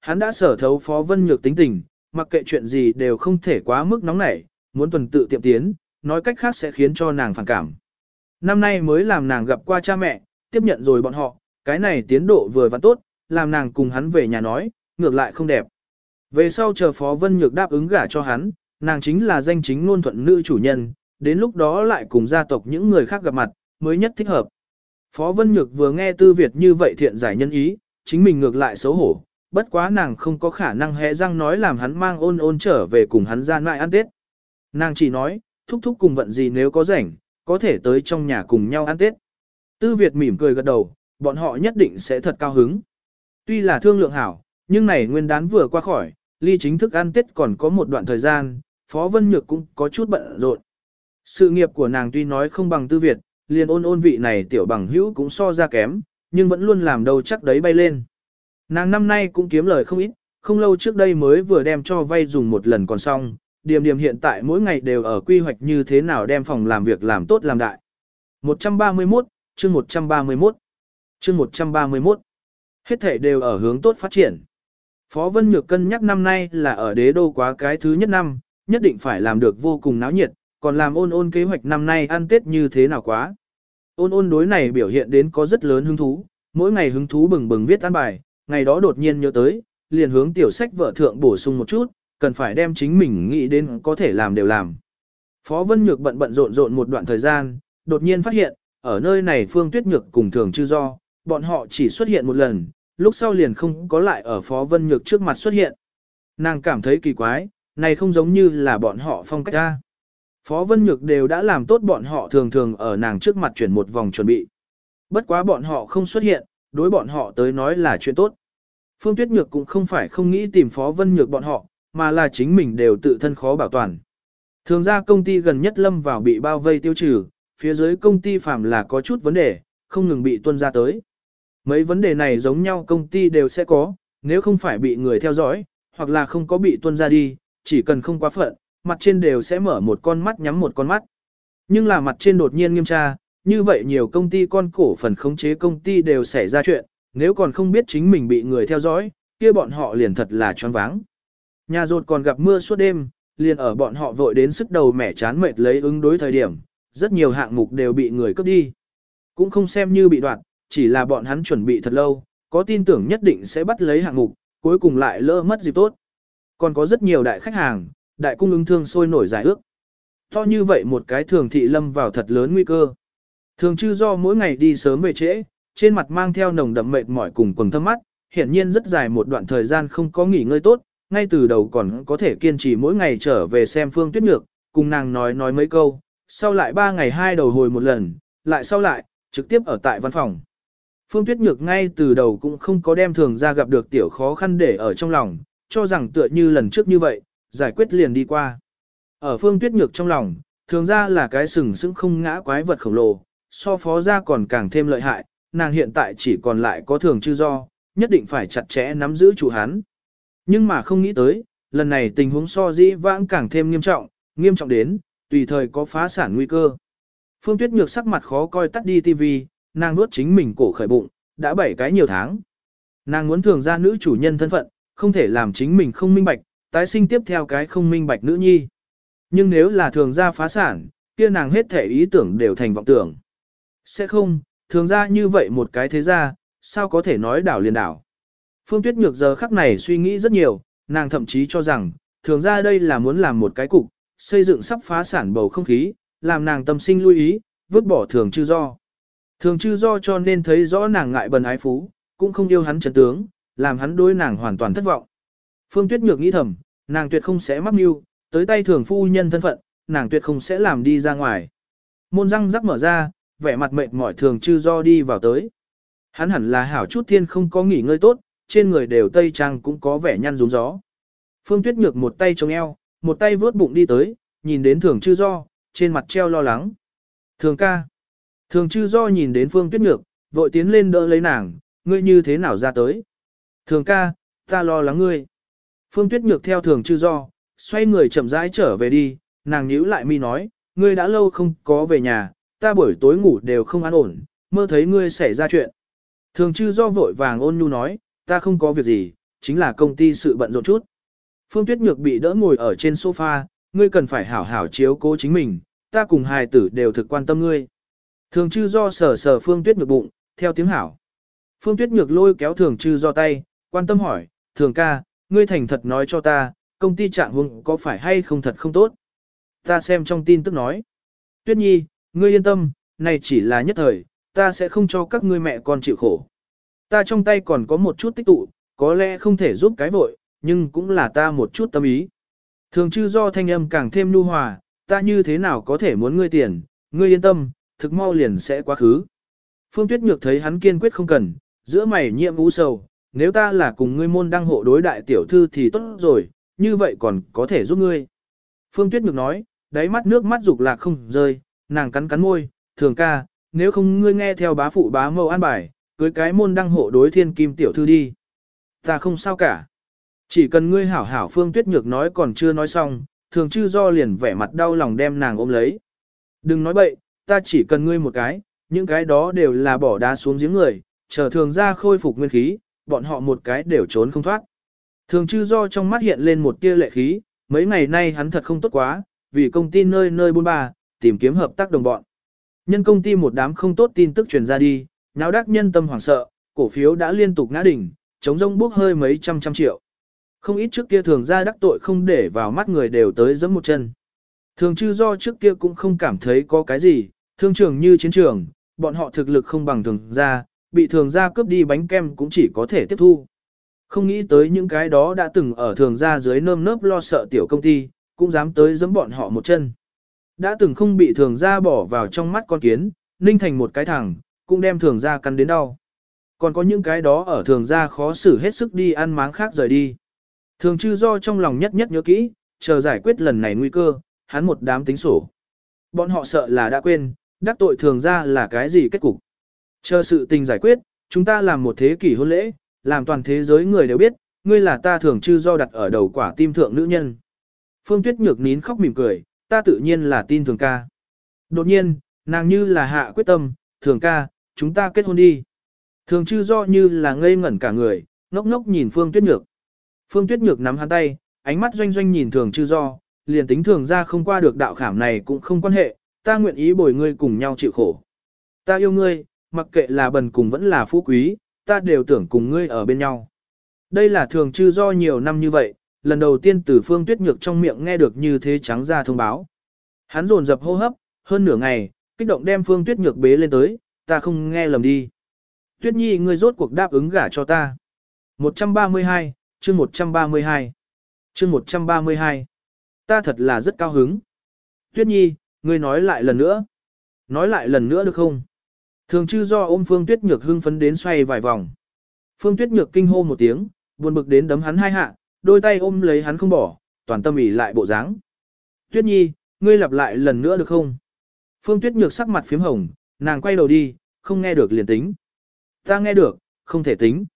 Hắn đã sở thấu Phó Vân Nhược tính tình, mặc kệ chuyện gì đều không thể quá mức nóng nảy, muốn tuần tự tiệm tiến, nói cách khác sẽ khiến cho nàng phản cảm. Năm nay mới làm nàng gặp qua cha mẹ, tiếp nhận rồi bọn họ, cái này tiến độ vừa và tốt, làm nàng cùng hắn về nhà nói, ngược lại không đẹp. Về sau chờ Phó Vân Nhược đáp ứng gả cho hắn, nàng chính là danh chính ngôn thuận nữ chủ nhân, đến lúc đó lại cùng gia tộc những người khác gặp mặt, mới nhất thích hợp. Phó Vân Nhược vừa nghe Tư Việt như vậy thiện giải nhân ý, chính mình ngược lại xấu hổ, bất quá nàng không có khả năng hẽ răng nói làm hắn mang ôn ôn trở về cùng hắn ra lại ăn Tết. Nàng chỉ nói, thúc thúc cùng vận gì nếu có rảnh, có thể tới trong nhà cùng nhau ăn Tết. Tư Việt mỉm cười gật đầu, bọn họ nhất định sẽ thật cao hứng. Tuy là thương lượng hảo, nhưng này nguyên đán vừa qua khỏi, ly chính thức ăn Tết còn có một đoạn thời gian, Phó Vân Nhược cũng có chút bận rộn. Sự nghiệp của nàng tuy nói không bằng Tư Việt, liền ôn ôn vị này tiểu bằng hữu cũng so ra kém, nhưng vẫn luôn làm đầu chắc đấy bay lên. Nàng năm nay cũng kiếm lời không ít, không lâu trước đây mới vừa đem cho vay dùng một lần còn xong, điểm điểm hiện tại mỗi ngày đều ở quy hoạch như thế nào đem phòng làm việc làm tốt làm đại. 131, chương 131, chương 131, hết thể đều ở hướng tốt phát triển. Phó Vân Nhược cân nhắc năm nay là ở đế đô quá cái thứ nhất năm, nhất định phải làm được vô cùng náo nhiệt, còn làm ôn ôn kế hoạch năm nay ăn Tết như thế nào quá. Ôn ôn đối này biểu hiện đến có rất lớn hứng thú, mỗi ngày hứng thú bừng bừng viết ăn bài, ngày đó đột nhiên nhớ tới, liền hướng tiểu sách vợ thượng bổ sung một chút, cần phải đem chính mình nghĩ đến có thể làm đều làm. Phó Vân Nhược bận bận rộn rộn một đoạn thời gian, đột nhiên phát hiện, ở nơi này Phương Tuyết Nhược cùng thường chư do, bọn họ chỉ xuất hiện một lần, lúc sau liền không có lại ở Phó Vân Nhược trước mặt xuất hiện. Nàng cảm thấy kỳ quái, này không giống như là bọn họ phong cách ra. Phó Vân Nhược đều đã làm tốt bọn họ thường thường ở nàng trước mặt chuyển một vòng chuẩn bị. Bất quá bọn họ không xuất hiện, đối bọn họ tới nói là chuyện tốt. Phương Tuyết Nhược cũng không phải không nghĩ tìm Phó Vân Nhược bọn họ, mà là chính mình đều tự thân khó bảo toàn. Thường ra công ty gần nhất lâm vào bị bao vây tiêu trừ, phía dưới công ty phạm là có chút vấn đề, không ngừng bị tuân ra tới. Mấy vấn đề này giống nhau công ty đều sẽ có, nếu không phải bị người theo dõi, hoặc là không có bị tuân ra đi, chỉ cần không quá phận, mặt trên đều sẽ mở một con mắt nhắm một con mắt. Nhưng là mặt trên đột nhiên nghiêm tra, như vậy nhiều công ty con cổ phần khống chế công ty đều xảy ra chuyện, nếu còn không biết chính mình bị người theo dõi, kia bọn họ liền thật là choáng váng. Nhà rột còn gặp mưa suốt đêm, liền ở bọn họ vội đến sức đầu mẻ chán mệt lấy ứng đối thời điểm, rất nhiều hạng mục đều bị người cướp đi. Cũng không xem như bị đoạt, chỉ là bọn hắn chuẩn bị thật lâu, có tin tưởng nhất định sẽ bắt lấy hạng mục, cuối cùng lại lỡ mất dịp tốt. Còn có rất nhiều đại khách hàng, đại cung ứng thương sôi nổi giải ước. To như vậy một cái thường thị lâm vào thật lớn nguy cơ. Thường chư do mỗi ngày đi sớm về trễ, trên mặt mang theo nồng đậm mệt mỏi cùng quần thâm mắt, hiển nhiên rất dài một đoạn thời gian không có nghỉ ngơi tốt, ngay từ đầu còn có thể kiên trì mỗi ngày trở về xem phương tuyết nhược, cùng nàng nói nói mấy câu, sau lại ba ngày hai đầu hồi một lần, lại sau lại, trực tiếp ở tại văn phòng. Phương Tuyết Nhược ngay từ đầu cũng không có đem thường ra gặp được tiểu khó khăn để ở trong lòng, cho rằng tựa như lần trước như vậy, giải quyết liền đi qua. Ở Phương Tuyết Nhược trong lòng, thường ra là cái sừng sững không ngã quái vật khổng lồ, so phó ra còn càng thêm lợi hại, nàng hiện tại chỉ còn lại có thường chư do, nhất định phải chặt chẽ nắm giữ chủ hắn. Nhưng mà không nghĩ tới, lần này tình huống so dĩ vãng càng thêm nghiêm trọng, nghiêm trọng đến, tùy thời có phá sản nguy cơ. Phương Tuyết Nhược sắc mặt khó coi tắt đi TV, nàng nuốt chính mình cổ khởi bụng, đã bảy cái nhiều tháng. Nàng muốn thường ra nữ chủ nhân thân phận, không thể làm chính mình không minh bạch, tái sinh tiếp theo cái không minh bạch nữ nhi. Nhưng nếu là thường ra phá sản, kia nàng hết thể ý tưởng đều thành vọng tưởng. Sẽ không, thường ra như vậy một cái thế ra, sao có thể nói đảo liền đảo. Phương Tuyết Nhược giờ khắc này suy nghĩ rất nhiều, nàng thậm chí cho rằng, thường ra đây là muốn làm một cái cục, xây dựng sắp phá sản bầu không khí, làm nàng tâm sinh lưu ý, vứt bỏ thường chư do. Thường chư do cho nên thấy rõ nàng ngại bần ái phú, cũng không yêu hắn trấn tướng, làm hắn đối nàng hoàn toàn thất vọng. Phương Tuyết Nhược nghĩ thầm, nàng tuyệt không sẽ mắc mưu, tới tay thường phu nhân thân phận, nàng tuyệt không sẽ làm đi ra ngoài. Môn răng rắc mở ra, vẻ mặt mệt mỏi thường chư do đi vào tới. Hắn hẳn là hảo chút thiên không có nghỉ ngơi tốt, trên người đều tây trang cũng có vẻ nhăn rúng gió. Phương Tuyết Nhược một tay chống eo, một tay vướt bụng đi tới, nhìn đến thường chư do, trên mặt treo lo lắng. Thường ca. Thường chư do nhìn đến Phương Tuyết Nhược, vội tiến lên đỡ lấy nàng, ngươi như thế nào ra tới. Thường ca, ta lo lắng ngươi. Phương Tuyết Nhược theo thường chư do, xoay người chậm rãi trở về đi, nàng nhíu lại mi nói, ngươi đã lâu không có về nhà, ta buổi tối ngủ đều không an ổn, mơ thấy ngươi xảy ra chuyện. Thường chư do vội vàng ôn nhu nói, ta không có việc gì, chính là công ty sự bận rộn chút. Phương Tuyết Nhược bị đỡ ngồi ở trên sofa, ngươi cần phải hảo hảo chiếu cố chính mình, ta cùng hài tử đều thực quan tâm ngươi. Thường chư do sờ sờ Phương Tuyết Nhược bụng, theo tiếng hảo. Phương Tuyết Nhược lôi kéo thường chư do tay, quan tâm hỏi, thường ca, ngươi thành thật nói cho ta, công ty trạng huống có phải hay không thật không tốt. Ta xem trong tin tức nói. Tuyết Nhi, ngươi yên tâm, này chỉ là nhất thời, ta sẽ không cho các ngươi mẹ con chịu khổ. Ta trong tay còn có một chút tích tụ, có lẽ không thể giúp cái vội, nhưng cũng là ta một chút tâm ý. Thường chư do thanh âm càng thêm nu hòa, ta như thế nào có thể muốn ngươi tiền, ngươi yên tâm, thực mau liền sẽ quá khứ. Phương Tuyết Nhược thấy hắn kiên quyết không cần, giữa mày nhiệm vũ sầu, nếu ta là cùng ngươi môn đăng hộ đối đại tiểu thư thì tốt rồi, như vậy còn có thể giúp ngươi. Phương Tuyết Nhược nói, đáy mắt nước mắt dục lạc không rơi, nàng cắn cắn môi, thường ca, nếu không ngươi nghe theo bá phụ bá mâu an bài, cưới cái môn đăng hộ đối thiên kim tiểu thư đi. Ta không sao cả. Chỉ cần ngươi hảo hảo Phương Tuyết Nhược nói còn chưa nói xong, thường chư do liền vẻ mặt đau lòng đem nàng ôm lấy. Đừng nói bậy, ta chỉ cần ngươi một cái, những cái đó đều là bỏ đá xuống giếng người, chờ thường ra khôi phục nguyên khí, bọn họ một cái đều trốn không thoát. Thường chư do trong mắt hiện lên một tia lệ khí, mấy ngày nay hắn thật không tốt quá, vì công ty nơi nơi buôn ba, tìm kiếm hợp tác đồng bọn. Nhân công ty một đám không tốt tin tức truyền ra đi, náo đắc nhân tâm hoảng sợ, cổ phiếu đã liên tục ngã đỉnh, chống rông bước hơi mấy trăm trăm triệu. Không ít trước kia thường ra đắc tội không để vào mắt người đều tới giẫm một chân. Thường chư do trước kia cũng không cảm thấy có cái gì, thương trường như chiến trường, bọn họ thực lực không bằng thường ra, bị thường ra cướp đi bánh kem cũng chỉ có thể tiếp thu. Không nghĩ tới những cái đó đã từng ở thường ra dưới nơm nớp lo sợ tiểu công ty, cũng dám tới giẫm bọn họ một chân. Đã từng không bị thường ra bỏ vào trong mắt con kiến, ninh thành một cái thẳng, cũng đem thường ra cắn đến đau. Còn có những cái đó ở thường ra khó xử hết sức đi ăn máng khác rời đi. Thường chư do trong lòng nhất nhất nhớ kỹ, chờ giải quyết lần này nguy cơ, hắn một đám tính sổ. Bọn họ sợ là đã quên, đắc tội thường ra là cái gì kết cục. Chờ sự tình giải quyết, chúng ta làm một thế kỷ hôn lễ, làm toàn thế giới người đều biết, ngươi là ta thường chư do đặt ở đầu quả tim thượng nữ nhân. Phương Tuyết Nhược nín khóc mỉm cười, ta tự nhiên là tin thường ca. Đột nhiên, nàng như là hạ quyết tâm, thường ca, chúng ta kết hôn đi. Thường chư do như là ngây ngẩn cả người, ngốc ngốc nhìn Phương Tuyết Nhược. Phương Tuyết Nhược nắm hắn tay, ánh mắt doanh doanh nhìn thường chư do, liền tính thường ra không qua được đạo khảm này cũng không quan hệ, ta nguyện ý bồi ngươi cùng nhau chịu khổ. Ta yêu ngươi, mặc kệ là bần cùng vẫn là phú quý, ta đều tưởng cùng ngươi ở bên nhau. Đây là thường chư do nhiều năm như vậy, lần đầu tiên từ phương tuyết nhược trong miệng nghe được như thế trắng ra thông báo. Hắn dồn dập hô hấp, hơn nửa ngày, kích động đem phương tuyết nhược bế lên tới, ta không nghe lầm đi. Tuyết nhi ngươi rốt cuộc đáp ứng gả cho ta. 132, chương 132. Chương 132. Ta thật là rất cao hứng. Tuyết nhi, ngươi nói lại lần nữa. Nói lại lần nữa được không? Thường chư do ôm Phương Tuyết Nhược hưng phấn đến xoay vài vòng. Phương Tuyết Nhược kinh hô một tiếng, buồn bực đến đấm hắn hai hạ, đôi tay ôm lấy hắn không bỏ, toàn tâm ỉ lại bộ dáng. Tuyết Nhi, ngươi lặp lại lần nữa được không? Phương Tuyết Nhược sắc mặt phím hồng, nàng quay đầu đi, không nghe được liền tính. Ta nghe được, không thể tính.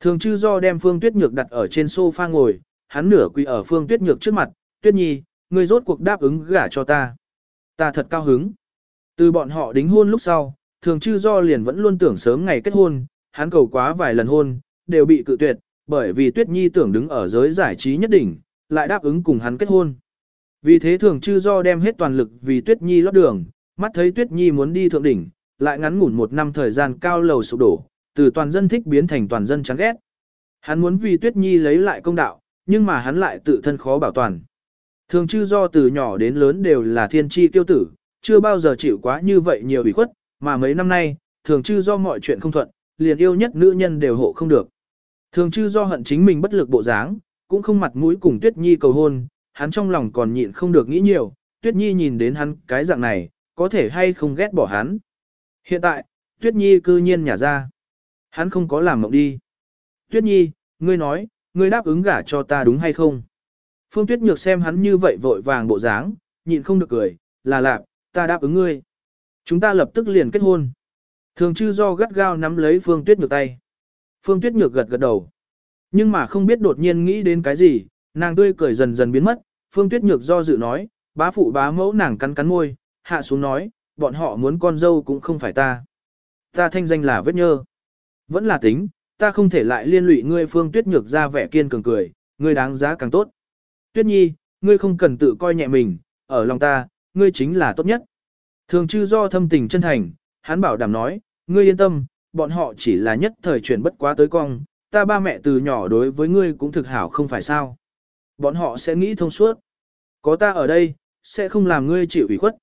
Thường chư do đem Phương Tuyết Nhược đặt ở trên sofa ngồi, hắn nửa quỳ ở Phương Tuyết Nhược trước mặt, Tuyết Nhi, ngươi rốt cuộc đáp ứng gả cho ta. Ta thật cao hứng. Từ bọn họ đính hôn lúc sau, thường chư do liền vẫn luôn tưởng sớm ngày kết hôn, hắn cầu quá vài lần hôn, đều bị cự tuyệt, bởi vì Tuyết Nhi tưởng đứng ở giới giải trí nhất định, lại đáp ứng cùng hắn kết hôn. Vì thế thường chư do đem hết toàn lực vì Tuyết Nhi lót đường, mắt thấy Tuyết Nhi muốn đi thượng đỉnh, lại ngắn ngủn một năm thời gian cao lầu sụp đổ, từ toàn dân thích biến thành toàn dân chán ghét. Hắn muốn vì Tuyết Nhi lấy lại công đạo, nhưng mà hắn lại tự thân khó bảo toàn. Thường chư do từ nhỏ đến lớn đều là thiên tri tiêu tử, chưa bao giờ chịu quá như vậy nhiều ủy khuất, mà mấy năm nay, thường chư do mọi chuyện không thuận, liền yêu nhất nữ nhân đều hộ không được. Thường chư do hận chính mình bất lực bộ dáng, cũng không mặt mũi cùng Tuyết Nhi cầu hôn, hắn trong lòng còn nhịn không được nghĩ nhiều, Tuyết Nhi nhìn đến hắn cái dạng này, có thể hay không ghét bỏ hắn. Hiện tại, Tuyết Nhi cư nhiên nhả ra. Hắn không có làm mộng đi. Tuyết Nhi, ngươi nói, ngươi đáp ứng gả cho ta đúng hay không? Phương Tuyết Nhược xem hắn như vậy vội vàng bộ dáng, nhịn không được cười, là lạc, ta đáp ứng ngươi. Chúng ta lập tức liền kết hôn. Thường chư do gắt gao nắm lấy Phương Tuyết Nhược tay. Phương Tuyết Nhược gật gật đầu. Nhưng mà không biết đột nhiên nghĩ đến cái gì, nàng tươi cười dần dần biến mất. Phương Tuyết Nhược do dự nói, bá phụ bá mẫu nàng cắn cắn môi, hạ xuống nói, bọn họ muốn con dâu cũng không phải ta. Ta thanh danh là vết nhơ. Vẫn là tính, ta không thể lại liên lụy ngươi Phương Tuyết Nhược ra vẻ kiên cường cười, ngươi đáng giá càng tốt. Tuyết Nhi, ngươi không cần tự coi nhẹ mình, ở lòng ta, ngươi chính là tốt nhất. Thường chư do thâm tình chân thành, hắn bảo đảm nói, ngươi yên tâm, bọn họ chỉ là nhất thời chuyển bất quá tới cong, ta ba mẹ từ nhỏ đối với ngươi cũng thực hảo không phải sao. Bọn họ sẽ nghĩ thông suốt. Có ta ở đây, sẽ không làm ngươi chịu ủy khuất.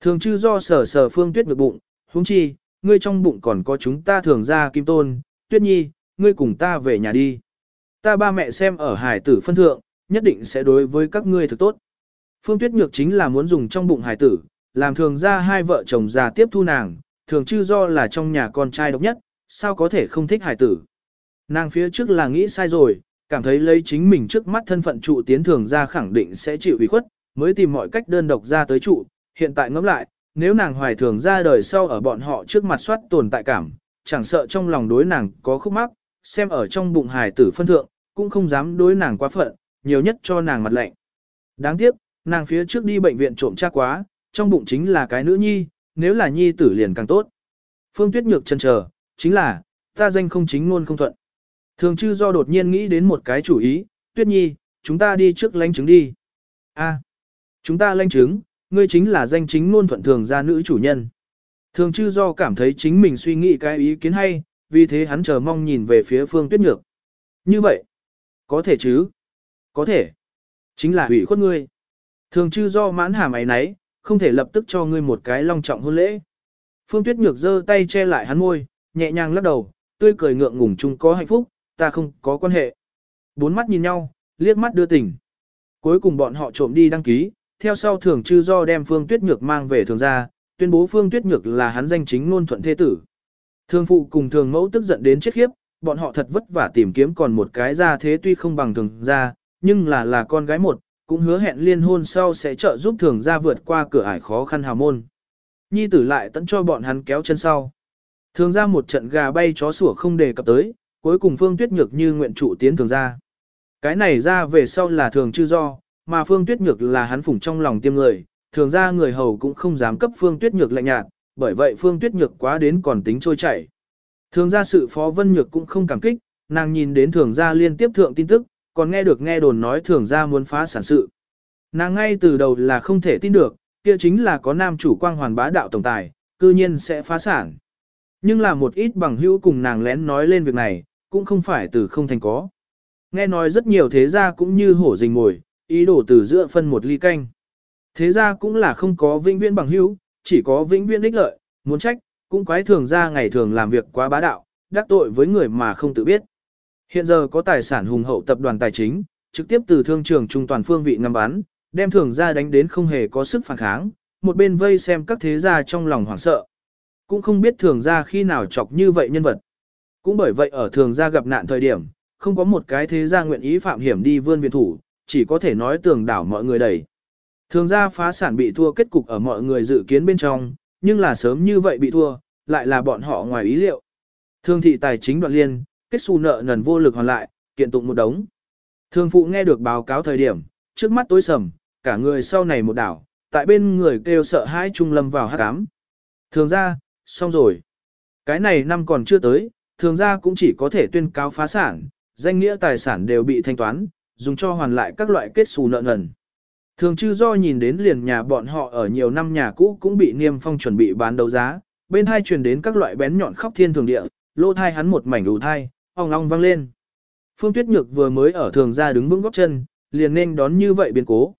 Thường chư do sở sở phương tuyết ngược bụng, huống chi, ngươi trong bụng còn có chúng ta thường ra kim tôn, tuyết nhi, ngươi cùng ta về nhà đi. Ta ba mẹ xem ở hải tử phân thượng, nhất định sẽ đối với các ngươi thực tốt. Phương tuyết nhược chính là muốn dùng trong bụng hải tử, làm thường ra hai vợ chồng già tiếp thu nàng, thường chư do là trong nhà con trai độc nhất, sao có thể không thích hải tử. Nàng phía trước là nghĩ sai rồi, cảm thấy lấy chính mình trước mắt thân phận trụ tiến thường ra khẳng định sẽ chịu ủy khuất, mới tìm mọi cách đơn độc ra tới trụ, hiện tại ngẫm lại, nếu nàng hoài thường ra đời sau ở bọn họ trước mặt soát tồn tại cảm, chẳng sợ trong lòng đối nàng có khúc mắc, xem ở trong bụng hài tử phân thượng, cũng không dám đối nàng quá phận, nhiều nhất cho nàng mặt lạnh. Đáng tiếc, nàng phía trước đi bệnh viện trộm cha quá, trong bụng chính là cái nữ nhi, nếu là nhi tử liền càng tốt. Phương Tuyết Nhược chân chờ, chính là, ta danh không chính luôn không thuận. Thường chư do đột nhiên nghĩ đến một cái chủ ý, Tuyết Nhi, chúng ta đi trước lãnh chứng đi. A, chúng ta lãnh chứng, ngươi chính là danh chính ngôn thuận thường gia nữ chủ nhân. Thường chư do cảm thấy chính mình suy nghĩ cái ý kiến hay, vì thế hắn chờ mong nhìn về phía phương tuyết nhược. Như vậy, có thể chứ? Có thể. Chính là hủy khuất ngươi. Thường chư do mãn hàm ấy nấy, không thể lập tức cho ngươi một cái long trọng hôn lễ. Phương tuyết nhược giơ tay che lại hắn môi, nhẹ nhàng lắc đầu, tươi cười ngượng ngùng chung có hạnh phúc, ta không có quan hệ. Bốn mắt nhìn nhau, liếc mắt đưa tình. Cuối cùng bọn họ trộm đi đăng ký, theo sau thường chư do đem Phương Tuyết Nhược mang về thường gia, tuyên bố Phương Tuyết Nhược là hắn danh chính ngôn thuận thế tử. Thường phụ cùng thường mẫu tức giận đến chết khiếp, bọn họ thật vất vả tìm kiếm còn một cái gia thế tuy không bằng thường gia, nhưng là là con gái một, cũng hứa hẹn liên hôn sau sẽ trợ giúp thường gia vượt qua cửa ải khó khăn hào môn. Nhi tử lại tận cho bọn hắn kéo chân sau. Thường gia một trận gà bay chó sủa không đề cập tới, cuối cùng Phương Tuyết Nhược như nguyện trụ tiến thường gia. Cái này ra về sau là thường chư do, mà Phương Tuyết Nhược là hắn phủng trong lòng tiêm người, thường ra người hầu cũng không dám cấp Phương Tuyết Nhược lạnh nhạt, bởi vậy Phương Tuyết Nhược quá đến còn tính trôi chảy. Thường ra sự Phó Vân Nhược cũng không cảm kích, nàng nhìn đến thường ra liên tiếp thượng tin tức, còn nghe được nghe đồn nói thường ra muốn phá sản sự. Nàng ngay từ đầu là không thể tin được, kia chính là có nam chủ quang hoàn bá đạo tổng tài, cư nhiên sẽ phá sản. Nhưng là một ít bằng hữu cùng nàng lén nói lên việc này, cũng không phải từ không thành có. Nghe nói rất nhiều thế gia cũng như hổ rình mồi, ý đồ từ giữa phân một ly canh. Thế gia cũng là không có vĩnh viễn bằng hữu, chỉ có vĩnh viễn ích lợi, muốn trách, cũng quái thường ra ngày thường làm việc quá bá đạo, đắc tội với người mà không tự biết. Hiện giờ có tài sản hùng hậu tập đoàn tài chính, trực tiếp từ thương trường trung toàn phương vị ngắm bán, đem thường ra đánh đến không hề có sức phản kháng, một bên vây xem các thế gia trong lòng hoảng sợ. Cũng không biết thường ra khi nào chọc như vậy nhân vật. Cũng bởi vậy ở thường gia gặp nạn thời điểm, không có một cái thế gia nguyện ý phạm hiểm đi vươn viện thủ, chỉ có thể nói tường đảo mọi người đẩy. Thường ra phá sản bị thua kết cục ở mọi người dự kiến bên trong, nhưng là sớm như vậy bị thua, lại là bọn họ ngoài ý liệu. Thương thị tài chính đoạn liên, kết xu nợ nần vô lực hoàn lại, kiện tụng một đống. thường phụ nghe được báo cáo thời điểm, trước mắt tối sầm, cả người sau này một đảo, tại bên người kêu sợ hãi trung lâm vào hát cám. Thường ra, xong rồi. Cái này năm còn chưa tới, thường ra cũng chỉ có thể tuyên cáo phá sản, danh nghĩa tài sản đều bị thanh toán, dùng cho hoàn lại các loại kết xù nợ nần. Thường chư do nhìn đến liền nhà bọn họ ở nhiều năm nhà cũ cũng bị niêm phong chuẩn bị bán đấu giá, bên hai truyền đến các loại bén nhọn khóc thiên thường địa, lô thai hắn một mảnh đủ thai, ong ong vang lên. Phương Tuyết Nhược vừa mới ở thường ra đứng vững góc chân, liền nên đón như vậy biến cố.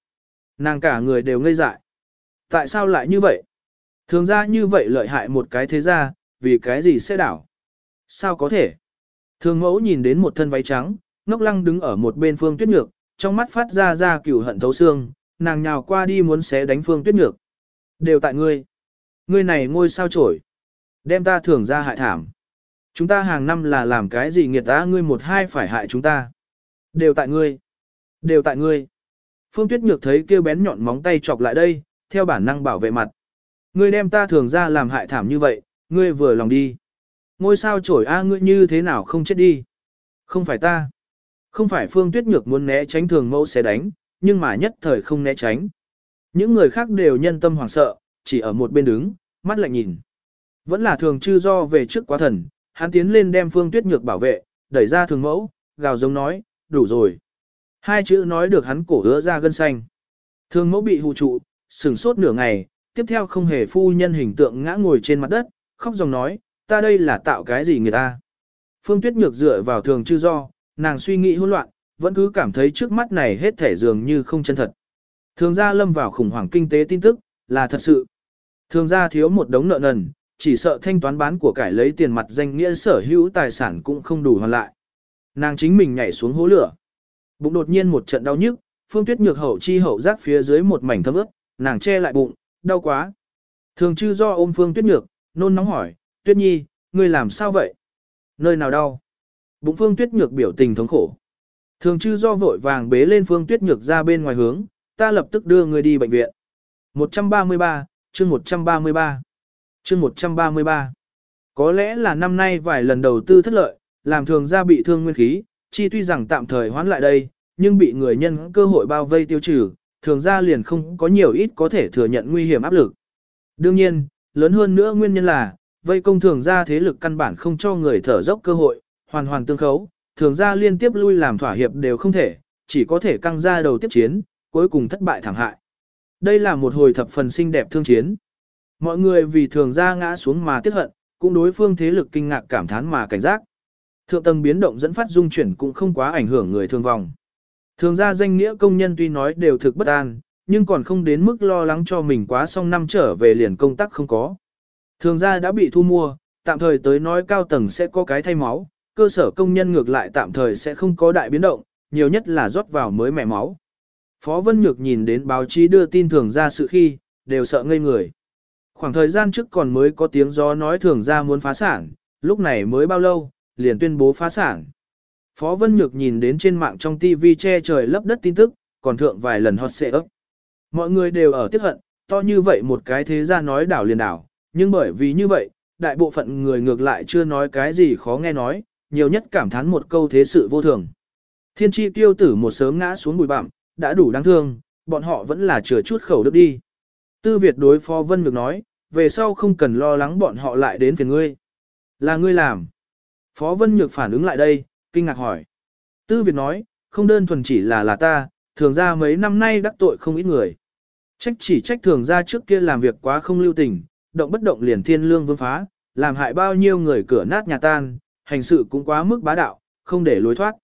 Nàng cả người đều ngây dại. Tại sao lại như vậy? Thường ra như vậy lợi hại một cái thế gia, vì cái gì sẽ đảo? Sao có thể? Thường mẫu nhìn đến một thân váy trắng, ngốc lăng đứng ở một bên phương tuyết nhược, trong mắt phát ra ra cửu hận thấu xương, nàng nhào qua đi muốn xé đánh phương tuyết nhược. Đều tại ngươi. Ngươi này ngôi sao trổi. Đem ta Thường ra hại thảm. Chúng ta hàng năm là làm cái gì nghiệt ta ngươi một hai phải hại chúng ta. Đều tại ngươi. Đều tại ngươi. Phương Tuyết Nhược thấy kêu bén nhọn móng tay chọc lại đây, theo bản năng bảo vệ mặt. Ngươi đem ta thường ra làm hại thảm như vậy, ngươi vừa lòng đi. Ngôi sao trổi a ngươi như thế nào không chết đi. Không phải ta. Không phải Phương Tuyết Nhược muốn né tránh thường mẫu sẽ đánh, nhưng mà nhất thời không né tránh. Những người khác đều nhân tâm hoảng sợ, chỉ ở một bên đứng, mắt lạnh nhìn. Vẫn là thường chư do về trước quá thần, hắn tiến lên đem Phương Tuyết Nhược bảo vệ, đẩy ra thường mẫu, gào giống nói, đủ rồi. Hai chữ nói được hắn cổ hứa ra gân xanh. Thường mẫu bị hù trụ, sửng sốt nửa ngày, tiếp theo không hề phu nhân hình tượng ngã ngồi trên mặt đất, khóc dòng nói, ta đây là tạo cái gì người ta. Phương Tuyết Nhược dựa vào thường chư do, nàng suy nghĩ hỗn loạn, vẫn cứ cảm thấy trước mắt này hết thể dường như không chân thật. Thường gia lâm vào khủng hoảng kinh tế tin tức, là thật sự. Thường gia thiếu một đống nợ nần, chỉ sợ thanh toán bán của cải lấy tiền mặt danh nghĩa sở hữu tài sản cũng không đủ hoàn lại. Nàng chính mình nhảy xuống hố lửa. Bụng đột nhiên một trận đau nhức, Phương Tuyết nhược hậu chi hậu giác phía dưới một mảnh thấm ướt, nàng che lại bụng, đau quá. Thường chư do ôm Phương Tuyết nhược, nôn nóng hỏi, Tuyết Nhi, ngươi làm sao vậy? Nơi nào đau? Bụng Phương Tuyết nhược biểu tình thống khổ. Thường chư do vội vàng bế lên Phương Tuyết nhược ra bên ngoài hướng, ta lập tức đưa ngươi đi bệnh viện. 133, chương 133. Chương 133. Có lẽ là năm nay vài lần đầu tư thất lợi, làm thường gia bị thương nguyên khí, chi tuy rằng tạm thời hoán lại đây, nhưng bị người nhân cơ hội bao vây tiêu trừ, thường gia liền không có nhiều ít có thể thừa nhận nguy hiểm áp lực. Đương nhiên, lớn hơn nữa nguyên nhân là, vây công thường gia thế lực căn bản không cho người thở dốc cơ hội, hoàn hoàn tương khấu, thường gia liên tiếp lui làm thỏa hiệp đều không thể, chỉ có thể căng ra đầu tiếp chiến, cuối cùng thất bại thảm hại. Đây là một hồi thập phần xinh đẹp thương chiến. Mọi người vì thường gia ngã xuống mà tiếc hận, cũng đối phương thế lực kinh ngạc cảm thán mà cảnh giác. Thượng tầng biến động dẫn phát dung chuyển cũng không quá ảnh hưởng người thương vong. Thường gia danh nghĩa công nhân tuy nói đều thực bất an, nhưng còn không đến mức lo lắng cho mình quá xong năm trở về liền công tác không có. Thường gia đã bị thu mua, tạm thời tới nói cao tầng sẽ có cái thay máu, cơ sở công nhân ngược lại tạm thời sẽ không có đại biến động, nhiều nhất là rót vào mới mẻ máu. Phó Vân Nhược nhìn đến báo chí đưa tin thường gia sự khi, đều sợ ngây người. Khoảng thời gian trước còn mới có tiếng gió nói thường gia muốn phá sản, lúc này mới bao lâu, liền tuyên bố phá sản. Phó Vân Nhược nhìn đến trên mạng trong TV che trời lấp đất tin tức, còn thượng vài lần hot xệ ấp. Mọi người đều ở tiếc hận, to như vậy một cái thế gia nói đảo liền đảo, nhưng bởi vì như vậy, đại bộ phận người ngược lại chưa nói cái gì khó nghe nói, nhiều nhất cảm thán một câu thế sự vô thường. Thiên tri tiêu tử một sớm ngã xuống bụi bặm, đã đủ đáng thương, bọn họ vẫn là chừa chút khẩu đức đi. Tư Việt đối Phó Vân Nhược nói, về sau không cần lo lắng bọn họ lại đến phiền ngươi. Là ngươi làm. Phó Vân Nhược phản ứng lại đây, kinh ngạc hỏi. Tư Việt nói, không đơn thuần chỉ là là ta, thường ra mấy năm nay đắc tội không ít người. Trách chỉ trách thường ra trước kia làm việc quá không lưu tình, động bất động liền thiên lương vương phá, làm hại bao nhiêu người cửa nát nhà tan, hành sự cũng quá mức bá đạo, không để lối thoát.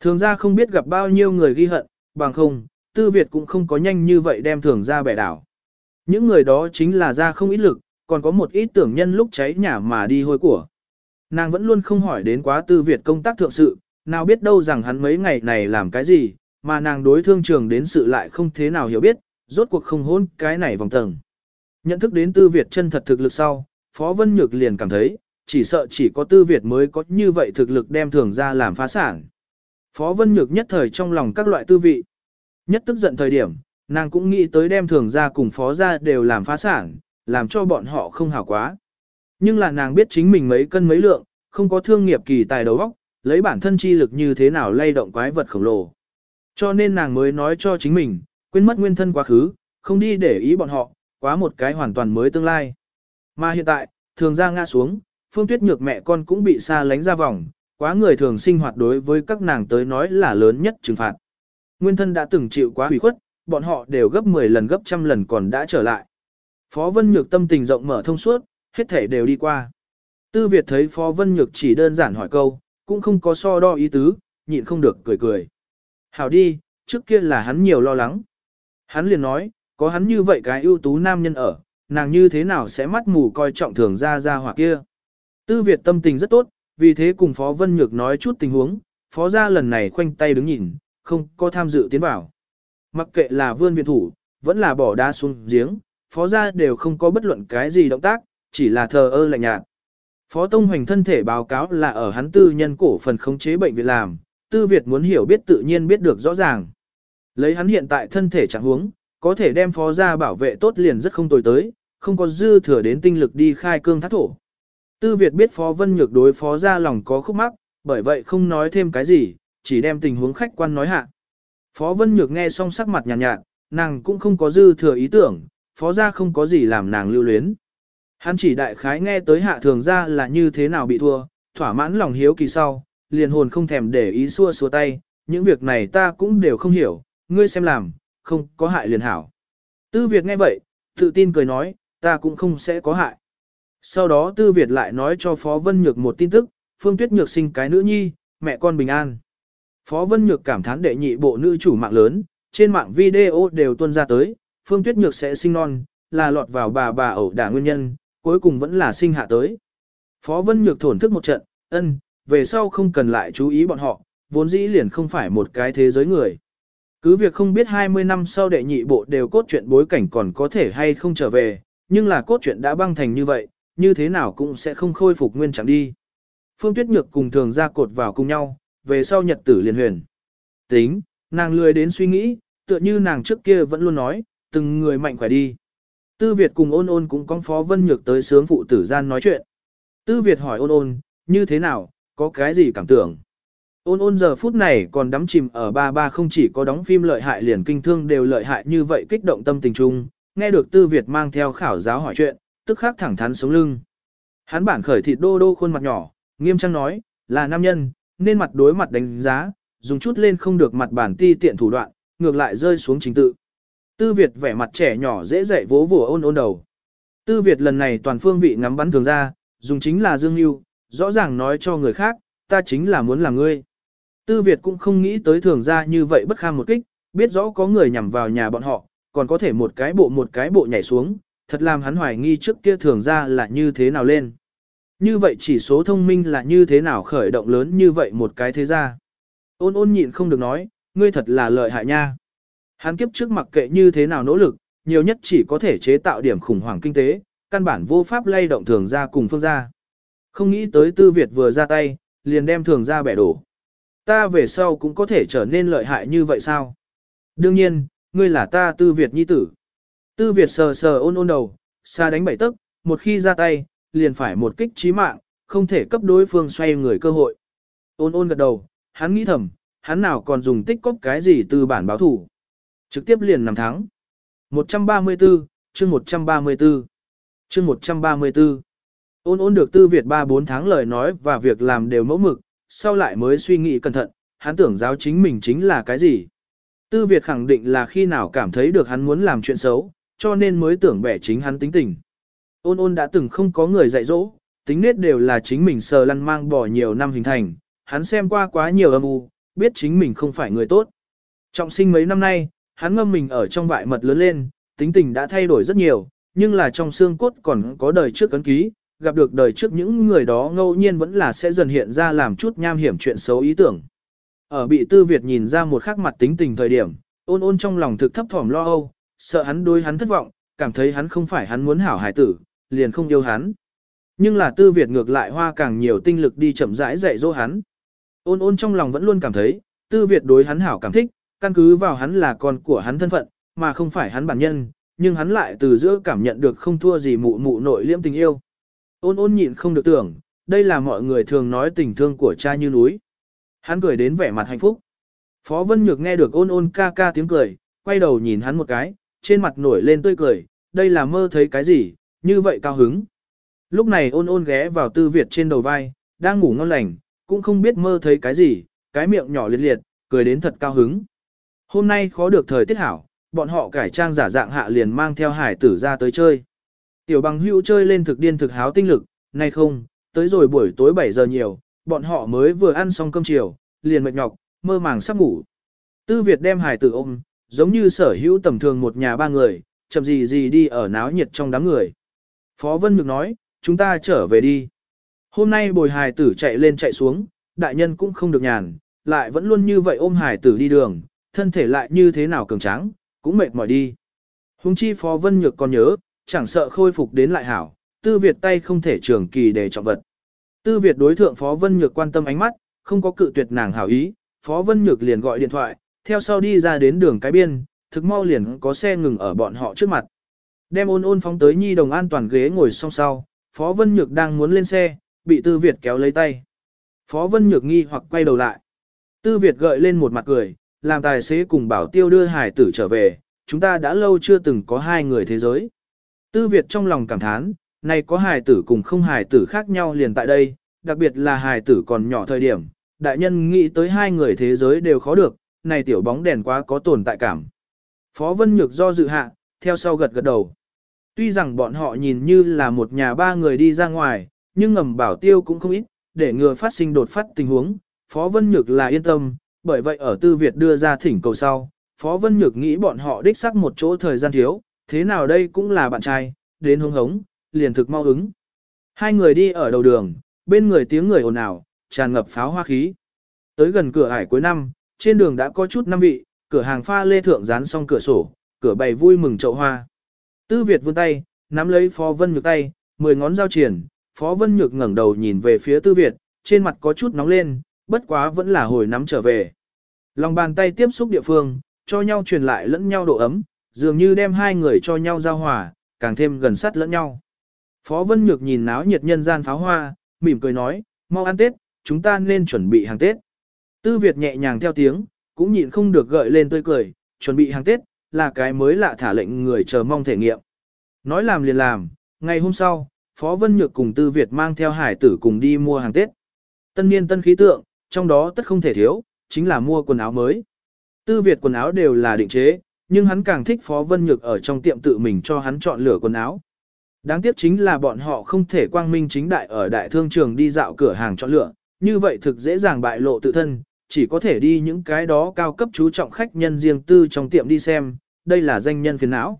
Thường ra không biết gặp bao nhiêu người ghi hận, bằng không, tư Việt cũng không có nhanh như vậy đem thường ra bẻ đảo. Những người đó chính là ra không ít lực, còn có một ít tưởng nhân lúc cháy nhà mà đi hôi của. Nàng vẫn luôn không hỏi đến quá tư Việt công tác thượng sự, nào biết đâu rằng hắn mấy ngày này làm cái gì, mà nàng đối thương trường đến sự lại không thế nào hiểu biết, rốt cuộc không hôn cái này vòng tầng. Nhận thức đến tư Việt chân thật thực lực sau, Phó Vân Nhược liền cảm thấy, chỉ sợ chỉ có tư Việt mới có như vậy thực lực đem thường ra làm phá sản. Phó Vân Nhược nhất thời trong lòng các loại tư vị. Nhất tức giận thời điểm, nàng cũng nghĩ tới đem thường ra cùng phó ra đều làm phá sản, làm cho bọn họ không hảo quá. Nhưng là nàng biết chính mình mấy cân mấy lượng, không có thương nghiệp kỳ tài đầu óc, lấy bản thân chi lực như thế nào lay động quái vật khổng lồ. Cho nên nàng mới nói cho chính mình, quên mất nguyên thân quá khứ, không đi để ý bọn họ, quá một cái hoàn toàn mới tương lai. Mà hiện tại, thường ra ngã xuống, phương tuyết nhược mẹ con cũng bị xa lánh ra vòng, quá người thường sinh hoạt đối với các nàng tới nói là lớn nhất trừng phạt. Nguyên thân đã từng chịu quá hủy khuất, bọn họ đều gấp 10 lần gấp trăm lần còn đã trở lại. Phó Vân Nhược tâm tình rộng mở thông suốt, hết thể đều đi qua. Tư Việt thấy Phó Vân Nhược chỉ đơn giản hỏi câu, cũng không có so đo ý tứ, nhịn không được cười cười. Hảo đi, trước kia là hắn nhiều lo lắng. Hắn liền nói, có hắn như vậy cái ưu tú nam nhân ở, nàng như thế nào sẽ mắt mù coi trọng thường ra ra hoặc kia. Tư Việt tâm tình rất tốt, vì thế cùng Phó Vân Nhược nói chút tình huống, Phó gia lần này khoanh tay đứng nhìn, không có tham dự tiến vào. Mặc kệ là vươn viện thủ, vẫn là bỏ đá xuống giếng, Phó gia đều không có bất luận cái gì động tác, chỉ là thờ ơ lạnh nhạt. Phó Tông Hoành thân thể báo cáo là ở hắn tư nhân cổ phần khống chế bệnh viện làm, tư Việt muốn hiểu biết tự nhiên biết được rõ ràng. Lấy hắn hiện tại thân thể trạng huống, có thể đem phó gia bảo vệ tốt liền rất không tồi tới, không có dư thừa đến tinh lực đi khai cương thác thổ. Tư Việt biết phó vân nhược đối phó gia lòng có khúc mắc, bởi vậy không nói thêm cái gì, chỉ đem tình huống khách quan nói hạ. Phó vân nhược nghe xong sắc mặt nhàn nhạt, nhạt, nàng cũng không có dư thừa ý tưởng, phó gia không có gì làm nàng lưu luyến. Hắn chỉ đại khái nghe tới hạ thường ra là như thế nào bị thua, thỏa mãn lòng hiếu kỳ sau, liền hồn không thèm để ý xua xua tay, những việc này ta cũng đều không hiểu, ngươi xem làm, không có hại liền hảo. Tư Việt nghe vậy, tự tin cười nói, ta cũng không sẽ có hại. Sau đó Tư Việt lại nói cho Phó Vân Nhược một tin tức, Phương Tuyết Nhược sinh cái nữ nhi, mẹ con bình an. Phó Vân Nhược cảm thán đệ nhị bộ nữ chủ mạng lớn, trên mạng video đều tuân ra tới, Phương Tuyết Nhược sẽ sinh non, là lọt vào bà bà ẩu đả nguyên nhân, cuối cùng vẫn là sinh hạ tới. Phó Vân Nhược thổn thức một trận, ân, về sau không cần lại chú ý bọn họ, vốn dĩ liền không phải một cái thế giới người. Cứ việc không biết 20 năm sau đệ nhị bộ đều cốt truyện bối cảnh còn có thể hay không trở về, nhưng là cốt truyện đã băng thành như vậy, như thế nào cũng sẽ không khôi phục nguyên trạng đi. Phương Tuyết Nhược cùng thường ra cột vào cùng nhau, về sau nhật tử liền huyền. Tính, nàng lười đến suy nghĩ, tựa như nàng trước kia vẫn luôn nói, từng người mạnh khỏe đi. Tư Việt cùng ôn ôn cũng con phó vân nhược tới sướng phụ tử gian nói chuyện. Tư Việt hỏi ôn ôn, như thế nào, có cái gì cảm tưởng? Ôn ôn giờ phút này còn đắm chìm ở ba ba không chỉ có đóng phim lợi hại liền kinh thương đều lợi hại như vậy kích động tâm tình chung, nghe được Tư Việt mang theo khảo giáo hỏi chuyện, tức khắc thẳng thắn sống lưng. Hắn bản khởi thịt đô đô khuôn mặt nhỏ, nghiêm trang nói, là nam nhân, nên mặt đối mặt đánh giá, dùng chút lên không được mặt bản ti tiện thủ đoạn, ngược lại rơi xuống trình tự. Tư Việt vẻ mặt trẻ nhỏ dễ dạy vỗ vỗ ôn ôn đầu. Tư Việt lần này toàn phương vị ngắm bắn thường ra, dùng chính là Dương Yêu, rõ ràng nói cho người khác, ta chính là muốn làm ngươi. Tư Việt cũng không nghĩ tới thường ra như vậy bất kham một kích, biết rõ có người nhằm vào nhà bọn họ, còn có thể một cái bộ một cái bộ nhảy xuống, thật làm hắn hoài nghi trước kia thường ra là như thế nào lên. Như vậy chỉ số thông minh là như thế nào khởi động lớn như vậy một cái thế ra. Ôn ôn nhịn không được nói, ngươi thật là lợi hại nha. Hắn kiếp trước mặc kệ như thế nào nỗ lực, nhiều nhất chỉ có thể chế tạo điểm khủng hoảng kinh tế, căn bản vô pháp lay động thường ra cùng phương gia. Không nghĩ tới tư Việt vừa ra tay, liền đem thường ra bẻ đổ. Ta về sau cũng có thể trở nên lợi hại như vậy sao? Đương nhiên, ngươi là ta tư Việt nhi tử. Tư Việt sờ sờ ôn ôn đầu, xa đánh bảy tức, một khi ra tay, liền phải một kích trí mạng, không thể cấp đối phương xoay người cơ hội. Ôn ôn gật đầu, hắn nghĩ thầm, hắn nào còn dùng tích cóp cái gì từ bản báo thủ. Trực tiếp liền nằm thắng. 134, chương 134. Chương 134. Ôn ôn được tư Việt 3-4 tháng lời nói và việc làm đều mẫu mực, sau lại mới suy nghĩ cẩn thận, hắn tưởng giáo chính mình chính là cái gì. Tư Việt khẳng định là khi nào cảm thấy được hắn muốn làm chuyện xấu, cho nên mới tưởng bẻ chính hắn tính tình. Ôn ôn đã từng không có người dạy dỗ, tính nết đều là chính mình sờ lăn mang bỏ nhiều năm hình thành, hắn xem qua quá nhiều âm u, biết chính mình không phải người tốt. Trọng sinh mấy năm nay, hắn ngâm mình ở trong vại mật lớn lên, tính tình đã thay đổi rất nhiều, nhưng là trong xương cốt còn có đời trước cấn ký, gặp được đời trước những người đó ngẫu nhiên vẫn là sẽ dần hiện ra làm chút nham hiểm chuyện xấu ý tưởng. Ở bị tư Việt nhìn ra một khắc mặt tính tình thời điểm, ôn ôn trong lòng thực thấp thỏm lo âu, sợ hắn đối hắn thất vọng, cảm thấy hắn không phải hắn muốn hảo hải tử, liền không yêu hắn. Nhưng là tư Việt ngược lại hoa càng nhiều tinh lực đi chậm rãi dạy dỗ hắn. Ôn ôn trong lòng vẫn luôn cảm thấy, tư Việt đối hắn hảo cảm thích, căn cứ vào hắn là con của hắn thân phận, mà không phải hắn bản nhân, nhưng hắn lại từ giữa cảm nhận được không thua gì mụ mụ nội liễm tình yêu. Ôn ôn nhịn không được tưởng, đây là mọi người thường nói tình thương của cha như núi. Hắn cười đến vẻ mặt hạnh phúc. Phó Vân Nhược nghe được ôn ôn ca ca tiếng cười, quay đầu nhìn hắn một cái, trên mặt nổi lên tươi cười, đây là mơ thấy cái gì, như vậy cao hứng. Lúc này ôn ôn ghé vào tư Việt trên đầu vai, đang ngủ ngon lành, cũng không biết mơ thấy cái gì, cái miệng nhỏ liệt liệt, cười đến thật cao hứng. Hôm nay khó được thời tiết hảo, bọn họ cải trang giả dạng hạ liền mang theo hải tử ra tới chơi. Tiểu bằng hữu chơi lên thực điên thực háo tinh lực, nay không, tới rồi buổi tối 7 giờ nhiều, bọn họ mới vừa ăn xong cơm chiều, liền mệt nhọc, mơ màng sắp ngủ. Tư Việt đem hải tử ôm, giống như sở hữu tầm thường một nhà ba người, chậm gì gì đi ở náo nhiệt trong đám người. Phó Vân Nhược nói, chúng ta trở về đi. Hôm nay bồi hài tử chạy lên chạy xuống, đại nhân cũng không được nhàn, lại vẫn luôn như vậy ôm hài tử đi đường, thân thể lại như thế nào cường tráng, cũng mệt mỏi đi. Hùng chi Phó Vân Nhược còn nhớ, chẳng sợ khôi phục đến lại hảo, tư Việt tay không thể trường kỳ để trọng vật. Tư Việt đối thượng Phó Vân Nhược quan tâm ánh mắt, không có cự tuyệt nàng hảo ý, Phó Vân Nhược liền gọi điện thoại, theo sau đi ra đến đường cái biên, thực mau liền có xe ngừng ở bọn họ trước mặt. Đem ôn ôn phóng tới nhi đồng an toàn ghế ngồi song sau, Phó Vân Nhược đang muốn lên xe, bị Tư Việt kéo lấy tay. Phó Vân Nhược nghi hoặc quay đầu lại. Tư Việt gợi lên một mặt cười, làm tài xế cùng bảo tiêu đưa hải tử trở về, chúng ta đã lâu chưa từng có hai người thế giới. Tư Việt trong lòng cảm thán, này có Hải tử cùng không Hải tử khác nhau liền tại đây, đặc biệt là Hải tử còn nhỏ thời điểm, đại nhân nghĩ tới hai người thế giới đều khó được, này tiểu bóng đèn quá có tồn tại cảm. Phó Vân Nhược do dự hạ, theo sau gật gật đầu. Tuy rằng bọn họ nhìn như là một nhà ba người đi ra ngoài, nhưng ngầm bảo tiêu cũng không ít, để ngừa phát sinh đột phát tình huống, Phó Vân Nhược là yên tâm, bởi vậy ở Tư Việt đưa ra thỉnh cầu sau, Phó Vân Nhược nghĩ bọn họ đích xác một chỗ thời gian thiếu, thế nào đây cũng là bạn trai, đến hống hống, liền thực mau ứng. Hai người đi ở đầu đường, bên người tiếng người ồn ào, tràn ngập pháo hoa khí. Tới gần cửa ải cuối năm, trên đường đã có chút năm vị, cửa hàng pha lê thượng dán xong cửa sổ, cửa bày vui mừng chậu hoa. Tư Việt vươn tay, nắm lấy Phó Vân Nhược tay, mười ngón giao triển, Phó Vân Nhược ngẩng đầu nhìn về phía Tư Việt, trên mặt có chút nóng lên, bất quá vẫn là hồi nắm trở về. Lòng bàn tay tiếp xúc địa phương, cho nhau truyền lại lẫn nhau độ ấm, dường như đem hai người cho nhau giao hòa, càng thêm gần sát lẫn nhau. Phó Vân Nhược nhìn náo nhiệt nhân gian pháo hoa, mỉm cười nói, mau ăn Tết, chúng ta nên chuẩn bị hàng Tết. Tư Việt nhẹ nhàng theo tiếng, cũng nhịn không được gợi lên tươi cười, chuẩn bị hàng Tết, là cái mới lạ thả lệnh người chờ mong thể nghiệm. Nói làm liền làm, ngày hôm sau, Phó Vân Nhược cùng Tư Việt mang theo hải tử cùng đi mua hàng Tết. Tân niên tân khí tượng, trong đó tất không thể thiếu, chính là mua quần áo mới. Tư Việt quần áo đều là định chế, nhưng hắn càng thích Phó Vân Nhược ở trong tiệm tự mình cho hắn chọn lựa quần áo. Đáng tiếc chính là bọn họ không thể quang minh chính đại ở đại thương trường đi dạo cửa hàng chọn lựa, như vậy thực dễ dàng bại lộ tự thân, chỉ có thể đi những cái đó cao cấp chú trọng khách nhân riêng tư trong tiệm đi xem, đây là danh nhân phiền não.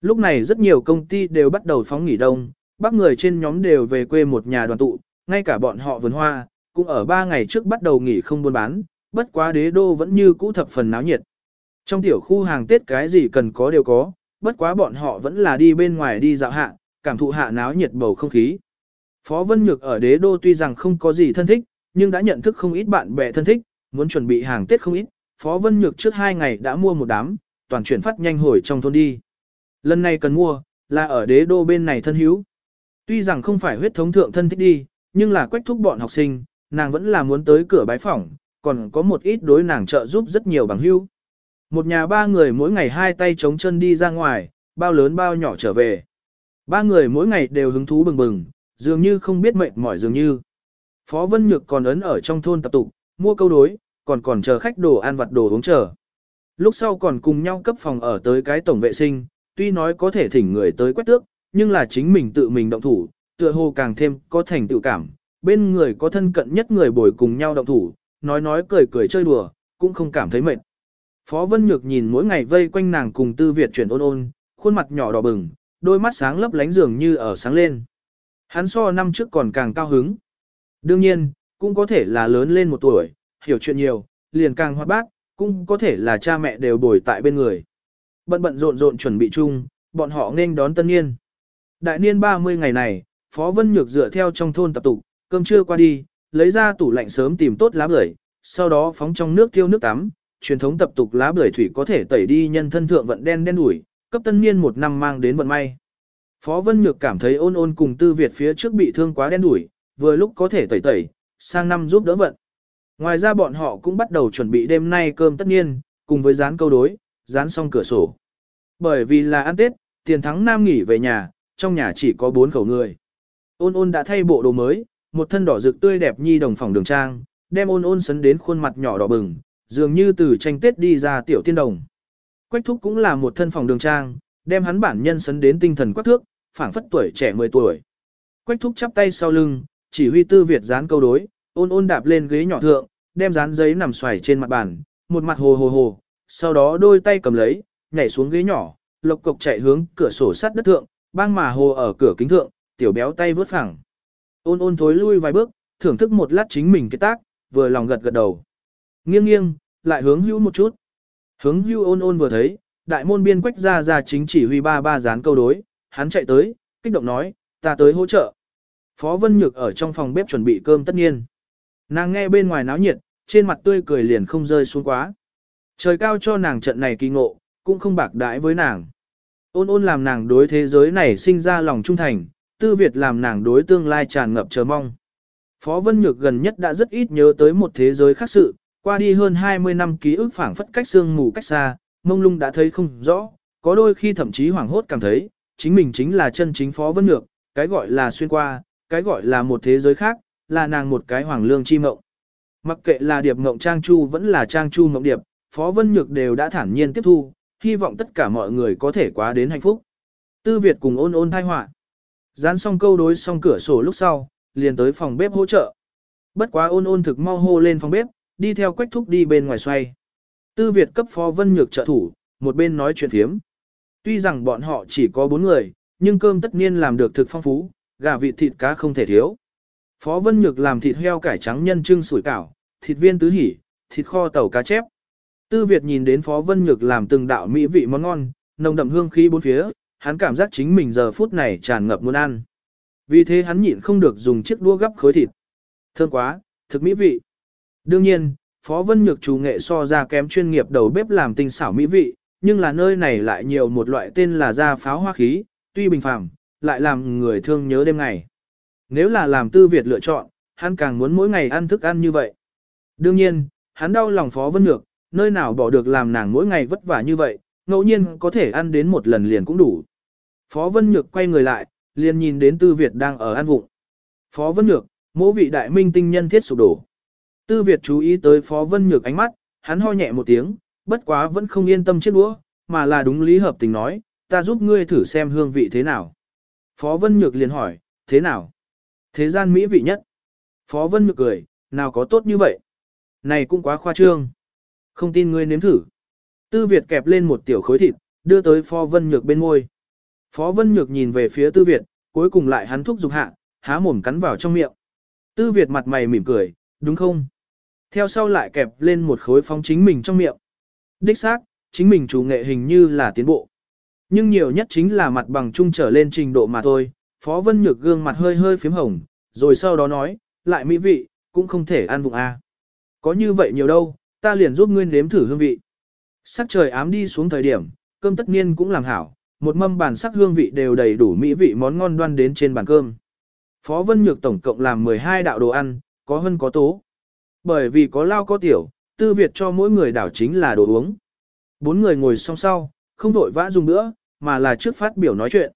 Lúc này rất nhiều công ty đều bắt đầu phóng nghỉ đông, bác người trên nhóm đều về quê một nhà đoàn tụ, ngay cả bọn họ vườn hoa, cũng ở ba ngày trước bắt đầu nghỉ không buôn bán, bất quá đế đô vẫn như cũ thập phần náo nhiệt. Trong tiểu khu hàng Tết cái gì cần có đều có, bất quá bọn họ vẫn là đi bên ngoài đi dạo hạ, cảm thụ hạ náo nhiệt bầu không khí. Phó Vân Nhược ở đế đô tuy rằng không có gì thân thích, nhưng đã nhận thức không ít bạn bè thân thích, muốn chuẩn bị hàng Tết không ít. Phó Vân Nhược trước hai ngày đã mua một đám, toàn chuyển phát nhanh hồi trong thôn đi. Lần này cần mua, là ở đế đô bên này thân hữu. Tuy rằng không phải huyết thống thượng thân thích đi, nhưng là quách thúc bọn học sinh, nàng vẫn là muốn tới cửa bái phỏng, còn có một ít đối nàng trợ giúp rất nhiều bằng hữu. Một nhà ba người mỗi ngày hai tay chống chân đi ra ngoài, bao lớn bao nhỏ trở về. Ba người mỗi ngày đều hứng thú bừng bừng, dường như không biết mệt mỏi dường như. Phó Vân Nhược còn ấn ở trong thôn tập tục, mua câu đối, còn còn chờ khách đồ ăn vặt đồ uống chờ. Lúc sau còn cùng nhau cấp phòng ở tới cái tổng vệ sinh, tuy nói có thể thỉnh người tới quét tước, nhưng là chính mình tự mình động thủ, tựa hồ càng thêm có thành tựu cảm, bên người có thân cận nhất người bồi cùng nhau động thủ, nói nói cười cười chơi đùa, cũng không cảm thấy mệt. Phó Vân Nhược nhìn mỗi ngày vây quanh nàng cùng Tư Việt chuyển ôn ôn, khuôn mặt nhỏ đỏ bừng, đôi mắt sáng lấp lánh dường như ở sáng lên. Hắn so năm trước còn càng cao hứng. Đương nhiên, cũng có thể là lớn lên một tuổi, hiểu chuyện nhiều, liền càng hoạt bát, cũng có thể là cha mẹ đều bồi tại bên người. Bận bận rộn rộn chuẩn bị chung, bọn họ nên đón tân niên. Đại niên 30 ngày này, Phó Vân Nhược dựa theo trong thôn tập tục, cơm trưa qua đi, lấy ra tủ lạnh sớm tìm tốt lá bưởi, sau đó phóng trong nước tiêu nước tắm, truyền thống tập tục lá bưởi thủy có thể tẩy đi nhân thân thượng vận đen đen đủi, cấp tân niên một năm mang đến vận may. Phó Vân Nhược cảm thấy ôn ôn cùng tư Việt phía trước bị thương quá đen đủi, vừa lúc có thể tẩy tẩy, sang năm giúp đỡ vận. Ngoài ra bọn họ cũng bắt đầu chuẩn bị đêm nay cơm tất nhiên, cùng với dán câu đối, dán xong cửa sổ. Bởi vì là ăn Tết, tiền thắng nam nghỉ về nhà, trong nhà chỉ có bốn khẩu người. Ôn ôn đã thay bộ đồ mới, một thân đỏ rực tươi đẹp nhi đồng phòng đường trang, đem ôn ôn sấn đến khuôn mặt nhỏ đỏ bừng, dường như từ tranh Tết đi ra tiểu tiên đồng. Quách thúc cũng là một thân phòng đường trang, đem hắn bản nhân sấn đến tinh thần quắc thước, phảng phất tuổi trẻ 10 tuổi. Quách thúc chắp tay sau lưng, chỉ huy tư Việt dán câu đối, ôn ôn đạp lên ghế nhỏ thượng, đem dán giấy nằm xoài trên mặt bàn, một mặt hồ hồ hồ, sau đó đôi tay cầm lấy, nhảy xuống ghế nhỏ, lộc cộc chạy hướng cửa sổ sắt đất thượng, bang mà hồ ở cửa kính thượng, tiểu béo tay vớt phẳng. Ôn ôn thối lui vài bước, thưởng thức một lát chính mình cái tác, vừa lòng gật gật đầu. Nghiêng nghiêng, lại hướng hữu một chút. Hướng hữu ôn ôn vừa thấy, đại môn biên quách ra ra chính chỉ huy ba ba dán câu đối, hắn chạy tới, kích động nói, ta tới hỗ trợ. Phó Vân Nhược ở trong phòng bếp chuẩn bị cơm tất nhiên. Nàng nghe bên ngoài náo nhiệt, trên mặt tươi cười liền không rơi xuống quá. Trời cao cho nàng trận này kỳ ngộ, cũng không bạc đãi với nàng. Ôn ôn làm nàng đối thế giới này sinh ra lòng trung thành, tư Việt làm nàng đối tương lai tràn ngập chờ mong. Phó Vân Nhược gần nhất đã rất ít nhớ tới một thế giới khác sự, qua đi hơn 20 năm ký ức phảng phất cách xương mù cách xa, mông lung đã thấy không rõ, có đôi khi thậm chí hoảng hốt cảm thấy, chính mình chính là chân chính Phó Vân Nhược, cái gọi là xuyên qua, cái gọi là một thế giới khác, là nàng một cái hoàng lương chi mộng. mặc kệ là điệp mộng trang chu vẫn là trang chu mộng điệp, Phó Vân Nhược đều đã thản nhiên tiếp thu, hy vọng tất cả mọi người có thể quá đến hạnh phúc. Tư Việt cùng ôn ôn thai họa Dán xong câu đối xong cửa sổ lúc sau, liền tới phòng bếp hỗ trợ. Bất quá ôn ôn thực mau hô lên phòng bếp, đi theo quách thúc đi bên ngoài xoay. Tư Việt cấp Phó Vân Nhược trợ thủ, một bên nói chuyện thiếm. Tuy rằng bọn họ chỉ có bốn người, nhưng cơm tất nhiên làm được thực phong phú, gà vịt thịt cá không thể thiếu. Phó Vân Nhược làm thịt heo cải trắng nhân trưng sủi cảo, thịt viên tứ hỉ, thịt kho tàu cá chép. Tư Việt nhìn đến Phó Vân Nhược làm từng đạo mỹ vị món ngon, nồng đậm hương khí bốn phía, hắn cảm giác chính mình giờ phút này tràn ngập muốn ăn. Vì thế hắn nhịn không được dùng chiếc đũa gắp khối thịt. Thơm quá, thực mỹ vị. Đương nhiên, Phó Vân Nhược chủ nghệ so ra kém chuyên nghiệp đầu bếp làm tinh xảo mỹ vị, nhưng là nơi này lại nhiều một loại tên là da pháo hoa khí, tuy bình phẳng, lại làm người thương nhớ đêm ngày. Nếu là làm tư Việt lựa chọn, hắn càng muốn mỗi ngày ăn thức ăn như vậy. Đương nhiên, hắn đau lòng Phó Vân Nhược, nơi nào bỏ được làm nàng mỗi ngày vất vả như vậy, ngẫu nhiên có thể ăn đến một lần liền cũng đủ. Phó Vân Nhược quay người lại, liền nhìn đến Tư Việt đang ở ăn vụng. Phó Vân Nhược, mỗ vị đại minh tinh nhân thiết sụp đổ. Tư Việt chú ý tới Phó Vân Nhược ánh mắt, hắn ho nhẹ một tiếng, bất quá vẫn không yên tâm chết đũa, mà là đúng lý hợp tình nói, ta giúp ngươi thử xem hương vị thế nào. Phó Vân Nhược liền hỏi, thế nào? Thế gian mỹ vị nhất. Phó Vân Nhược cười, nào có tốt như vậy? Này cũng quá khoa trương. Không tin ngươi nếm thử. Tư Việt kẹp lên một tiểu khối thịt, đưa tới Phó Vân Nhược bên ngôi. Phó Vân Nhược nhìn về phía Tư Việt, cuối cùng lại hắn thúc giục hạ, há mồm cắn vào trong miệng. Tư Việt mặt mày mỉm cười, đúng không? Theo sau lại kẹp lên một khối phóng chính mình trong miệng. Đích xác, chính mình chủ nghệ hình như là tiến bộ. Nhưng nhiều nhất chính là mặt bằng trung trở lên trình độ mà thôi. Phó Vân Nhược gương mặt hơi hơi phím hồng, rồi sau đó nói, lại mỹ vị, cũng không thể ăn vụng a. Có như vậy nhiều đâu, ta liền giúp ngươi nếm thử hương vị. Sắc trời ám đi xuống thời điểm, cơm tất nhiên cũng làm hảo, một mâm bàn sắc hương vị đều đầy đủ mỹ vị món ngon đoan đến trên bàn cơm. Phó Vân Nhược tổng cộng làm 12 đạo đồ ăn, có hơn có tố. Bởi vì có lao có tiểu, tư Việt cho mỗi người đảo chính là đồ uống. Bốn người ngồi song sau, không vội vã dùng nữa, mà là trước phát biểu nói chuyện.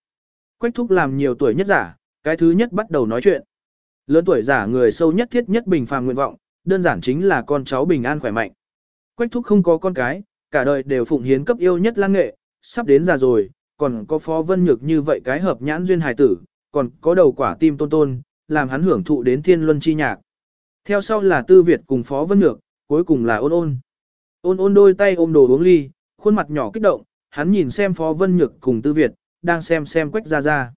Quách thúc làm nhiều tuổi nhất giả, cái thứ nhất bắt đầu nói chuyện. Lớn tuổi giả người sâu nhất thiết nhất bình phàm nguyện vọng, đơn giản chính là con cháu bình an khỏe mạnh. Quách thúc không có con cái, cả đời đều phụng hiến cấp yêu nhất lang nghệ, sắp đến già rồi, còn có phó vân nhược như vậy cái hợp nhãn duyên hài tử, còn có đầu quả tim tôn tôn, làm hắn hưởng thụ đến thiên luân chi nhạc. Theo sau là tư Việt cùng phó vân nhược, cuối cùng là ôn ôn. Ôn ôn đôi tay ôm đồ uống ly, khuôn mặt nhỏ kích động, hắn nhìn xem phó vân nhược cùng tư Việt, đang xem xem quách gia gia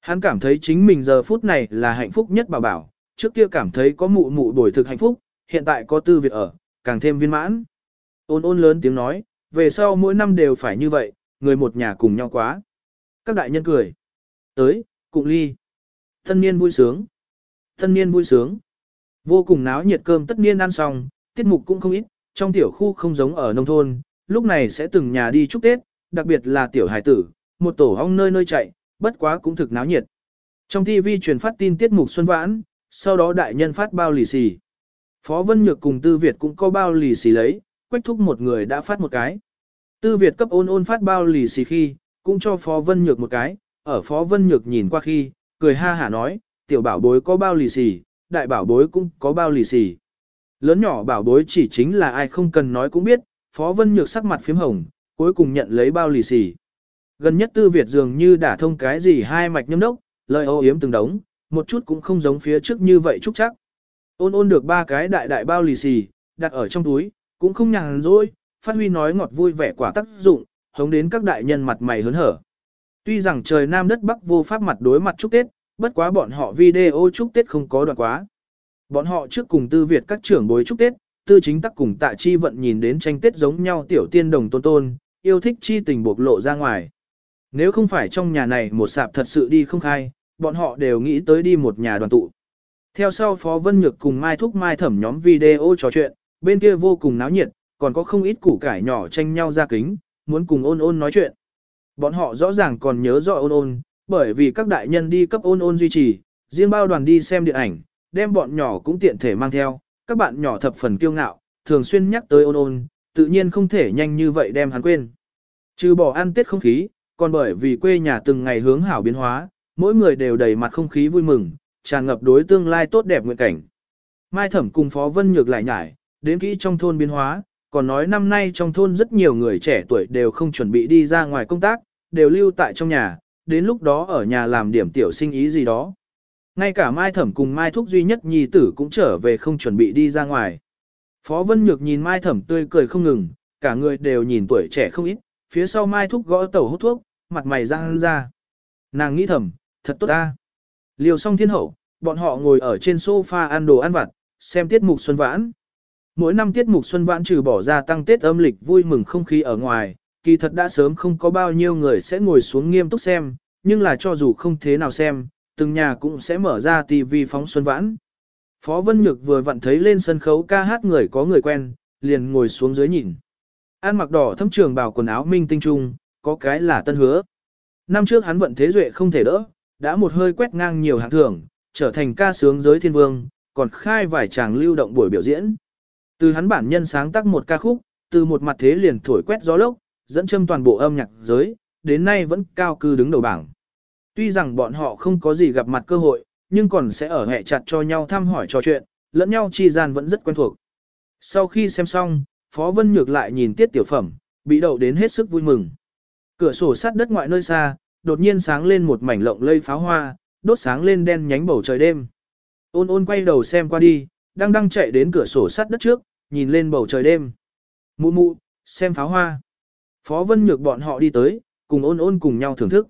Hắn cảm thấy chính mình giờ phút này là hạnh phúc nhất bảo bảo, trước kia cảm thấy có mụ mụ đổi thực hạnh phúc, hiện tại có tư Việt ở, càng thêm viên mãn. Ôn ôn lớn tiếng nói, về sau mỗi năm đều phải như vậy, người một nhà cùng nhau quá. Các đại nhân cười. Tới, cụng ly. Thân niên vui sướng. Thân niên vui sướng. Vô cùng náo nhiệt cơm tất niên ăn xong, tiết mục cũng không ít, trong tiểu khu không giống ở nông thôn, lúc này sẽ từng nhà đi chúc Tết, đặc biệt là tiểu hải tử, một tổ ong nơi nơi chạy, bất quá cũng thực náo nhiệt. Trong TV truyền phát tin tiết mục Xuân Vãn, sau đó đại nhân phát bao lì xì. Phó Vân Nhược cùng Tư Việt cũng có bao lì xì lấy, quách thúc một người đã phát một cái. Tư Việt cấp ôn ôn phát bao lì xì khi, cũng cho Phó Vân Nhược một cái, ở Phó Vân Nhược nhìn qua khi, cười ha hả nói, tiểu bảo bối có bao lì xì, đại bảo bối cũng có bao lì xì. Lớn nhỏ bảo bối chỉ chính là ai không cần nói cũng biết, Phó Vân Nhược sắc mặt phím hồng, cuối cùng nhận lấy bao lì xì. Gần nhất Tư Việt dường như đã thông cái gì hai mạch nhâm đốc, lời ô yếm từng đống, một chút cũng không giống phía trước như vậy chúc chắc. Ôn ôn được ba cái đại đại bao lì xì, đặt ở trong túi, cũng không nhàn rỗi, phát huy nói ngọt vui vẻ quả tác dụng, hống đến các đại nhân mặt mày hớn hở. Tuy rằng trời nam đất bắc vô pháp mặt đối mặt chúc Tết, bất quá bọn họ video chúc Tết không có đoạn quá. Bọn họ trước cùng tư Việt các trưởng bối chúc Tết, tư chính tắc cùng tạ chi vận nhìn đến tranh Tết giống nhau tiểu tiên đồng tôn tôn, yêu thích chi tình bộc lộ ra ngoài. Nếu không phải trong nhà này một sạp thật sự đi không khai, bọn họ đều nghĩ tới đi một nhà đoàn tụ. Theo sau Phó Vân Nhược cùng Mai Thúc Mai thẩm nhóm video trò chuyện, bên kia vô cùng náo nhiệt, còn có không ít củ cải nhỏ tranh nhau ra kính, muốn cùng ôn ôn nói chuyện. Bọn họ rõ ràng còn nhớ rõ ôn ôn, bởi vì các đại nhân đi cấp ôn ôn duy trì, riêng bao đoàn đi xem điện ảnh, đem bọn nhỏ cũng tiện thể mang theo, các bạn nhỏ thập phần kiêu ngạo, thường xuyên nhắc tới ôn ôn, tự nhiên không thể nhanh như vậy đem hắn quên. Trừ bỏ ăn tết không khí, còn bởi vì quê nhà từng ngày hướng hảo biến hóa, mỗi người đều đầy mặt không khí vui mừng, tràn ngập đối tương lai tốt đẹp nguyện cảnh. Mai Thẩm cùng Phó Vân Nhược lại nhải, đến kỹ trong thôn biến hóa, còn nói năm nay trong thôn rất nhiều người trẻ tuổi đều không chuẩn bị đi ra ngoài công tác, đều lưu tại trong nhà, đến lúc đó ở nhà làm điểm tiểu sinh ý gì đó. Ngay cả Mai Thẩm cùng Mai Thúc duy nhất nhi tử cũng trở về không chuẩn bị đi ra ngoài. Phó Vân Nhược nhìn Mai Thẩm tươi cười không ngừng, cả người đều nhìn tuổi trẻ không ít, phía sau Mai Thúc gõ tẩu hút thuốc, mặt mày răng ra. Nàng nghĩ thầm, thật tốt ta. Liều xong thiên hậu, bọn họ ngồi ở trên sofa ăn đồ ăn vặt, xem tiết mục xuân vãn. Mỗi năm tiết mục xuân vãn trừ bỏ ra tăng Tết âm lịch vui mừng không khí ở ngoài, kỳ thật đã sớm không có bao nhiêu người sẽ ngồi xuống nghiêm túc xem, nhưng là cho dù không thế nào xem, từng nhà cũng sẽ mở ra tivi phóng xuân vãn. Phó Vân Nhược vừa vặn thấy lên sân khấu ca hát người có người quen, liền ngồi xuống dưới nhìn. An mặc đỏ thâm trường bào quần áo minh tinh trung, có cái là tân hứa. Năm trước hắn vận thế duệ không thể đỡ, đã một hơi quét ngang nhiều hạng thưởng, trở thành ca sướng giới thiên vương, còn khai vài chàng lưu động buổi biểu diễn. Từ hắn bản nhân sáng tác một ca khúc, từ một mặt thế liền thổi quét gió lốc, dẫn châm toàn bộ âm nhạc giới, đến nay vẫn cao cư đứng đầu bảng. Tuy rằng bọn họ không có gì gặp mặt cơ hội, nhưng còn sẽ ở hẹ chặt cho nhau thăm hỏi trò chuyện, lẫn nhau chi gian vẫn rất quen thuộc. Sau khi xem xong, Phó Vân Nhược lại nhìn tiết tiểu phẩm, bị đậu đến hết sức vui mừng. Cửa sổ sắt đất ngoại nơi xa, đột nhiên sáng lên một mảnh lộng lây pháo hoa, đốt sáng lên đen nhánh bầu trời đêm. Ôn ôn quay đầu xem qua đi, đang đang chạy đến cửa sổ sắt đất trước, nhìn lên bầu trời đêm. Mụ mụ, xem pháo hoa. Phó Vân Nhược bọn họ đi tới, cùng ôn ôn cùng nhau thưởng thức.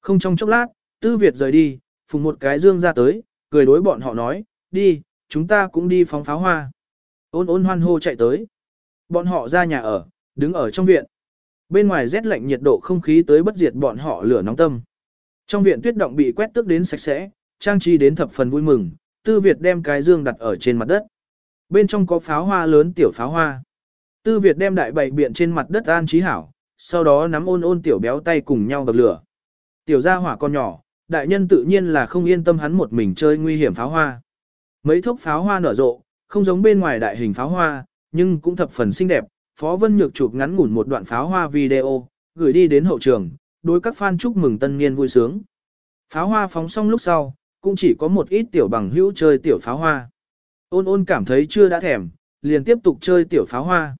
Không trong chốc lát, Tư Việt rời đi, phùng một cái dương ra tới, cười đối bọn họ nói, đi, chúng ta cũng đi phóng pháo hoa. Ôn ôn hoan hô chạy tới. Bọn họ ra nhà ở, đứng ở trong viện. Bên ngoài rét lạnh nhiệt độ không khí tới bất diệt bọn họ lửa nóng tâm. Trong viện tuyết động bị quét tước đến sạch sẽ, trang trí đến thập phần vui mừng, Tư Việt đem cái dương đặt ở trên mặt đất. Bên trong có pháo hoa lớn tiểu pháo hoa. Tư Việt đem đại bày biện trên mặt đất an trí hảo, sau đó nắm ôn ôn tiểu béo tay cùng nhau bật lửa. Tiểu gia hỏa con nhỏ, đại nhân tự nhiên là không yên tâm hắn một mình chơi nguy hiểm pháo hoa. Mấy thốc pháo hoa nở rộ, không giống bên ngoài đại hình pháo hoa, nhưng cũng thập phần xinh đẹp. Phó Vân Nhược chụp ngắn ngủn một đoạn pháo hoa video, gửi đi đến hậu trường, đối các fan chúc mừng tân niên vui sướng. Pháo hoa phóng xong lúc sau, cũng chỉ có một ít tiểu bằng hữu chơi tiểu pháo hoa. Ôn ôn cảm thấy chưa đã thèm, liền tiếp tục chơi tiểu pháo hoa.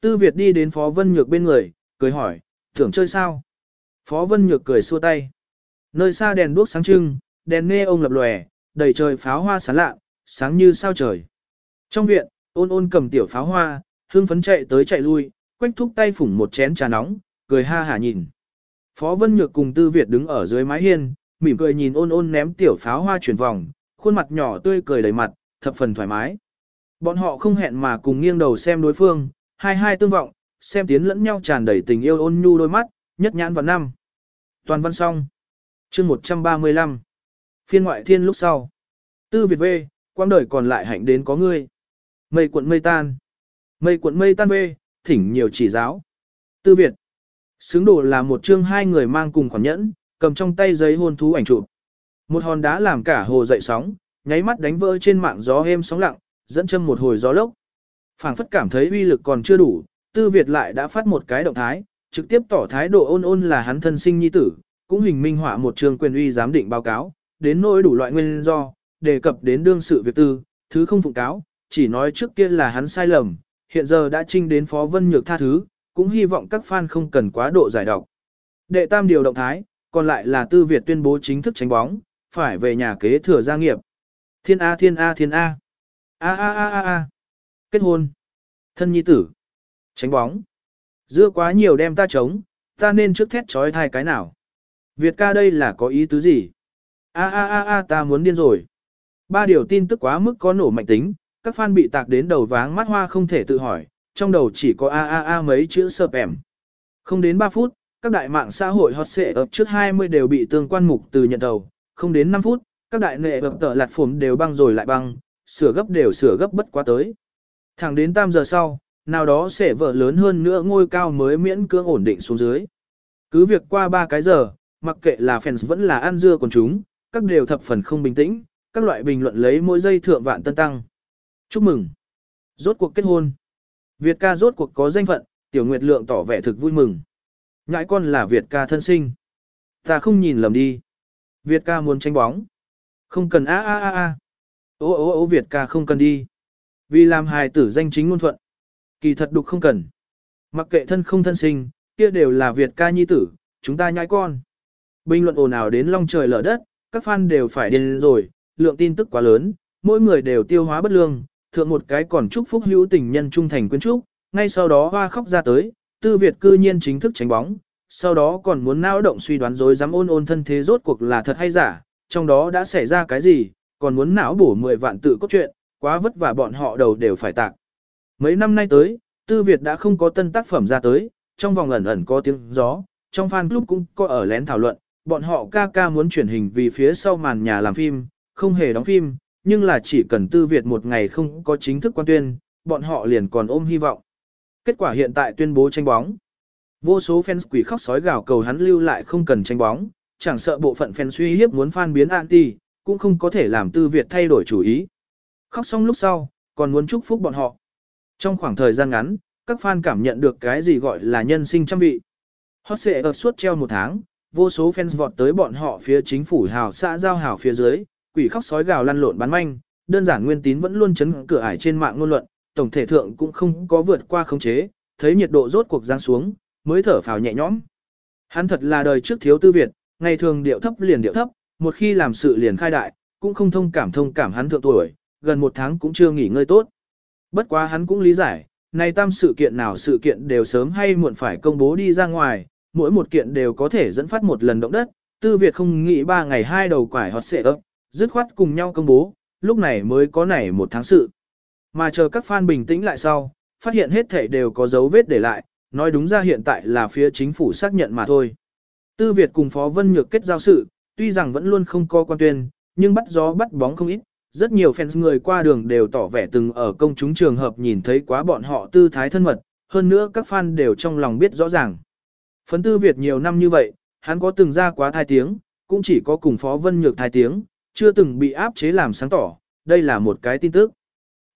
Tư Việt đi đến Phó Vân Nhược bên người, cười hỏi, tưởng chơi sao? Phó Vân Nhược cười xua tay. Nơi xa đèn đuốc sáng trưng, đèn nghe ông lập lòe, đầy trời pháo hoa sáng lạ, sáng như sao trời. Trong viện, ôn ôn cầm tiểu pháo hoa, hương phấn chạy tới chạy lui, quách thúc tay phủng một chén trà nóng, cười ha hả nhìn. Phó Vân Nhược cùng Tư Việt đứng ở dưới mái hiên, mỉm cười nhìn ôn ôn ném tiểu pháo hoa chuyển vòng, khuôn mặt nhỏ tươi cười đầy mặt, thập phần thoải mái. Bọn họ không hẹn mà cùng nghiêng đầu xem đối phương, hai hai tương vọng, xem tiến lẫn nhau tràn đầy tình yêu ôn nhu đôi mắt, nhất nhãn vào năm. Toàn văn xong chương 135. Phiên ngoại thiên lúc sau. Tư Việt V, quang đời còn lại hạnh đến có ngươi. Mây cuộn mây tan. Mây cuộn mây tan V, thỉnh nhiều chỉ giáo. Tư Việt. Xứng đồ là một chương hai người mang cùng khoản nhẫn, cầm trong tay giấy hôn thú ảnh chụp. Một hòn đá làm cả hồ dậy sóng, nháy mắt đánh vỡ trên mạng gió êm sóng lặng, dẫn châm một hồi gió lốc. Phảng phất cảm thấy uy lực còn chưa đủ, Tư Việt lại đã phát một cái động thái, trực tiếp tỏ thái độ ôn ôn là hắn thân sinh nhi tử, cũng hình minh họa một trường quyền uy giám định báo cáo, đến nỗi đủ loại nguyên do, đề cập đến đương sự việc tư, thứ không phụng cáo, chỉ nói trước kia là hắn sai lầm, hiện giờ đã trinh đến Phó Vân Nhược tha thứ, cũng hy vọng các fan không cần quá độ giải độc. Đệ tam điều động thái, còn lại là Tư Việt tuyên bố chính thức tránh bóng, phải về nhà kế thừa gia nghiệp. Thiên A thiên A thiên A. A A A A A. Kết hôn. Thân nhi tử. Tránh bóng. Dưa quá nhiều đem ta trống, ta nên trước thét trói thai cái nào. Việt ca đây là có ý tứ gì? A a a a ta muốn điên rồi. Ba điều tin tức quá mức có nổ mạnh tính, các fan bị tạc đến đầu váng mắt hoa không thể tự hỏi, trong đầu chỉ có a a a mấy chữ sợp ẻm. Không đến 3 phút, các đại mạng xã hội hot xệ ập trước 20 đều bị tương quan mục từ nhận đầu, không đến 5 phút, các đại nệ ập tờ lạt phồm đều băng rồi lại băng, sửa gấp đều sửa gấp bất quá tới. Thẳng đến 8 giờ sau, nào đó sẽ vợ lớn hơn nữa ngôi cao mới miễn cưỡng ổn định xuống dưới. Cứ việc qua 3 cái giờ, mặc kệ là fans vẫn là ăn dưa còn chúng, các đều thập phần không bình tĩnh, các loại bình luận lấy mỗi giây thượng vạn tân tăng. Chúc mừng! Rốt cuộc kết hôn. Việt ca rốt cuộc có danh phận, tiểu nguyệt lượng tỏ vẻ thực vui mừng. Ngãi con là Việt ca thân sinh. Ta không nhìn lầm đi. Việt ca muốn tranh bóng. Không cần a a a a. Ô ô ô Việt ca không cần đi. Vì làm hài tử danh chính ngôn thuận. Kỳ thật đục không cần. Mặc kệ thân không thân sinh, kia đều là Việt ca nhi tử, chúng ta nhãi con. Bình luận ồn ào đến long trời lở đất, các fan đều phải điên rồi, lượng tin tức quá lớn, mỗi người đều tiêu hóa bất lương, thượng một cái còn chúc phúc hữu tình nhân trung thành quyến trúc, ngay sau đó hoa khóc ra tới, tư Việt cư nhiên chính thức tránh bóng, sau đó còn muốn nao động suy đoán dối dám ôn ôn thân thế rốt cuộc là thật hay giả, trong đó đã xảy ra cái gì, còn muốn não bổ 10 vạn tự cốt truyện, quá vất vả bọn họ đầu đều phải tạc. Mấy năm nay tới, Tư Việt đã không có tân tác phẩm ra tới, trong vòng ẩn ẩn có tiếng gió, trong fan club cũng có ở lén thảo luận, bọn họ ca ca muốn chuyển hình vì phía sau màn nhà làm phim, không hề đóng phim, nhưng là chỉ cần Tư Việt một ngày không có chính thức quan tuyên, bọn họ liền còn ôm hy vọng. Kết quả hiện tại tuyên bố tranh bóng. Vô số fans quỷ khóc sói gào cầu hắn lưu lại không cần tranh bóng, chẳng sợ bộ phận fan suy hiếp muốn fan biến anti, cũng không có thể làm Tư Việt thay đổi chủ ý. Khóc xong lúc sau, còn muốn chúc phúc bọn họ. Trong khoảng thời gian ngắn, các fan cảm nhận được cái gì gọi là nhân sinh trăm vị. Hot sẽ ở suốt treo một tháng, vô số fans vọt tới bọn họ phía chính phủ hào xã giao hào phía dưới, quỷ khóc sói gào lăn lộn bán manh, đơn giản nguyên tín vẫn luôn chấn cửa ải trên mạng ngôn luận, tổng thể thượng cũng không có vượt qua khống chế, thấy nhiệt độ rốt cuộc giáng xuống, mới thở phào nhẹ nhõm. Hắn thật là đời trước thiếu tư Việt, ngày thường điệu thấp liền điệu thấp, một khi làm sự liền khai đại, cũng không thông cảm thông cảm hắn thượng tuổi, gần một tháng cũng chưa nghỉ ngơi tốt. Bất quá hắn cũng lý giải, này tam sự kiện nào sự kiện đều sớm hay muộn phải công bố đi ra ngoài, mỗi một kiện đều có thể dẫn phát một lần động đất, tư Việt không nghĩ ba ngày hai đầu quải hot xệ ấp, dứt khoát cùng nhau công bố, lúc này mới có nảy một tháng sự. Mà chờ các fan bình tĩnh lại sau, phát hiện hết thể đều có dấu vết để lại, nói đúng ra hiện tại là phía chính phủ xác nhận mà thôi. Tư Việt cùng Phó Vân Nhược kết giao sự, tuy rằng vẫn luôn không có quan tuyên, nhưng bắt gió bắt bóng không ít, rất nhiều fans người qua đường đều tỏ vẻ từng ở công chúng trường hợp nhìn thấy quá bọn họ tư thái thân mật, hơn nữa các fan đều trong lòng biết rõ ràng. Phấn tư Việt nhiều năm như vậy, hắn có từng ra quá thai tiếng, cũng chỉ có cùng Phó Vân Nhược thai tiếng, chưa từng bị áp chế làm sáng tỏ, đây là một cái tin tức.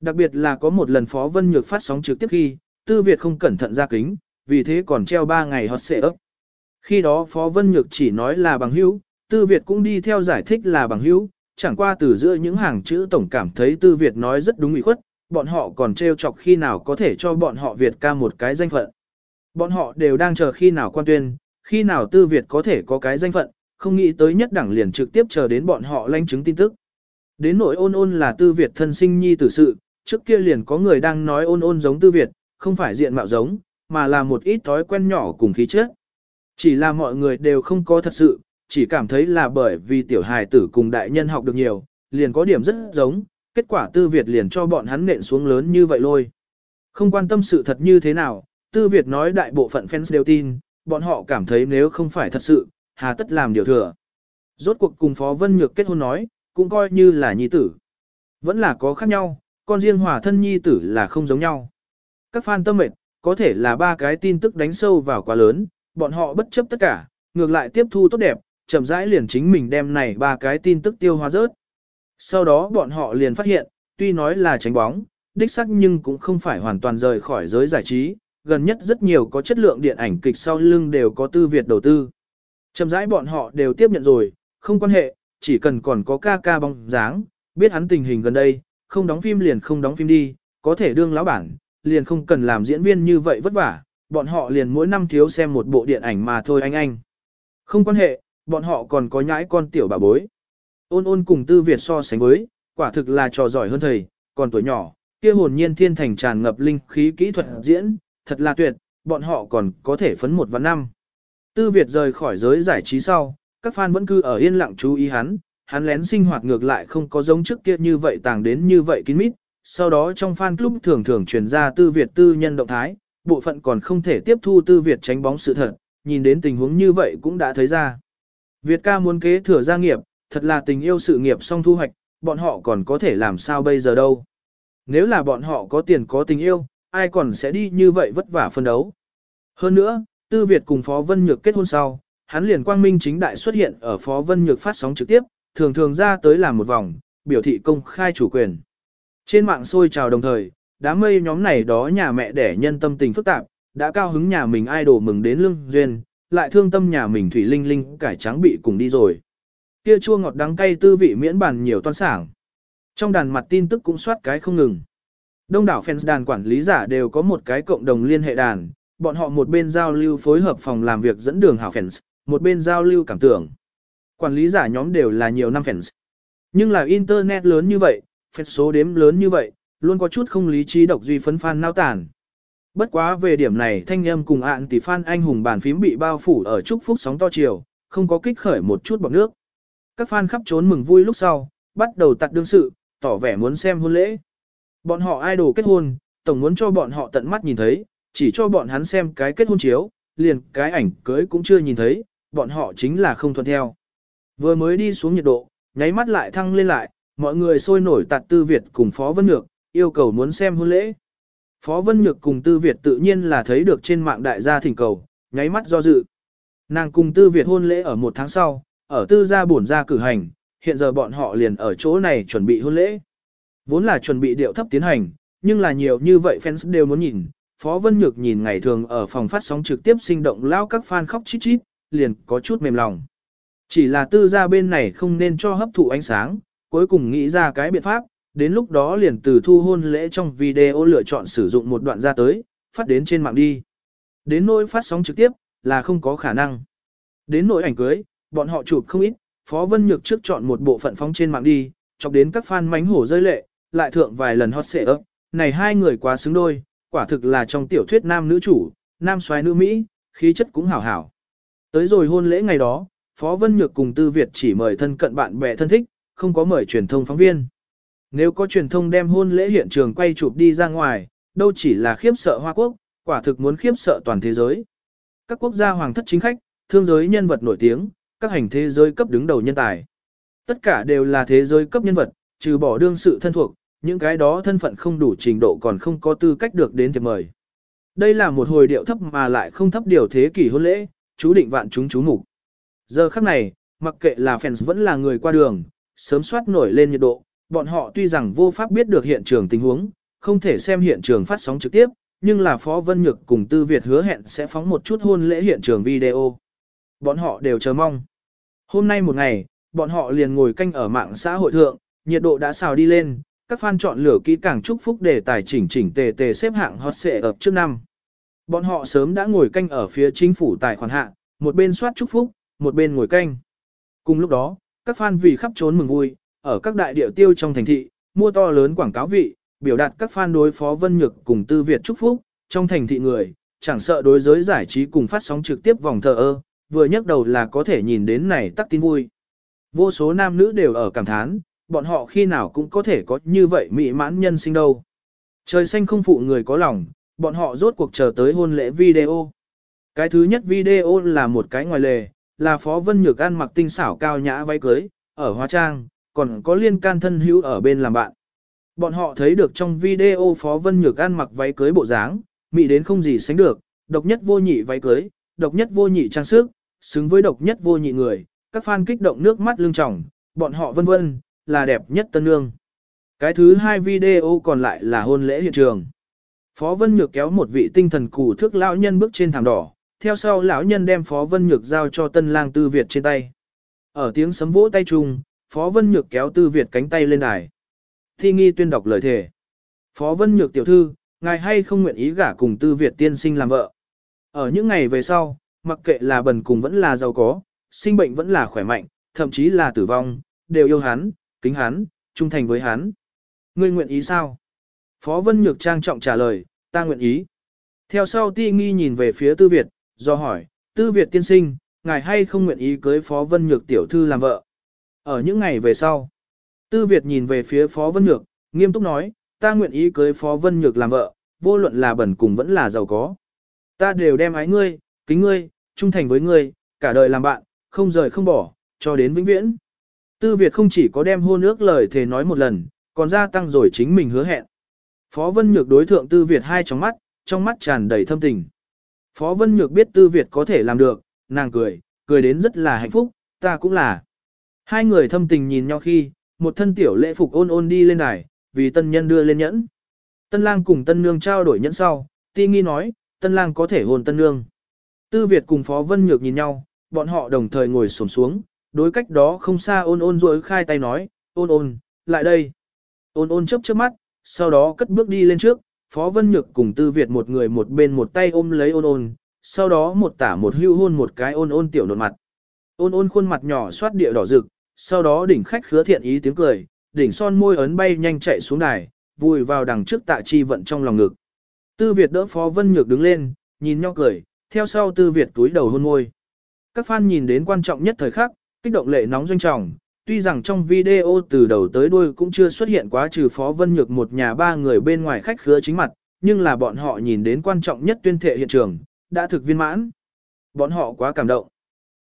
Đặc biệt là có một lần Phó Vân Nhược phát sóng trực tiếp khi, Tư Việt không cẩn thận ra kính, vì thế còn treo 3 ngày hot xệ ấp. Khi đó Phó Vân Nhược chỉ nói là bằng hữu, Tư Việt cũng đi theo giải thích là bằng hữu, chẳng qua từ giữa những hàng chữ tổng cảm thấy Tư Việt nói rất đúng ý khuất, bọn họ còn treo chọc khi nào có thể cho bọn họ Việt ca một cái danh phận. Bọn họ đều đang chờ khi nào quan tuyên, khi nào Tư Việt có thể có cái danh phận, không nghĩ tới nhất đẳng liền trực tiếp chờ đến bọn họ lanh chứng tin tức. Đến nỗi ôn ôn là Tư Việt thân sinh nhi tử sự, trước kia liền có người đang nói ôn ôn giống Tư Việt, không phải diện mạo giống, mà là một ít thói quen nhỏ cùng khí chất. Chỉ là mọi người đều không có thật sự, chỉ cảm thấy là bởi vì tiểu hài tử cùng đại nhân học được nhiều, liền có điểm rất giống, kết quả Tư Việt liền cho bọn hắn nện xuống lớn như vậy lôi. Không quan tâm sự thật như thế nào, Tư Việt nói đại bộ phận fans đều tin, bọn họ cảm thấy nếu không phải thật sự, hà tất làm điều thừa. Rốt cuộc cùng Phó Vân Nhược kết hôn nói, cũng coi như là nhi tử. Vẫn là có khác nhau, con riêng hòa thân nhi tử là không giống nhau. Các fan tâm mệt, có thể là ba cái tin tức đánh sâu vào quá lớn, bọn họ bất chấp tất cả, ngược lại tiếp thu tốt đẹp, chậm rãi liền chính mình đem này ba cái tin tức tiêu hóa rớt. Sau đó bọn họ liền phát hiện, tuy nói là tránh bóng, đích xác nhưng cũng không phải hoàn toàn rời khỏi giới giải trí, gần nhất rất nhiều có chất lượng điện ảnh kịch sau lưng đều có tư Việt đầu tư. Chậm rãi bọn họ đều tiếp nhận rồi, không quan hệ, chỉ cần còn có ca ca bóng dáng, biết hắn tình hình gần đây, không đóng phim liền không đóng phim đi, có thể đương lão bản, liền không cần làm diễn viên như vậy vất vả, bọn họ liền mỗi năm thiếu xem một bộ điện ảnh mà thôi anh anh. Không quan hệ, bọn họ còn có nhãi con tiểu bà bối. Ôn ôn cùng tư Việt so sánh với, quả thực là trò giỏi hơn thầy, còn tuổi nhỏ, kia hồn nhiên thiên thành tràn ngập linh khí kỹ thuật diễn, thật là tuyệt, bọn họ còn có thể phấn một và năm. Tư Việt rời khỏi giới giải trí sau, các fan vẫn cứ ở yên lặng chú ý hắn, hắn lén sinh hoạt ngược lại không có giống trước kia như vậy tàng đến như vậy kín mít. Sau đó trong fan club thường thường truyền ra Tư Việt tư nhân động thái, bộ phận còn không thể tiếp thu Tư Việt tránh bóng sự thật, nhìn đến tình huống như vậy cũng đã thấy ra. Việt ca muốn kế thừa gia nghiệp, thật là tình yêu sự nghiệp song thu hoạch, bọn họ còn có thể làm sao bây giờ đâu. Nếu là bọn họ có tiền có tình yêu, ai còn sẽ đi như vậy vất vả phân đấu. Hơn nữa, Tư Việt cùng Phó Vân Nhược kết hôn sau, hắn liền quang minh chính đại xuất hiện ở Phó Vân Nhược phát sóng trực tiếp, thường thường ra tới làm một vòng, biểu thị công khai chủ quyền. Trên mạng sôi trào đồng thời, đám mây nhóm này đó nhà mẹ đẻ nhân tâm tình phức tạp, đã cao hứng nhà mình idol mừng đến lương duyên, lại thương tâm nhà mình Thủy Linh Linh cải trắng bị cùng đi rồi. Kia chua ngọt đắng cay tư vị miễn bàn nhiều toan sảng. Trong đàn mặt tin tức cũng soát cái không ngừng. Đông đảo fans đàn quản lý giả đều có một cái cộng đồng liên hệ đàn, bọn họ một bên giao lưu phối hợp phòng làm việc dẫn đường hảo fans, một bên giao lưu cảm tưởng. Quản lý giả nhóm đều là nhiều năm fans. Nhưng là internet lớn như vậy, fans số đếm lớn như vậy, luôn có chút không lý trí độc duy phấn fan nao tản. Bất quá về điểm này thanh âm cùng ạn tỷ fan anh hùng bàn phím bị bao phủ ở chúc phúc sóng to chiều, không có kích khởi một chút bọc nước. Các fan khắp trốn mừng vui lúc sau, bắt đầu tặt đương sự, tỏ vẻ muốn xem hôn lễ. Bọn họ idol kết hôn, tổng muốn cho bọn họ tận mắt nhìn thấy, chỉ cho bọn hắn xem cái kết hôn chiếu, liền cái ảnh cưới cũng chưa nhìn thấy, bọn họ chính là không thuận theo. Vừa mới đi xuống nhiệt độ, nháy mắt lại thăng lên lại, mọi người sôi nổi tạt Tư Việt cùng Phó Vân Nhược, yêu cầu muốn xem hôn lễ. Phó Vân Nhược cùng Tư Việt tự nhiên là thấy được trên mạng đại gia thỉnh cầu, nháy mắt do dự. Nàng cùng Tư Việt hôn lễ ở một tháng sau, ở Tư gia bổn gia cử hành, hiện giờ bọn họ liền ở chỗ này chuẩn bị hôn lễ. Vốn là chuẩn bị điệu thấp tiến hành, nhưng là nhiều như vậy fans đều muốn nhìn. Phó Vân Nhược nhìn ngày thường ở phòng phát sóng trực tiếp sinh động lao các fan khóc chít chít, liền có chút mềm lòng. Chỉ là tư gia bên này không nên cho hấp thụ ánh sáng, cuối cùng nghĩ ra cái biện pháp, đến lúc đó liền từ thu hôn lễ trong video lựa chọn sử dụng một đoạn ra tới, phát đến trên mạng đi. Đến nỗi phát sóng trực tiếp, là không có khả năng. Đến nỗi ảnh cưới, bọn họ chụp không ít, Phó Vân Nhược trước chọn một bộ phận phóng trên mạng đi, chọc đến các fan mánh hổ rơi lệ, lại thượng vài lần hot xệ ấp. Này hai người quá xứng đôi, quả thực là trong tiểu thuyết nam nữ chủ, nam soái nữ Mỹ, khí chất cũng hảo hảo. Tới rồi hôn lễ ngày đó, Phó Vân Nhược cùng Tư Việt chỉ mời thân cận bạn bè thân thích, không có mời truyền thông phóng viên. Nếu có truyền thông đem hôn lễ hiện trường quay chụp đi ra ngoài, đâu chỉ là khiếp sợ Hoa Quốc, quả thực muốn khiếp sợ toàn thế giới. Các quốc gia hoàng thất chính khách, thương giới nhân vật nổi tiếng, các hành thế giới cấp đứng đầu nhân tài. Tất cả đều là thế giới cấp nhân vật, trừ bỏ đương sự thân thuộc, những cái đó thân phận không đủ trình độ còn không có tư cách được đến thiệp mời. Đây là một hồi điệu thấp mà lại không thấp điều thế kỷ hôn lễ, chú định vạn chúng chú mục. Giờ khắc này, mặc kệ là fans vẫn là người qua đường, sớm soát nổi lên nhiệt độ, bọn họ tuy rằng vô pháp biết được hiện trường tình huống, không thể xem hiện trường phát sóng trực tiếp, nhưng là Phó Vân Nhược cùng Tư Việt hứa hẹn sẽ phóng một chút hôn lễ hiện trường video. Bọn họ đều chờ mong. Hôm nay một ngày, bọn họ liền ngồi canh ở mạng xã hội thượng, nhiệt độ đã xào đi lên, các fan chọn lửa kỹ càng chúc phúc để tài chỉnh chỉnh tề tề xếp hạng hot xệ ập trước năm. Bọn họ sớm đã ngồi canh ở phía chính phủ tài khoản hạ, một bên soát chúc phúc, một bên ngồi canh. Cùng lúc đó, các fan vì khắp trốn mừng vui, ở các đại địa tiêu trong thành thị, mua to lớn quảng cáo vị, biểu đạt các fan đối phó Vân Nhược cùng Tư Việt chúc phúc, trong thành thị người, chẳng sợ đối giới giải trí cùng phát sóng trực tiếp vòng thờ ơ, vừa nhắc đầu là có thể nhìn đến này tắc tin vui. Vô số nam nữ đều ở cảm thán, bọn họ khi nào cũng có thể có như vậy mỹ mãn nhân sinh đâu. Trời xanh không phụ người có lòng, bọn họ rốt cuộc chờ tới hôn lễ video. Cái thứ nhất video là một cái ngoài lề, là Phó Vân Nhược ăn mặc tinh xảo cao nhã váy cưới, ở hóa trang, còn có liên can thân hữu ở bên làm bạn. Bọn họ thấy được trong video Phó Vân Nhược ăn mặc váy cưới bộ dáng, mỹ đến không gì sánh được, độc nhất vô nhị váy cưới, độc nhất vô nhị trang sức, xứng với độc nhất vô nhị người, các fan kích động nước mắt lưng tròng, bọn họ vân vân, là đẹp nhất tân nương. Cái thứ hai video còn lại là hôn lễ hiện trường. Phó Vân Nhược kéo một vị tinh thần củ thước lão nhân bước trên thảm đỏ, theo sau lão nhân đem Phó Vân Nhược giao cho tân lang Tư Việt trên tay. Ở tiếng sấm vỗ tay chung, Phó Vân Nhược kéo Tư Việt cánh tay lên đài. Thi nghi tuyên đọc lời thề. Phó Vân Nhược tiểu thư, ngài hay không nguyện ý gả cùng Tư Việt tiên sinh làm vợ. Ở những ngày về sau, mặc kệ là bần cùng vẫn là giàu có, sinh bệnh vẫn là khỏe mạnh, thậm chí là tử vong, đều yêu hắn, kính hắn, trung thành với hắn. Ngươi nguyện ý sao? Phó Vân Nhược trang trọng trả lời, ta nguyện ý. Theo sau ti nghi nhìn về phía Tư Việt, do hỏi, Tư Việt tiên sinh, ngài hay không nguyện ý cưới Phó Vân Nhược tiểu thư làm vợ? Ở những ngày về sau, Tư Việt nhìn về phía Phó Vân Nhược, nghiêm túc nói, ta nguyện ý cưới Phó Vân Nhược làm vợ, vô luận là bẩn cùng vẫn là giàu có. Ta đều đem ái ngươi, kính ngươi, trung thành với ngươi, cả đời làm bạn, không rời không bỏ, cho đến vĩnh viễn. Tư Việt không chỉ có đem hôn ước lời thề nói một lần, còn gia tăng rồi chính mình hứa hẹn. Phó Vân Nhược đối thượng Tư Việt hai trong mắt, trong mắt tràn đầy thâm tình. Phó Vân Nhược biết Tư Việt có thể làm được, nàng cười, cười đến rất là hạnh phúc, ta cũng là. Hai người thâm tình nhìn nhau khi, một thân tiểu lễ phục ôn ôn đi lên đài, vì tân nhân đưa lên nhẫn. Tân lang cùng tân nương trao đổi nhẫn sau, ti nghi nói, tân lang có thể hôn tân nương. Tư Việt cùng Phó Vân Nhược nhìn nhau, bọn họ đồng thời ngồi xổm xuống, đối cách đó không xa ôn ôn rồi khai tay nói, ôn ôn, lại đây. Ôn ôn chớp chớp mắt, sau đó cất bước đi lên trước, Phó Vân Nhược cùng Tư Việt một người một bên một tay ôm lấy ôn ôn, sau đó một tả một hưu hôn một cái ôn ôn tiểu nột mặt. Ôn ôn khuôn mặt nhỏ xoát địa đỏ rực, sau đó đỉnh khách khứa thiện ý tiếng cười, đỉnh son môi ấn bay nhanh chạy xuống đài, vùi vào đằng trước tạ chi vận trong lòng ngực. Tư Việt đỡ Phó Vân Nhược đứng lên, nhìn nhau cười, theo sau Tư Việt túi đầu hôn môi. Các fan nhìn đến quan trọng nhất thời khắc, kích động lệ nóng doanh trọng, tuy rằng trong video từ đầu tới đuôi cũng chưa xuất hiện quá trừ Phó Vân Nhược một nhà ba người bên ngoài khách khứa chính mặt, nhưng là bọn họ nhìn đến quan trọng nhất tuyên thệ hiện trường, đã thực viên mãn. Bọn họ quá cảm động.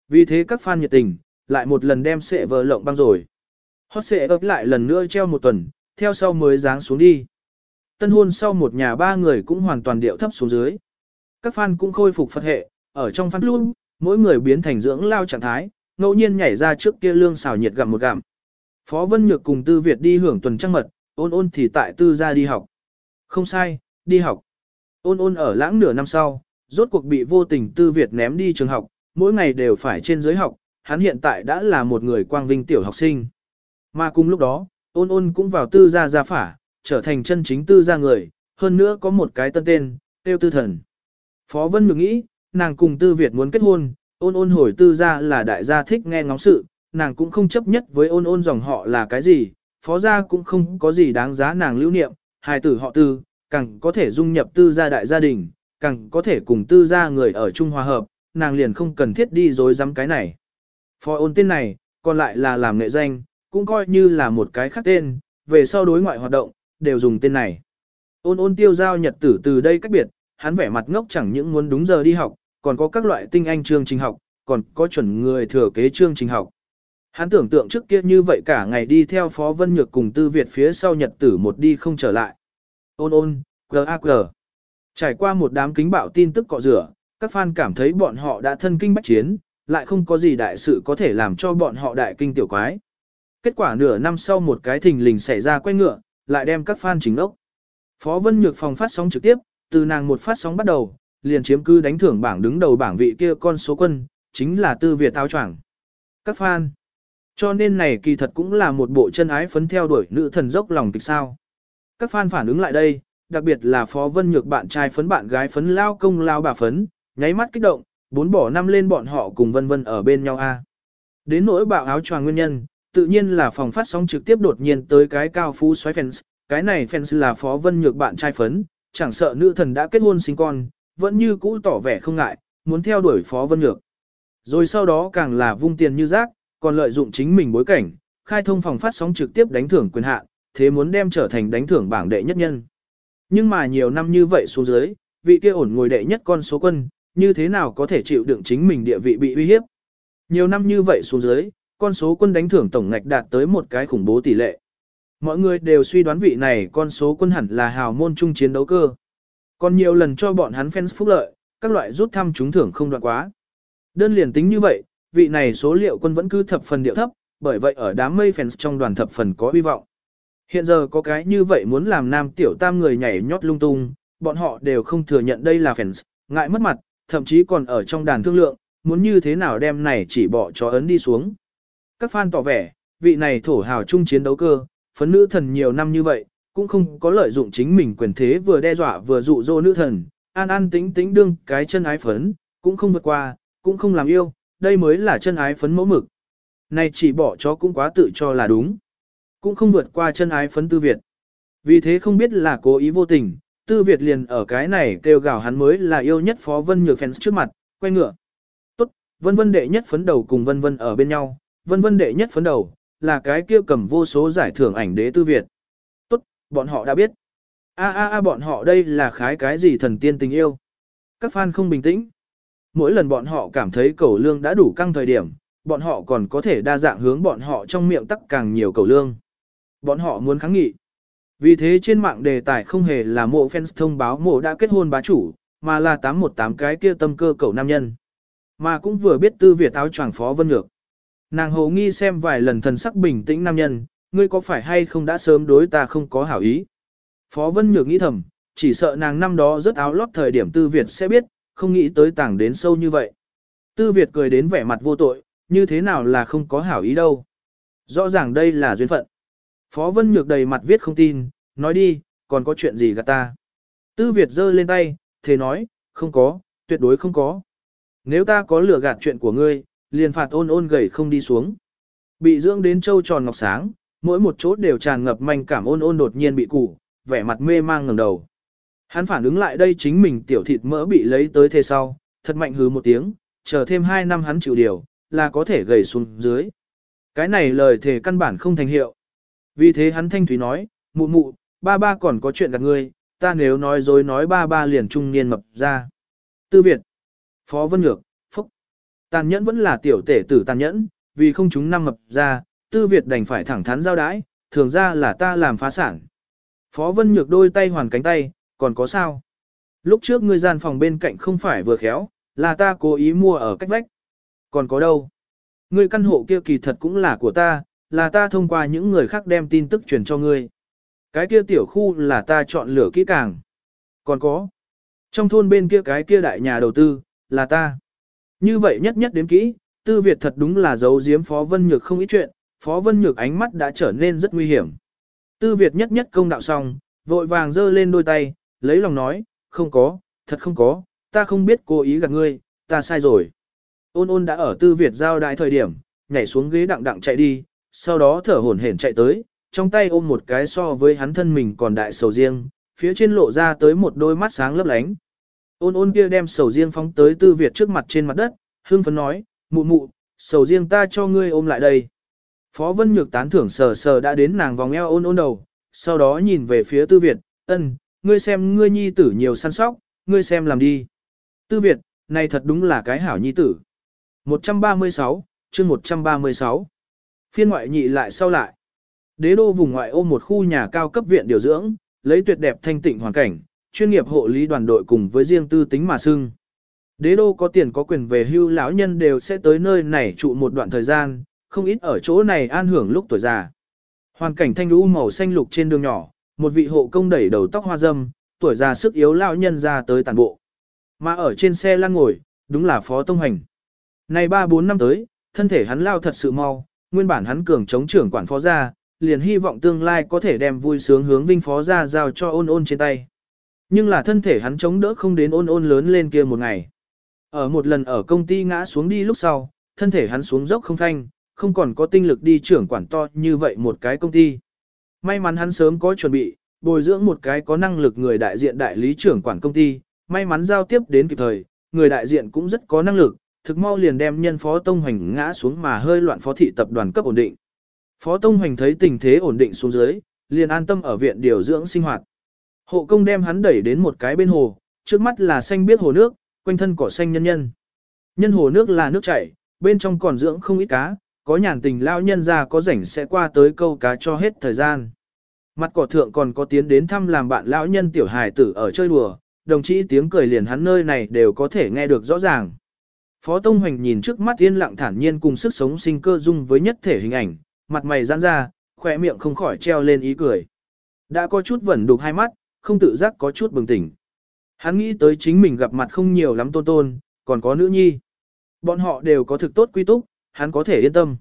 Vì thế các fan nhiệt tình, lại một lần đem sệ vờ lộng băng rồi. Hot sệ ấp lại lần nữa treo một tuần, theo sau mới dáng xuống đi. Tân hôn sau một nhà ba người cũng hoàn toàn điệu thấp xuống dưới. Các fan cũng khôi phục Phật hệ, ở trong fan luôn, mỗi người biến thành dưỡng lao trạng thái, ngẫu nhiên nhảy ra trước kia lương xào nhiệt gặm một gặm. Phó Vân Nhược cùng Tư Việt đi hưởng tuần trăng mật, ôn ôn thì tại Tư gia đi học. Không sai, đi học. Ôn ôn ở lãng nửa năm sau, rốt cuộc bị vô tình Tư Việt ném đi trường học, mỗi ngày đều phải trên giới học, hắn hiện tại đã là một người quang vinh tiểu học sinh. Mà cùng lúc đó, ôn ôn cũng vào Tư gia gia phả, trở thành chân chính Tư gia người, hơn nữa có một cái tân tên, tiêu tư thần. Phó Vân Nhược nghĩ, nàng cùng Tư Việt muốn kết hôn, ôn ôn hồi tư gia là đại gia thích nghe ngóng sự, nàng cũng không chấp nhất với ôn ôn dòng họ là cái gì, phó gia cũng không có gì đáng giá nàng lưu niệm, hài tử họ tư, càng có thể dung nhập tư gia đại gia đình, càng có thể cùng tư gia người ở chung hòa hợp, nàng liền không cần thiết đi dối dám cái này. Phó ôn tên này, còn lại là làm nghệ danh, cũng coi như là một cái khác tên, về sau đối ngoại hoạt động, đều dùng tên này. Ôn ôn tiêu giao nhật tử từ đây cách biệt, hắn vẻ mặt ngốc chẳng những muốn đúng giờ đi học, còn có các loại tinh anh chương trình học, còn có chuẩn người thừa kế chương trình học. Hắn tưởng tượng trước kia như vậy cả ngày đi theo Phó Vân Nhược cùng Tư Việt phía sau nhật tử một đi không trở lại. Ôn ôn, G.A.G. Trải qua một đám kính bạo tin tức cọ rửa, các fan cảm thấy bọn họ đã thân kinh bách chiến, lại không có gì đại sự có thể làm cho bọn họ đại kinh tiểu quái. Kết quả nửa năm sau một cái thình lình xảy ra quay ngựa, lại đem các fan chính ốc. Phó Vân Nhược phòng phát sóng trực tiếp, từ nàng một phát sóng bắt đầu, liền chiếm cứ đánh thưởng bảng đứng đầu bảng vị kia con số quân, chính là tư Việt áo choàng. Các fan. Cho nên này kỳ thật cũng là một bộ chân ái phấn theo đuổi nữ thần dốc lòng kịch sao. Các fan phản ứng lại đây, đặc biệt là Phó Vân Nhược bạn trai phấn bạn gái phấn lao công lao bà phấn, nháy mắt kích động, bốn bỏ năm lên bọn họ cùng vân vân ở bên nhau a. Đến nỗi bạo áo choàng nguyên nhân, tự nhiên là phòng phát sóng trực tiếp đột nhiên tới cái cao phú xoáy fans, cái này fans là Phó Vân Nhược bạn trai phấn, chẳng sợ nữ thần đã kết hôn sinh con, vẫn như cũ tỏ vẻ không ngại, muốn theo đuổi Phó Vân Nhược. Rồi sau đó càng là vung tiền như rác, còn lợi dụng chính mình bối cảnh, khai thông phòng phát sóng trực tiếp đánh thưởng quyền hạn, thế muốn đem trở thành đánh thưởng bảng đệ nhất nhân. Nhưng mà nhiều năm như vậy xuống dưới, vị kia ổn ngồi đệ nhất con số quân, như thế nào có thể chịu đựng chính mình địa vị bị uy hiếp. Nhiều năm như vậy xuống dưới, con số quân đánh thưởng tổng ngạch đạt tới một cái khủng bố tỷ lệ. Mọi người đều suy đoán vị này con số quân hẳn là hào môn trung chiến đấu cơ. Còn nhiều lần cho bọn hắn fans phúc lợi, các loại rút thăm trúng thưởng không đoạn quá. Đơn liền tính như vậy, vị này số liệu quân vẫn cứ thập phần điệu thấp, bởi vậy ở đám mây fans trong đoàn thập phần có hy vọng. Hiện giờ có cái như vậy muốn làm nam tiểu tam người nhảy nhót lung tung, bọn họ đều không thừa nhận đây là fans, ngại mất mặt, thậm chí còn ở trong đàn thương lượng, muốn như thế nào đem này chỉ bỏ cho ấn đi xuống. Các fan tỏ vẻ, vị này thổ hào trung chiến đấu cơ, phấn nữ thần nhiều năm như vậy, cũng không có lợi dụng chính mình quyền thế vừa đe dọa vừa dụ dỗ nữ thần, an an tính tính đương cái chân ái phấn, cũng không vượt qua, cũng không làm yêu, đây mới là chân ái phấn mẫu mực. Này chỉ bỏ chó cũng quá tự cho là đúng, cũng không vượt qua chân ái phấn tư Việt. Vì thế không biết là cố ý vô tình, tư Việt liền ở cái này kêu gào hắn mới là yêu nhất phó vân nhược fans trước mặt, quay ngựa. Tốt, vân vân đệ nhất phấn đầu cùng vân vân ở bên nhau, vân vân đệ nhất phấn đầu, là cái kia cầm vô số giải thưởng ảnh đế tư Việt bọn họ đã biết. A a a bọn họ đây là khái cái gì thần tiên tình yêu. Các fan không bình tĩnh. Mỗi lần bọn họ cảm thấy cầu lương đã đủ căng thời điểm, bọn họ còn có thể đa dạng hướng bọn họ trong miệng tắc càng nhiều cầu lương. Bọn họ muốn kháng nghị. Vì thế trên mạng đề tài không hề là mộ fans thông báo mộ đã kết hôn bá chủ, mà là 818 cái kia tâm cơ cầu nam nhân. Mà cũng vừa biết tư Việt áo choàng phó vân ngược. Nàng hồ nghi xem vài lần thần sắc bình tĩnh nam nhân, ngươi có phải hay không đã sớm đối ta không có hảo ý. Phó Vân Nhược nghĩ thầm, chỉ sợ nàng năm đó rất áo lót thời điểm Tư Việt sẽ biết, không nghĩ tới tảng đến sâu như vậy. Tư Việt cười đến vẻ mặt vô tội, như thế nào là không có hảo ý đâu. Rõ ràng đây là duyên phận. Phó Vân Nhược đầy mặt viết không tin, nói đi, còn có chuyện gì gạt ta. Tư Việt giơ lên tay, thế nói, không có, tuyệt đối không có. Nếu ta có lừa gạt chuyện của ngươi, liền phạt ôn ôn gầy không đi xuống. Bị dưỡng đến châu tròn ngọc sáng, mỗi một chỗ đều tràn ngập manh cảm ôn ôn đột nhiên bị cụ, vẻ mặt mê mang ngẩng đầu. Hắn phản ứng lại đây chính mình tiểu thịt mỡ bị lấy tới thế sau, thật mạnh hứ một tiếng, chờ thêm hai năm hắn chịu điều, là có thể gầy xuống dưới. Cái này lời thề căn bản không thành hiệu. Vì thế hắn thanh thúy nói, mụ mụ, ba ba còn có chuyện gặp ngươi, ta nếu nói dối nói ba ba liền trung niên mập ra. Tư Việt, Phó Vân Nhược, Phúc. Tàn nhẫn vẫn là tiểu tể tử tàn nhẫn, vì không chúng năm mập ra, Tư Việt đành phải thẳng thắn giao đãi, thường ra là ta làm phá sản. Phó Vân Nhược đôi tay hoàn cánh tay, còn có sao? Lúc trước ngươi gian phòng bên cạnh không phải vừa khéo, là ta cố ý mua ở cách vách. Còn có đâu? Ngươi căn hộ kia kỳ thật cũng là của ta, là ta thông qua những người khác đem tin tức truyền cho ngươi. Cái kia tiểu khu là ta chọn lựa kỹ càng. Còn có. Trong thôn bên kia cái kia đại nhà đầu tư, là ta. Như vậy nhất nhất đến kỹ, tư Việt thật đúng là giấu giếm Phó Vân Nhược không ít chuyện, Phó Vân Nhược ánh mắt đã trở nên rất nguy hiểm. Tư Việt nhất nhất công đạo xong, vội vàng giơ lên đôi tay, lấy lòng nói, không có, thật không có, ta không biết cố ý gạt ngươi, ta sai rồi. Ôn ôn đã ở Tư Việt giao đại thời điểm, nhảy xuống ghế đặng đặng chạy đi, sau đó thở hổn hển chạy tới, trong tay ôm một cái so với hắn thân mình còn đại sầu riêng, phía trên lộ ra tới một đôi mắt sáng lấp lánh. Ôn ôn kia đem sầu riêng phóng tới Tư Việt trước mặt trên mặt đất, hương phấn nói, mụ mụ, sầu riêng ta cho ngươi ôm lại đây. Phó Vân Nhược tán thưởng sờ sờ đã đến nàng vòng eo ôn ôn đầu, sau đó nhìn về phía Tư Việt, ân, ngươi xem ngươi nhi tử nhiều săn sóc, ngươi xem làm đi. Tư Việt, này thật đúng là cái hảo nhi tử. 136, chương 136. Phiên ngoại nhị lại sau lại. Đế đô vùng ngoại ô một khu nhà cao cấp viện điều dưỡng, lấy tuyệt đẹp thanh tịnh hoàn cảnh, chuyên nghiệp hộ lý đoàn đội cùng với riêng tư tính mà xưng. Đế đô có tiền có quyền về hưu lão nhân đều sẽ tới nơi này trụ một đoạn thời gian, không ít ở chỗ này an hưởng lúc tuổi già. Hoàn cảnh thanh lũ màu xanh lục trên đường nhỏ, một vị hộ công đẩy đầu tóc hoa dâm, tuổi già sức yếu lão nhân ra tới tàn bộ. Mà ở trên xe lăn ngồi, đúng là Phó Tông Hành. Này 3-4 năm tới, thân thể hắn lao thật sự mau, nguyên bản hắn cường chống trưởng quản phó gia, liền hy vọng tương lai có thể đem vui sướng hướng vinh phó gia giao cho ôn ôn trên tay. Nhưng là thân thể hắn chống đỡ không đến ôn ôn lớn lên kia một ngày. Ở một lần ở công ty ngã xuống đi lúc sau, thân thể hắn xuống dốc không phanh, không còn có tinh lực đi trưởng quản to như vậy một cái công ty. May mắn hắn sớm có chuẩn bị, bồi dưỡng một cái có năng lực người đại diện đại lý trưởng quản công ty, may mắn giao tiếp đến kịp thời, người đại diện cũng rất có năng lực, thực mau liền đem nhân phó Tông Hoành ngã xuống mà hơi loạn phó thị tập đoàn cấp ổn định. Phó Tông Hoành thấy tình thế ổn định xuống dưới, liền an tâm ở viện điều dưỡng sinh hoạt. Hộ công đem hắn đẩy đến một cái bên hồ, trước mắt là xanh biết hồ nước, quanh thân cỏ xanh nhân nhân. Nhân hồ nước là nước chảy, bên trong còn dưỡng không ít cá, có nhàn tình lao nhân ra có rảnh sẽ qua tới câu cá cho hết thời gian. Mặt cỏ thượng còn có tiến đến thăm làm bạn lão nhân tiểu hài tử ở chơi đùa, đồng chí tiếng cười liền hắn nơi này đều có thể nghe được rõ ràng. Phó Tông Hoành nhìn trước mắt yên lặng thản nhiên cùng sức sống sinh cơ dung với nhất thể hình ảnh, mặt mày giãn ra, khỏe miệng không khỏi treo lên ý cười. Đã có chút vẩn đục hai mắt, không tự giác có chút bừng tỉnh. Hắn nghĩ tới chính mình gặp mặt không nhiều lắm tôn tôn, còn có nữ nhi. Bọn họ đều có thực tốt quy túc, hắn có thể yên tâm.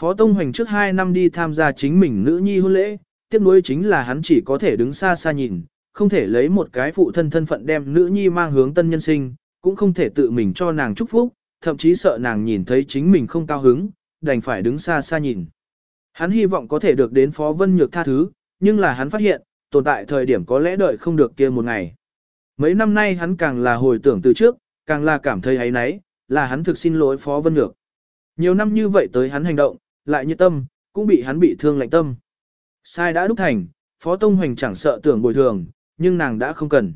Phó Tông Hoành trước hai năm đi tham gia chính mình nữ nhi hôn lễ, tiếp nối chính là hắn chỉ có thể đứng xa xa nhìn, không thể lấy một cái phụ thân thân phận đem nữ nhi mang hướng tân nhân sinh, cũng không thể tự mình cho nàng chúc phúc, thậm chí sợ nàng nhìn thấy chính mình không cao hứng, đành phải đứng xa xa nhìn. Hắn hy vọng có thể được đến Phó Vân Nhược tha thứ, nhưng là hắn phát hiện, tồn tại thời điểm có lẽ đợi không được kia một ngày. Mấy năm nay hắn càng là hồi tưởng từ trước, càng là cảm thấy ấy nấy, là hắn thực xin lỗi Phó Vân Nhược. Nhiều năm như vậy tới hắn hành động, lại như tâm, cũng bị hắn bị thương lạnh tâm. Sai đã đúc thành, Phó Tông Hoành chẳng sợ tưởng bồi thường, nhưng nàng đã không cần.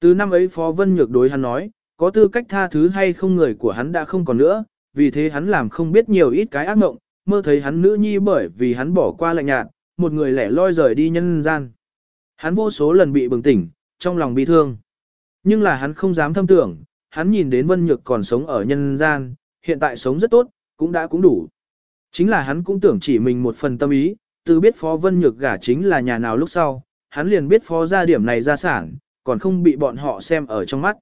Từ năm ấy Phó Vân Nhược đối hắn nói, có tư cách tha thứ hay không người của hắn đã không còn nữa, vì thế hắn làm không biết nhiều ít cái ác mộng, mơ thấy hắn nữ nhi bởi vì hắn bỏ qua lạnh nhạt, một người lẻ loi rời đi nhân gian. Hắn vô số lần bị bừng tỉnh, trong lòng bi thương. Nhưng là hắn không dám thâm tưởng, hắn nhìn đến Vân Nhược còn sống ở nhân gian, hiện tại sống rất tốt, cũng đã cũng đủ. Chính là hắn cũng tưởng chỉ mình một phần tâm ý, từ biết Phó Vân Nhược gả chính là nhà nào lúc sau, hắn liền biết Phó gia điểm này ra sản, còn không bị bọn họ xem ở trong mắt.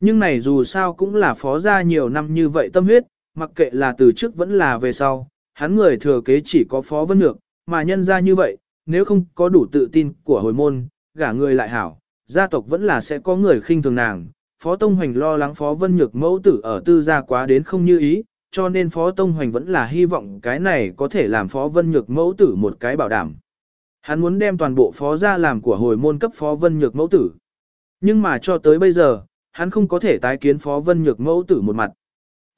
Nhưng này dù sao cũng là Phó gia nhiều năm như vậy tâm huyết, mặc kệ là từ trước vẫn là về sau, hắn người thừa kế chỉ có Phó Vân Nhược, mà nhân ra như vậy, nếu không có đủ tự tin của hồi môn, gả người lại hảo, gia tộc vẫn là sẽ có người khinh thường nàng. Phó Tông Hoành lo lắng Phó Vân Nhược mẫu tử ở tư gia quá đến không như ý, cho nên Phó Tông Hoành vẫn là hy vọng cái này có thể làm Phó Vân Nhược mẫu tử một cái bảo đảm. Hắn muốn đem toàn bộ Phó gia làm của hồi môn cấp Phó Vân Nhược mẫu tử. Nhưng mà cho tới bây giờ, hắn không có thể tái kiến Phó Vân Nhược mẫu tử một mặt.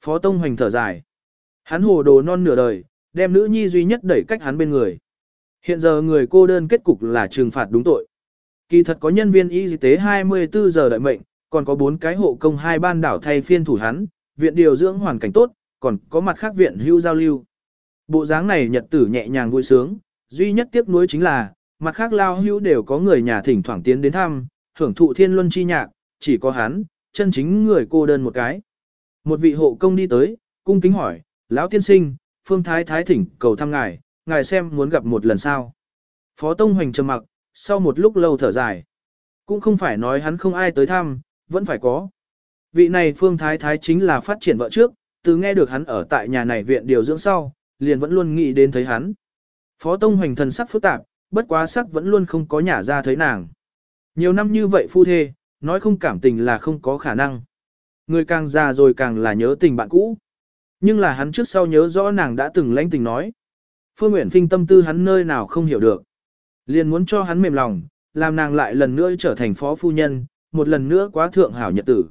Phó Tông Hoành thở dài. Hắn hồ đồ non nửa đời, đem nữ nhi duy nhất đẩy cách hắn bên người. Hiện giờ người cô đơn kết cục là trừng phạt đúng tội. Kỳ thật có nhân viên y tế 24 giờ đợi mệnh, còn có 4 cái hộ công hai ban đảo thay phiên thủ hắn, viện điều dưỡng hoàn cảnh tốt, còn có mặt khác viện hưu giao lưu. Bộ dáng này nhật tử nhẹ nhàng vui sướng, duy nhất tiếc nuối chính là, mặt khác lao hưu đều có người nhà thỉnh thoảng tiến đến thăm, hưởng thụ thiên luân chi nhạc, chỉ có hắn, chân chính người cô đơn một cái. Một vị hộ công đi tới, cung kính hỏi, lão tiên sinh, phương thái thái thỉnh cầu thăm ngài, ngài xem muốn gặp một lần sao. Phó Tông Hoành trầm mặc, sau một lúc lâu thở dài. Cũng không phải nói hắn không ai tới thăm, vẫn phải có. Vị này Phương Thái Thái chính là phát triển vợ trước, từ nghe được hắn ở tại nhà này viện điều dưỡng sau, liền vẫn luôn nghĩ đến thấy hắn. Phó Tông Hoành thần sắc phức tạp, bất quá sắc vẫn luôn không có nhả ra thấy nàng. Nhiều năm như vậy phu thê, nói không cảm tình là không có khả năng. Người càng già rồi càng là nhớ tình bạn cũ. Nhưng là hắn trước sau nhớ rõ nàng đã từng lãnh tình nói. Phương Nguyễn Phinh tâm tư hắn nơi nào không hiểu được. Liền muốn cho hắn mềm lòng, làm nàng lại lần nữa trở thành phó phu nhân, một lần nữa quá thượng hảo nhật tử.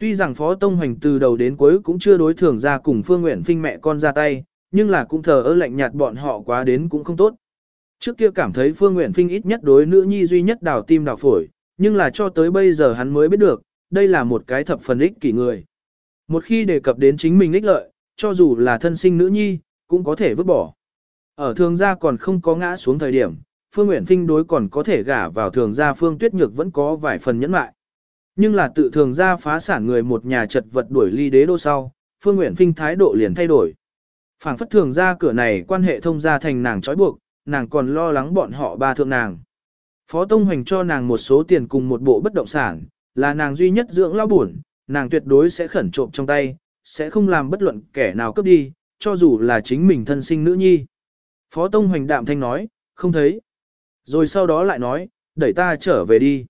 Tuy rằng phó tông hoành từ đầu đến cuối cũng chưa đối thường ra cùng Phương Nguyễn Phinh mẹ con ra tay, nhưng là cũng thờ ơ lạnh nhạt bọn họ quá đến cũng không tốt. Trước kia cảm thấy Phương Nguyễn Phinh ít nhất đối nữ nhi duy nhất đào tim đào phổi, nhưng là cho tới bây giờ hắn mới biết được, đây là một cái thập phần ích kỷ người. Một khi đề cập đến chính mình ích lợi, cho dù là thân sinh nữ nhi, cũng có thể vứt bỏ. Ở thường gia còn không có ngã xuống thời điểm, Phương Nguyễn Phinh đối còn có thể gả vào thường gia Phương Tuyết Nhược vẫn có vài phần nhẫn mại. Nhưng là tự thường gia phá sản người một nhà chật vật đuổi ly đế đô sau, Phương Nguyễn Phinh thái độ liền thay đổi. phảng phất thường gia cửa này quan hệ thông gia thành nàng trói buộc, nàng còn lo lắng bọn họ ba thượng nàng. Phó Tông Hoành cho nàng một số tiền cùng một bộ bất động sản, là nàng duy nhất dưỡng lao buồn, nàng tuyệt đối sẽ khẩn trộm trong tay, sẽ không làm bất luận kẻ nào cướp đi, cho dù là chính mình thân sinh nữ nhi. Phó Tông Hoành đạm thanh nói, không thấy. Rồi sau đó lại nói, đẩy ta trở về đi.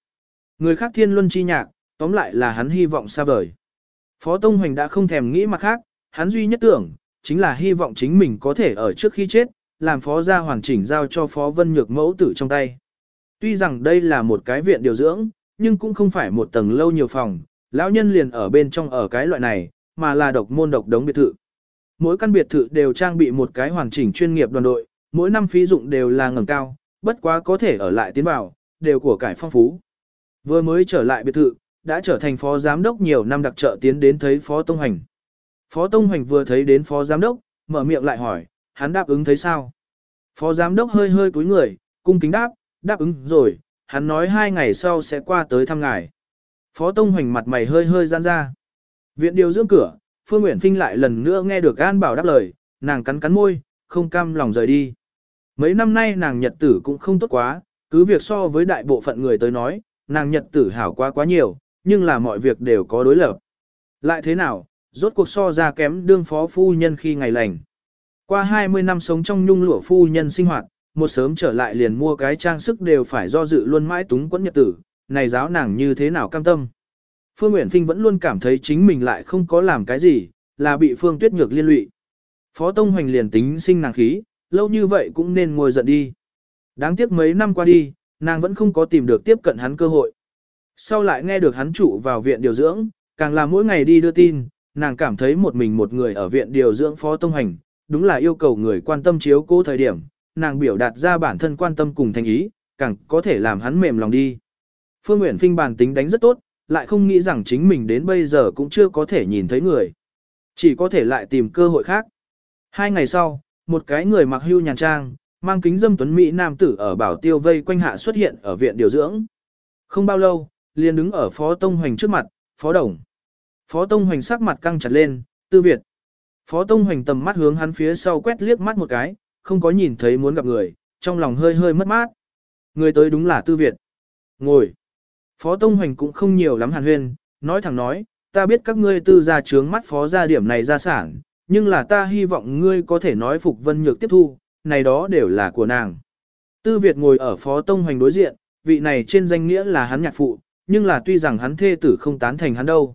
Người khác thiên luân chi nhạc, tóm lại là hắn hy vọng xa vời. Phó Tông Hoành đã không thèm nghĩ mặt khác, hắn duy nhất tưởng, chính là hy vọng chính mình có thể ở trước khi chết, làm phó gia hoàn chỉnh giao cho phó vân nhược mẫu tử trong tay. Tuy rằng đây là một cái viện điều dưỡng, nhưng cũng không phải một tầng lâu nhiều phòng, lão nhân liền ở bên trong ở cái loại này, mà là độc môn độc đống biệt thự. Mỗi căn biệt thự đều trang bị một cái hoàn chỉnh chuyên nghiệp đoàn đội, mỗi năm phí dụng đều là ngầm cao, bất quá có thể ở lại tiến vào, đều của cải phong phú. Vừa mới trở lại biệt thự, đã trở thành phó giám đốc nhiều năm đặc trợ tiến đến thấy phó Tông Hoành. Phó Tông Hoành vừa thấy đến phó giám đốc, mở miệng lại hỏi, hắn đáp ứng thấy sao? Phó giám đốc hơi hơi cúi người, cung kính đáp, đáp ứng rồi, hắn nói hai ngày sau sẽ qua tới thăm ngài. Phó Tông Hoành mặt mày hơi hơi gian ra. Viện điều dưỡng cửa, Phương Nguyễn Phinh lại lần nữa nghe được An Bảo đáp lời, nàng cắn cắn môi, không cam lòng rời đi. Mấy năm nay nàng nhật tử cũng không tốt quá, cứ việc so với đại bộ phận người tới nói, nàng nhật tử hảo quá quá nhiều, nhưng là mọi việc đều có đối lập. Lại thế nào, rốt cuộc so ra kém đương phó phu nhân khi ngày lành. Qua 20 năm sống trong nhung lụa phu nhân sinh hoạt, một sớm trở lại liền mua cái trang sức đều phải do dự luôn mãi túng quẫn nhật tử, này giáo nàng như thế nào cam tâm. Phương Nguyễn Phinh vẫn luôn cảm thấy chính mình lại không có làm cái gì, là bị Phương Tuyết Nhược liên lụy. Phó Tông Hoành liền tính sinh nàng khí, lâu như vậy cũng nên ngồi giận đi. Đáng tiếc mấy năm qua đi, nàng vẫn không có tìm được tiếp cận hắn cơ hội. Sau lại nghe được hắn trụ vào viện điều dưỡng, càng là mỗi ngày đi đưa tin, nàng cảm thấy một mình một người ở viện điều dưỡng Phó Tông Hành, đúng là yêu cầu người quan tâm chiếu cố thời điểm, nàng biểu đạt ra bản thân quan tâm cùng thành ý, càng có thể làm hắn mềm lòng đi. Phương Nguyễn Phinh bản tính đánh rất tốt, lại không nghĩ rằng chính mình đến bây giờ cũng chưa có thể nhìn thấy người. Chỉ có thể lại tìm cơ hội khác. Hai ngày sau, một cái người mặc hưu nhàn trang, mang kính dâm tuấn Mỹ nam tử ở bảo tiêu vây quanh hạ xuất hiện ở viện điều dưỡng. Không bao lâu, liền đứng ở Phó Tông Hoành trước mặt, Phó Đồng. Phó Tông Hoành sắc mặt căng chặt lên, tư Việt. Phó Tông Hoành tầm mắt hướng hắn phía sau quét liếc mắt một cái, không có nhìn thấy muốn gặp người, trong lòng hơi hơi mất mát. Người tới đúng là tư Việt. Ngồi. Phó Tông Hoành cũng không nhiều lắm hàn huyên, nói thẳng nói, ta biết các ngươi tư gia trướng mắt phó gia điểm này ra sản, nhưng là ta hy vọng ngươi có thể nói phục vân nhược tiếp thu, này đó đều là của nàng. Tư Việt ngồi ở Phó Tông Hoành đối diện, vị này trên danh nghĩa là hắn nhạc phụ, nhưng là tuy rằng hắn thê tử không tán thành hắn đâu.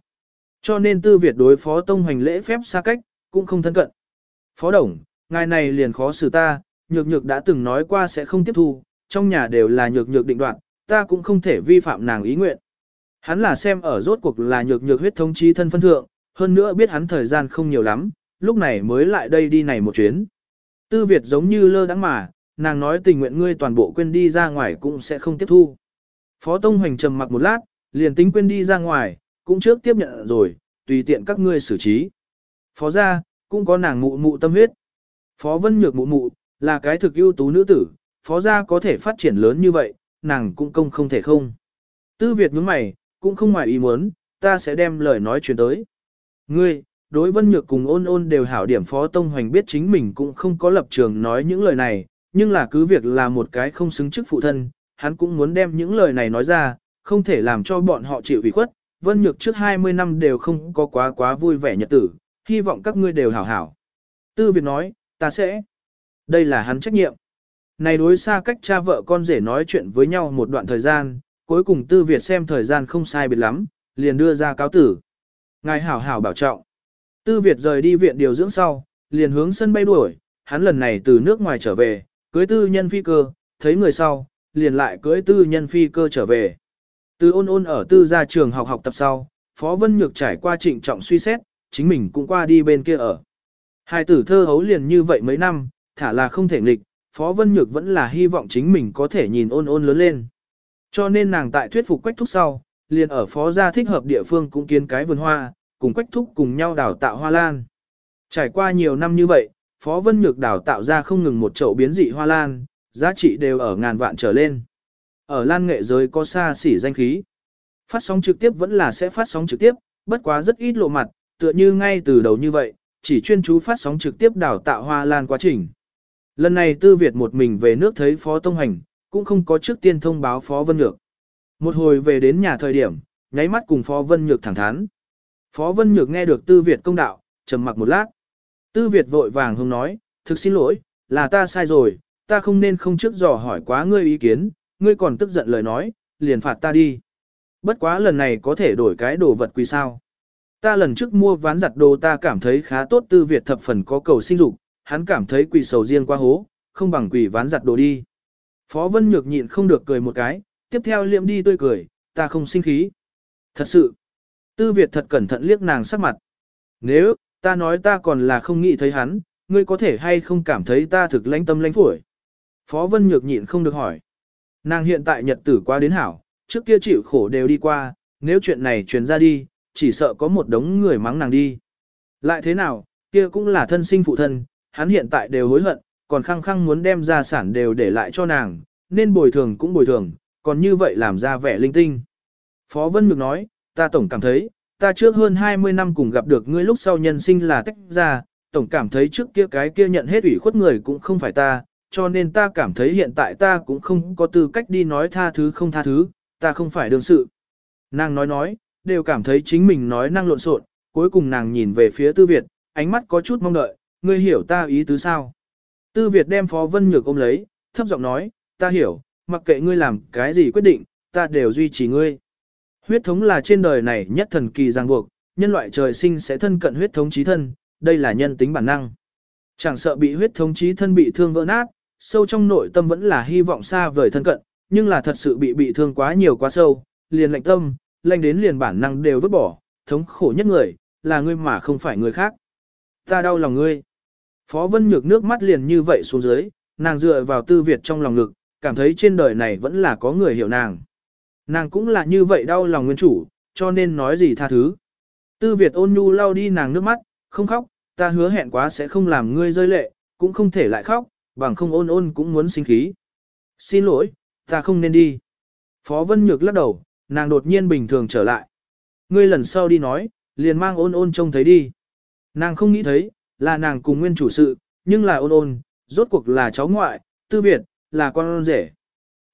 Cho nên Tư Việt đối Phó Tông Hoành lễ phép xa cách, cũng không thân cận. Phó Đồng, ngài này liền khó xử ta, nhược nhược đã từng nói qua sẽ không tiếp thu, trong nhà đều là nhược nhược định đoạn, ta cũng không thể vi phạm nàng ý nguyện. Hắn là xem ở rốt cuộc là nhược nhược huyết thống chi thân phân thượng, hơn nữa biết hắn thời gian không nhiều lắm, lúc này mới lại đây đi này một chuyến. Tư Việt giống như lơ đắng mà, nàng nói tình nguyện ngươi toàn bộ quên đi ra ngoài cũng sẽ không tiếp thu. Phó Tông Hoành trầm mặc một lát, liền tính quên đi ra ngoài, cũng trước tiếp nhận rồi, tùy tiện các ngươi xử trí. Phó gia, cũng có nàng mụ mụ tâm huyết. Phó Vân Nhược mụ mụ, là cái thực ưu tú nữ tử, phó gia có thể phát triển lớn như vậy, nàng cũng công không thể không. Tư Việt nhướng mày, cũng không ngoài ý muốn, ta sẽ đem lời nói truyền tới. Ngươi, đối Vân Nhược cùng ôn ôn đều hảo điểm Phó Tông Hoành biết chính mình cũng không có lập trường nói những lời này, nhưng là cứ việc là một cái không xứng chức phụ thân, hắn cũng muốn đem những lời này nói ra, không thể làm cho bọn họ chịu ủy khuất. Vân Nhược trước 20 năm đều không có quá quá vui vẻ nhật tử, hy vọng các ngươi đều hảo hảo. Tư Việt nói, ta sẽ. Đây là hắn trách nhiệm. Này đối xa cách cha vợ con rể nói chuyện với nhau một đoạn thời gian, cuối cùng Tư Việt xem thời gian không sai biệt lắm, liền đưa ra cáo tử. Ngài hảo hảo bảo trọng. Tư Việt rời đi viện điều dưỡng sau, liền hướng sân bay đuổi, hắn lần này từ nước ngoài trở về, cưới tư nhân phi cơ, thấy người sau, liền lại cưới tư nhân phi cơ trở về. Từ ôn ôn ở tư gia trường học học tập sau, Phó Vân Nhược trải qua trịnh trọng suy xét, chính mình cũng qua đi bên kia ở. Hai tử thơ hấu liền như vậy mấy năm, thả là không thể nghịch, Phó Vân Nhược vẫn là hy vọng chính mình có thể nhìn ôn ôn lớn lên. Cho nên nàng tại thuyết phục Quách Thúc sau, liền ở phó gia thích hợp địa phương cũng kiến cái vườn hoa, cùng Quách Thúc cùng nhau đào tạo hoa lan. Trải qua nhiều năm như vậy, Phó Vân Nhược đào tạo ra không ngừng một chậu biến dị hoa lan, giá trị đều ở ngàn vạn trở lên. Ở lan nghệ giới có xa xỉ danh khí. Phát sóng trực tiếp vẫn là sẽ phát sóng trực tiếp, bất quá rất ít lộ mặt, tựa như ngay từ đầu như vậy, chỉ chuyên chú phát sóng trực tiếp đào tạo hoa lan quá trình. Lần này Tư Việt một mình về nước thấy Phó Tông Hành, cũng không có trước tiên thông báo Phó Vân Nhược. Một hồi về đến nhà thời điểm, nháy mắt cùng Phó Vân Nhược thẳng thắn. Phó Vân Nhược nghe được Tư Việt công đạo, trầm mặc một lát. Tư Việt vội vàng hông nói, thực xin lỗi, là ta sai rồi, ta không nên không trước dò hỏi quá ngươi ý kiến, ngươi còn tức giận lời nói, liền phạt ta đi. Bất quá lần này có thể đổi cái đồ vật quý sao. Ta lần trước mua ván giặt đồ ta cảm thấy khá tốt Tư Việt thập phần có cầu sinh dục, hắn cảm thấy quỳ sầu riêng qua hố, không bằng quỳ ván giặt đồ đi. Phó Vân Nhược nhịn không được cười một cái, tiếp theo liệm đi tươi cười, ta không sinh khí. Thật sự, Tư Việt thật cẩn thận liếc nàng sắc mặt. Nếu, ta nói ta còn là không nghĩ thấy hắn, ngươi có thể hay không cảm thấy ta thực lãnh tâm lãnh phổi. Phó Vân Nhược nhịn không được hỏi. Nàng hiện tại nhật tử qua đến hảo, trước kia chịu khổ đều đi qua, nếu chuyện này truyền ra đi, chỉ sợ có một đống người mắng nàng đi. Lại thế nào, kia cũng là thân sinh phụ thân, hắn hiện tại đều hối hận, còn khăng khăng muốn đem gia sản đều để lại cho nàng, nên bồi thường cũng bồi thường, còn như vậy làm ra vẻ linh tinh. Phó Vân Nhược nói, ta tổng cảm thấy, ta trước hơn 20 năm cùng gặp được ngươi lúc sau nhân sinh là tách ra, tổng cảm thấy trước kia cái kia nhận hết ủy khuất người cũng không phải ta, cho nên ta cảm thấy hiện tại ta cũng không có tư cách đi nói tha thứ không tha thứ, ta không phải đương sự. Nàng nói nói, đều cảm thấy chính mình nói năng lộn xộn, cuối cùng nàng nhìn về phía Tư Việt, ánh mắt có chút mong đợi, ngươi hiểu ta ý tứ sao? Tư Việt đem Phó Vân Nhược ôm lấy, thấp giọng nói, ta hiểu, mặc kệ ngươi làm cái gì quyết định, ta đều duy trì ngươi. Huyết thống là trên đời này nhất thần kỳ ràng buộc, nhân loại trời sinh sẽ thân cận huyết thống trí thân, đây là nhân tính bản năng. Chẳng sợ bị huyết thống trí thân bị thương vỡ nát, sâu trong nội tâm vẫn là hy vọng xa vời thân cận, nhưng là thật sự bị bị thương quá nhiều quá sâu, liền lạnh tâm, lạnh đến liền bản năng đều vứt bỏ, thống khổ nhất người, là ngươi mà không phải người khác. Ta đau lòng ngươi. Phó Vân Nhược nước mắt liền như vậy xuống dưới, nàng dựa vào tư Việt trong lòng ngực, cảm thấy trên đời này vẫn là có người hiểu nàng. Nàng cũng là như vậy đau lòng nguyên chủ, cho nên nói gì tha thứ. Tư Việt ôn nhu lau đi nàng nước mắt, không khóc, ta hứa hẹn quá sẽ không làm ngươi rơi lệ, cũng không thể lại khóc, bằng không ôn ôn cũng muốn sinh khí. Xin lỗi, ta không nên đi. Phó Vân Nhược lắc đầu, nàng đột nhiên bình thường trở lại. Ngươi lần sau đi nói, liền mang ôn ôn trông thấy đi. Nàng không nghĩ thấy, là nàng cùng nguyên chủ sự, nhưng là ôn ôn, rốt cuộc là cháu ngoại, tư Việt, là con rể.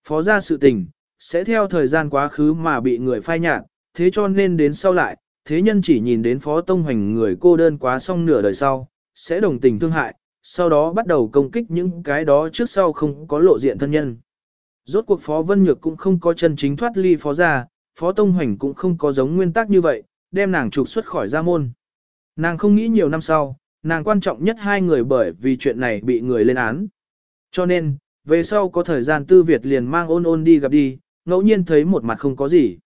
Phó ra sự tình, sẽ theo thời gian quá khứ mà bị người phai nhạt, thế cho nên đến sau lại, thế nhân chỉ nhìn đến phó tông hoành người cô đơn quá xong nửa đời sau, sẽ đồng tình thương hại, sau đó bắt đầu công kích những cái đó trước sau không có lộ diện thân nhân. Rốt cuộc Phó Vân Nhược cũng không có chân chính thoát ly Phó gia, Phó Tông Hoành cũng không có giống nguyên tắc như vậy, đem nàng trục xuất khỏi gia môn. Nàng không nghĩ nhiều năm sau, nàng quan trọng nhất hai người bởi vì chuyện này bị người lên án. Cho nên, về sau có thời gian tư Việt liền mang ôn ôn đi gặp đi, ngẫu nhiên thấy một mặt không có gì.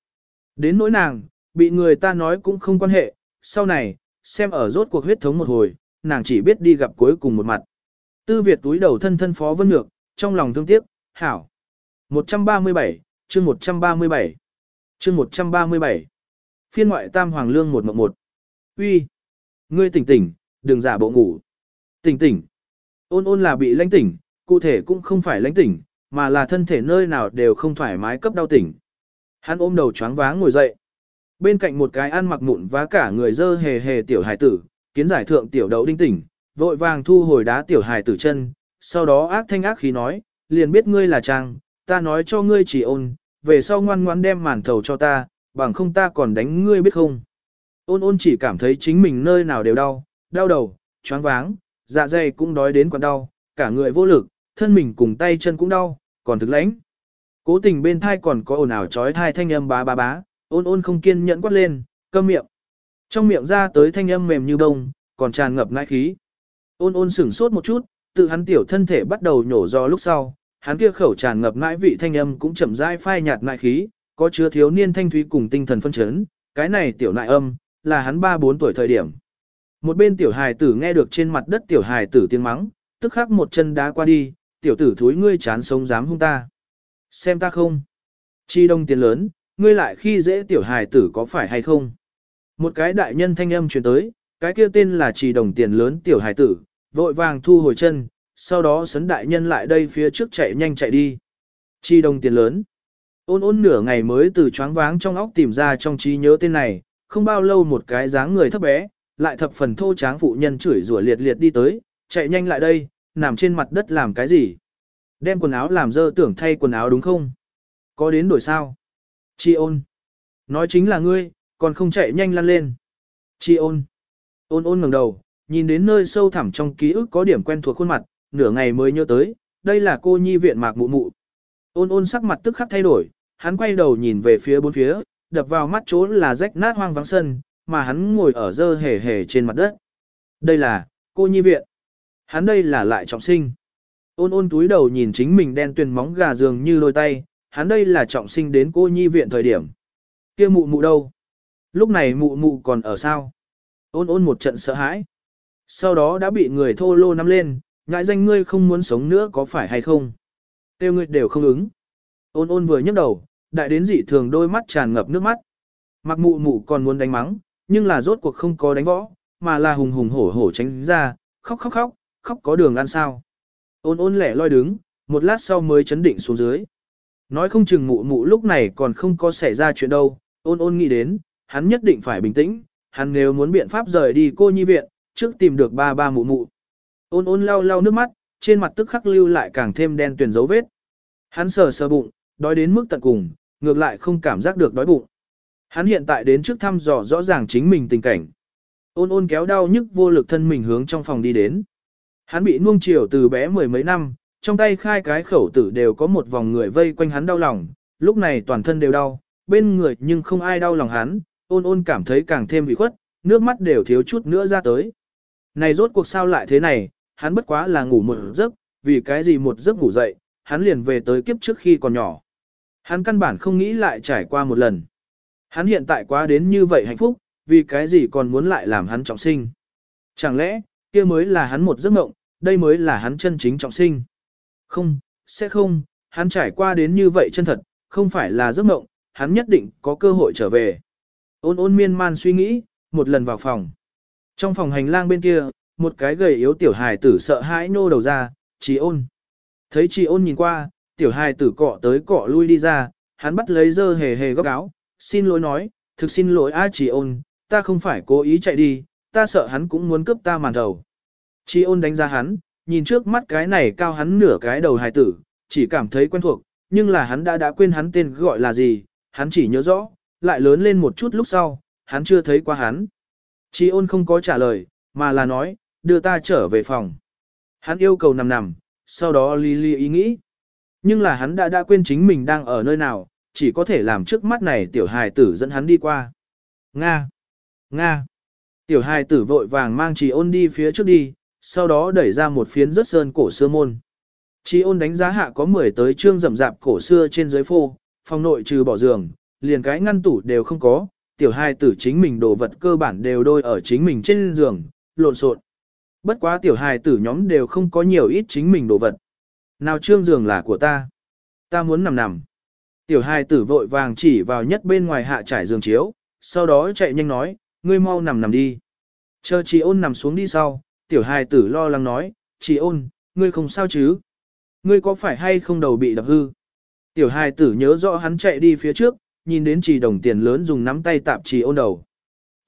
Đến nỗi nàng, bị người ta nói cũng không quan hệ, sau này, xem ở rốt cuộc huyết thống một hồi, nàng chỉ biết đi gặp cuối cùng một mặt. Tư Việt túi đầu thân thân phó vân ngược, trong lòng thương tiếc, hảo. 137, chương 137, chương 137. Phiên ngoại tam hoàng lương một mộng một. Uy, Ngươi tỉnh tỉnh, đừng giả bộ ngủ. Tỉnh tỉnh. Ôn ôn là bị lãnh tỉnh, cụ thể cũng không phải lãnh tỉnh, mà là thân thể nơi nào đều không thoải mái cấp đau tỉnh. Hắn ôm đầu choáng váng ngồi dậy. Bên cạnh một cái ăn mặc mụn và cả người dơ hề hề tiểu hài tử, kiến giải thượng tiểu đậu đinh tỉnh, vội vàng thu hồi đá tiểu hài tử chân, sau đó ác thanh ác khí nói, liền biết ngươi là trang, ta nói cho ngươi chỉ ôn, về sau ngoan ngoan đem màn thầu cho ta, bằng không ta còn đánh ngươi biết không. Ôn ôn chỉ cảm thấy chính mình nơi nào đều đau, đau đầu, choáng váng, dạ dày cũng đói đến quặn đau, cả người vô lực, thân mình cùng tay chân cũng đau, còn thực lãnh. Cố tình bên thai còn có ồn ào trói thai thanh âm bá bá bá, ôn ôn không kiên nhẫn quát lên, câm miệng. Trong miệng ra tới thanh âm mềm như bông, còn tràn ngập ngai khí. Ôn ôn sửng sốt một chút, tự hắn tiểu thân thể bắt đầu nhổ do lúc sau, hắn kia khẩu tràn ngập nãi vị thanh âm cũng chậm rãi phai nhạt nãi khí, có chứa thiếu niên thanh thúy cùng tinh thần phân chấn, cái này tiểu nại âm, là hắn 3-4 tuổi thời điểm. Một bên tiểu hài tử nghe được trên mặt đất tiểu hài tử tiếng mắng, tức khắc một chân đá qua đi, tiểu tử thúi ngươi chán sống dám hung ta. Xem ta không. Chi đông tiền lớn, ngươi lại khi dễ tiểu hài tử có phải hay không? Một cái đại nhân thanh âm truyền tới, cái kia tên là trì đồng tiền lớn tiểu hài tử, vội vàng thu hồi chân, sau đó sấn đại nhân lại đây phía trước chạy nhanh chạy đi. Chỉ đồng tiền lớn. Ôn ôn nửa ngày mới từ choáng váng trong óc tìm ra trong trí nhớ tên này, không bao lâu một cái dáng người thấp bé, lại thập phần thô tráng phụ nhân chửi rủa liệt liệt đi tới, chạy nhanh lại đây, nằm trên mặt đất làm cái gì? Đem quần áo làm dơ tưởng thay quần áo đúng không? Có đến đổi sao? Chi ôn. Nói chính là ngươi, còn không chạy nhanh lăn lên. Chi ôn. Ôn ôn ngẩng đầu, nhìn đến nơi sâu thẳm trong ký ức có điểm quen thuộc khuôn mặt, nửa ngày mới nhớ tới, đây là cô nhi viện mạc mụ mụ. Ôn ôn sắc mặt tức khắc thay đổi, hắn quay đầu nhìn về phía bốn phía, đập vào mắt chỗ là rách nát hoang vắng sân, mà hắn ngồi ở dơ hề hề trên mặt đất. Đây là, cô nhi viện. Hắn đây là lại trọng sinh. Ôn ôn túi đầu nhìn chính mình đen tuyền móng gà dường như đôi tay, hắn đây là trọng sinh đến cô nhi viện thời điểm. kia mụ mụ đâu? Lúc này mụ mụ còn ở sao? Ôn ôn một trận sợ hãi. Sau đó đã bị người thô lô nắm lên, ngại danh ngươi không muốn sống nữa có phải hay không? Tiêu ngươi đều không ứng. Ôn ôn vừa nhấc đầu, đại đến dị thường đôi mắt tràn ngập nước mắt. Mặc mụ mụ còn muốn đánh mắng, nhưng là rốt cuộc không có đánh võ, mà là hùng hùng hổ hổ tránh ra, khóc khóc khóc, khóc có đường ăn sao. Ôn ôn lẻ loi đứng, một lát sau mới chấn định xuống dưới. Nói không chừng mụ mụ lúc này còn không có xảy ra chuyện đâu, ôn ôn nghĩ đến, hắn nhất định phải bình tĩnh, hắn nếu muốn biện pháp rời đi cô nhi viện, trước tìm được ba ba mụ mụ. Ôn ôn lau lau nước mắt, trên mặt tức khắc lưu lại càng thêm đen tuyền dấu vết. Hắn sờ sờ bụng, đói đến mức tận cùng, ngược lại không cảm giác được đói bụng. Hắn hiện tại đến trước thăm dò rõ ràng chính mình tình cảnh. Ôn ôn kéo đau nhức vô lực thân mình hướng trong phòng đi đến. Hắn bị nuông chiều từ bé mười mấy năm, trong tay khai cái khẩu tử đều có một vòng người vây quanh hắn đau lòng, lúc này toàn thân đều đau, bên người nhưng không ai đau lòng hắn, ôn ôn cảm thấy càng thêm bị khuất, nước mắt đều thiếu chút nữa ra tới. Này rốt cuộc sao lại thế này, hắn bất quá là ngủ một giấc, vì cái gì một giấc ngủ dậy, hắn liền về tới kiếp trước khi còn nhỏ. Hắn căn bản không nghĩ lại trải qua một lần. Hắn hiện tại quá đến như vậy hạnh phúc, vì cái gì còn muốn lại làm hắn trọng sinh. Chẳng lẽ, kia mới là hắn một giấc mộng, đây mới là hắn chân chính trọng sinh. Không, sẽ không, hắn trải qua đến như vậy chân thật, không phải là giấc mộng, hắn nhất định có cơ hội trở về. Ôn ôn miên man suy nghĩ, một lần vào phòng. Trong phòng hành lang bên kia, một cái gầy yếu tiểu hài tử sợ hãi nô đầu ra, chỉ ôn. Thấy chị ôn nhìn qua, tiểu hài tử cọ tới cọ lui đi ra, hắn bắt lấy dơ hề hề góc áo, xin lỗi nói, thực xin lỗi a chị ôn, ta không phải cố ý chạy đi, ta sợ hắn cũng muốn cướp ta màn đầu. Chị ôn đánh giá hắn, nhìn trước mắt cái này cao hắn nửa cái đầu hài tử, chỉ cảm thấy quen thuộc, nhưng là hắn đã đã quên hắn tên gọi là gì, hắn chỉ nhớ rõ, lại lớn lên một chút lúc sau, hắn chưa thấy qua hắn. Chi ôn không có trả lời, mà là nói, đưa ta trở về phòng. Hắn yêu cầu nằm nằm, sau đó ly ly ý nghĩ. Nhưng là hắn đã đã quên chính mình đang ở nơi nào, chỉ có thể làm trước mắt này tiểu hài tử dẫn hắn đi qua. Nga! Nga! Tiểu hài tử vội vàng mang trì ôn đi phía trước đi, sau đó đẩy ra một phiến rất sơn cổ xưa môn. Chi ôn đánh giá hạ có 10 tới trương rậm rạp cổ xưa trên dưới phô, phòng nội trừ bỏ giường, liền cái ngăn tủ đều không có, tiểu hai tử chính mình đồ vật cơ bản đều đôi ở chính mình trên giường, lộn xộn. Bất quá tiểu hài tử nhóm đều không có nhiều ít chính mình đồ vật. Nào trương giường là của ta. Ta muốn nằm nằm. Tiểu hài tử vội vàng chỉ vào nhất bên ngoài hạ trải giường chiếu, sau đó chạy nhanh nói, ngươi mau nằm nằm đi. Chờ chị ôn nằm xuống đi sau, tiểu hài tử lo lắng nói, chị ôn, ngươi không sao chứ? Ngươi có phải hay không đầu bị đập hư? Tiểu hài tử nhớ rõ hắn chạy đi phía trước, nhìn đến chỉ đồng tiền lớn dùng nắm tay tạp chị ôn đầu.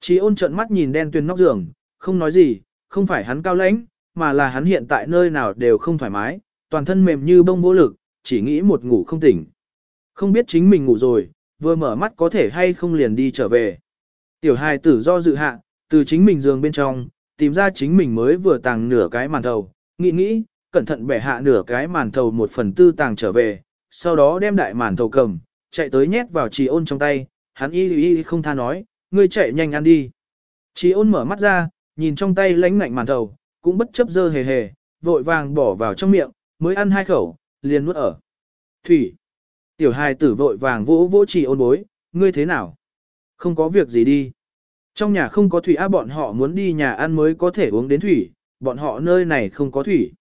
Chị ôn trợn mắt nhìn đen tuyền nóc giường, không nói gì, không phải hắn cao lãnh, mà là hắn hiện tại nơi nào đều không thoải mái, toàn thân mềm như bông vô lực, chỉ nghĩ một ngủ không tỉnh. Không biết chính mình ngủ rồi, vừa mở mắt có thể hay không liền đi trở về. Tiểu hài tử do dự hạ, từ chính mình giường bên trong, tìm ra chính mình mới vừa tàng nửa cái màn thầu, nghĩ nghĩ, cẩn thận bẻ hạ nửa cái màn thầu một phần tư tàng trở về, sau đó đem đại màn thầu cầm, chạy tới nhét vào trì ôn trong tay, hắn y y không tha nói, ngươi chạy nhanh ăn đi. Trì ôn mở mắt ra, nhìn trong tay lánh ngạnh màn thầu, cũng bất chấp dơ hề hề, vội vàng bỏ vào trong miệng, mới ăn hai khẩu, liền nuốt ở. Thủy. Tiểu hài tử vội vàng vỗ vỗ trì ôn bối, ngươi thế nào? Không có việc gì đi. Trong nhà không có thủy á bọn họ muốn đi nhà ăn mới có thể uống đến thủy, bọn họ nơi này không có thủy.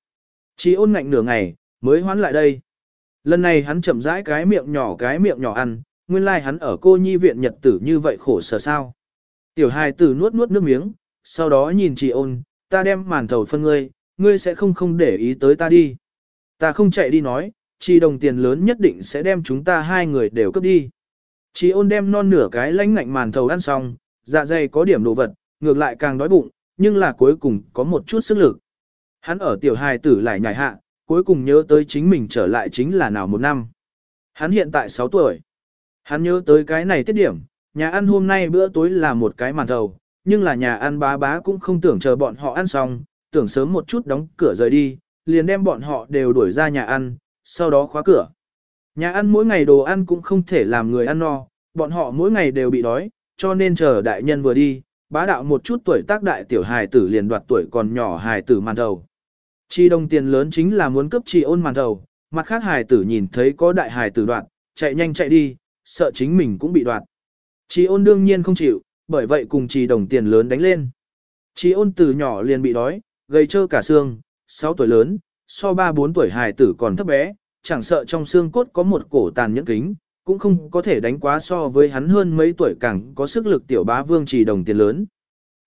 Chỉ ôn ngạnh nửa ngày, mới hoán lại đây. Lần này hắn chậm rãi cái miệng nhỏ cái miệng nhỏ ăn, nguyên lai like hắn ở cô nhi viện nhật tử như vậy khổ sở sao. Tiểu hài tử nuốt nuốt nước miếng, sau đó nhìn chị ôn, ta đem màn thầu phân ngươi, ngươi sẽ không không để ý tới ta đi. Ta không chạy đi nói, chi đồng tiền lớn nhất định sẽ đem chúng ta hai người đều cướp đi. Chị ôn đem non nửa cái lánh ngạnh màn thầu ăn xong, dạ dày có điểm đồ vật, ngược lại càng đói bụng, nhưng là cuối cùng có một chút sức lực. Hắn ở tiểu hài tử lại nhảy hạ, cuối cùng nhớ tới chính mình trở lại chính là nào một năm. Hắn hiện tại 6 tuổi. Hắn nhớ tới cái này tiết điểm, nhà ăn hôm nay bữa tối là một cái màn thầu, nhưng là nhà ăn bá bá cũng không tưởng chờ bọn họ ăn xong, tưởng sớm một chút đóng cửa rời đi, liền đem bọn họ đều đuổi ra nhà ăn, sau đó khóa cửa. Nhà ăn mỗi ngày đồ ăn cũng không thể làm người ăn no, bọn họ mỗi ngày đều bị đói, cho nên chờ đại nhân vừa đi, bá đạo một chút tuổi tác đại tiểu hài tử liền đoạt tuổi còn nhỏ hài tử màn đầu. Chi đồng tiền lớn chính là muốn cấp chi ôn màn đầu, mặt khác hài tử nhìn thấy có đại hài tử đoạt, chạy nhanh chạy đi, sợ chính mình cũng bị đoạt. Chi ôn đương nhiên không chịu, bởi vậy cùng chi đồng tiền lớn đánh lên. Chi ôn từ nhỏ liền bị đói, gây trơ cả xương, 6 tuổi lớn, so 3-4 tuổi hài tử còn thấp bé, chẳng sợ trong xương cốt có một cổ tàn nhẫn kính, cũng không có thể đánh quá so với hắn hơn mấy tuổi càng có sức lực tiểu bá vương chỉ đồng tiền lớn.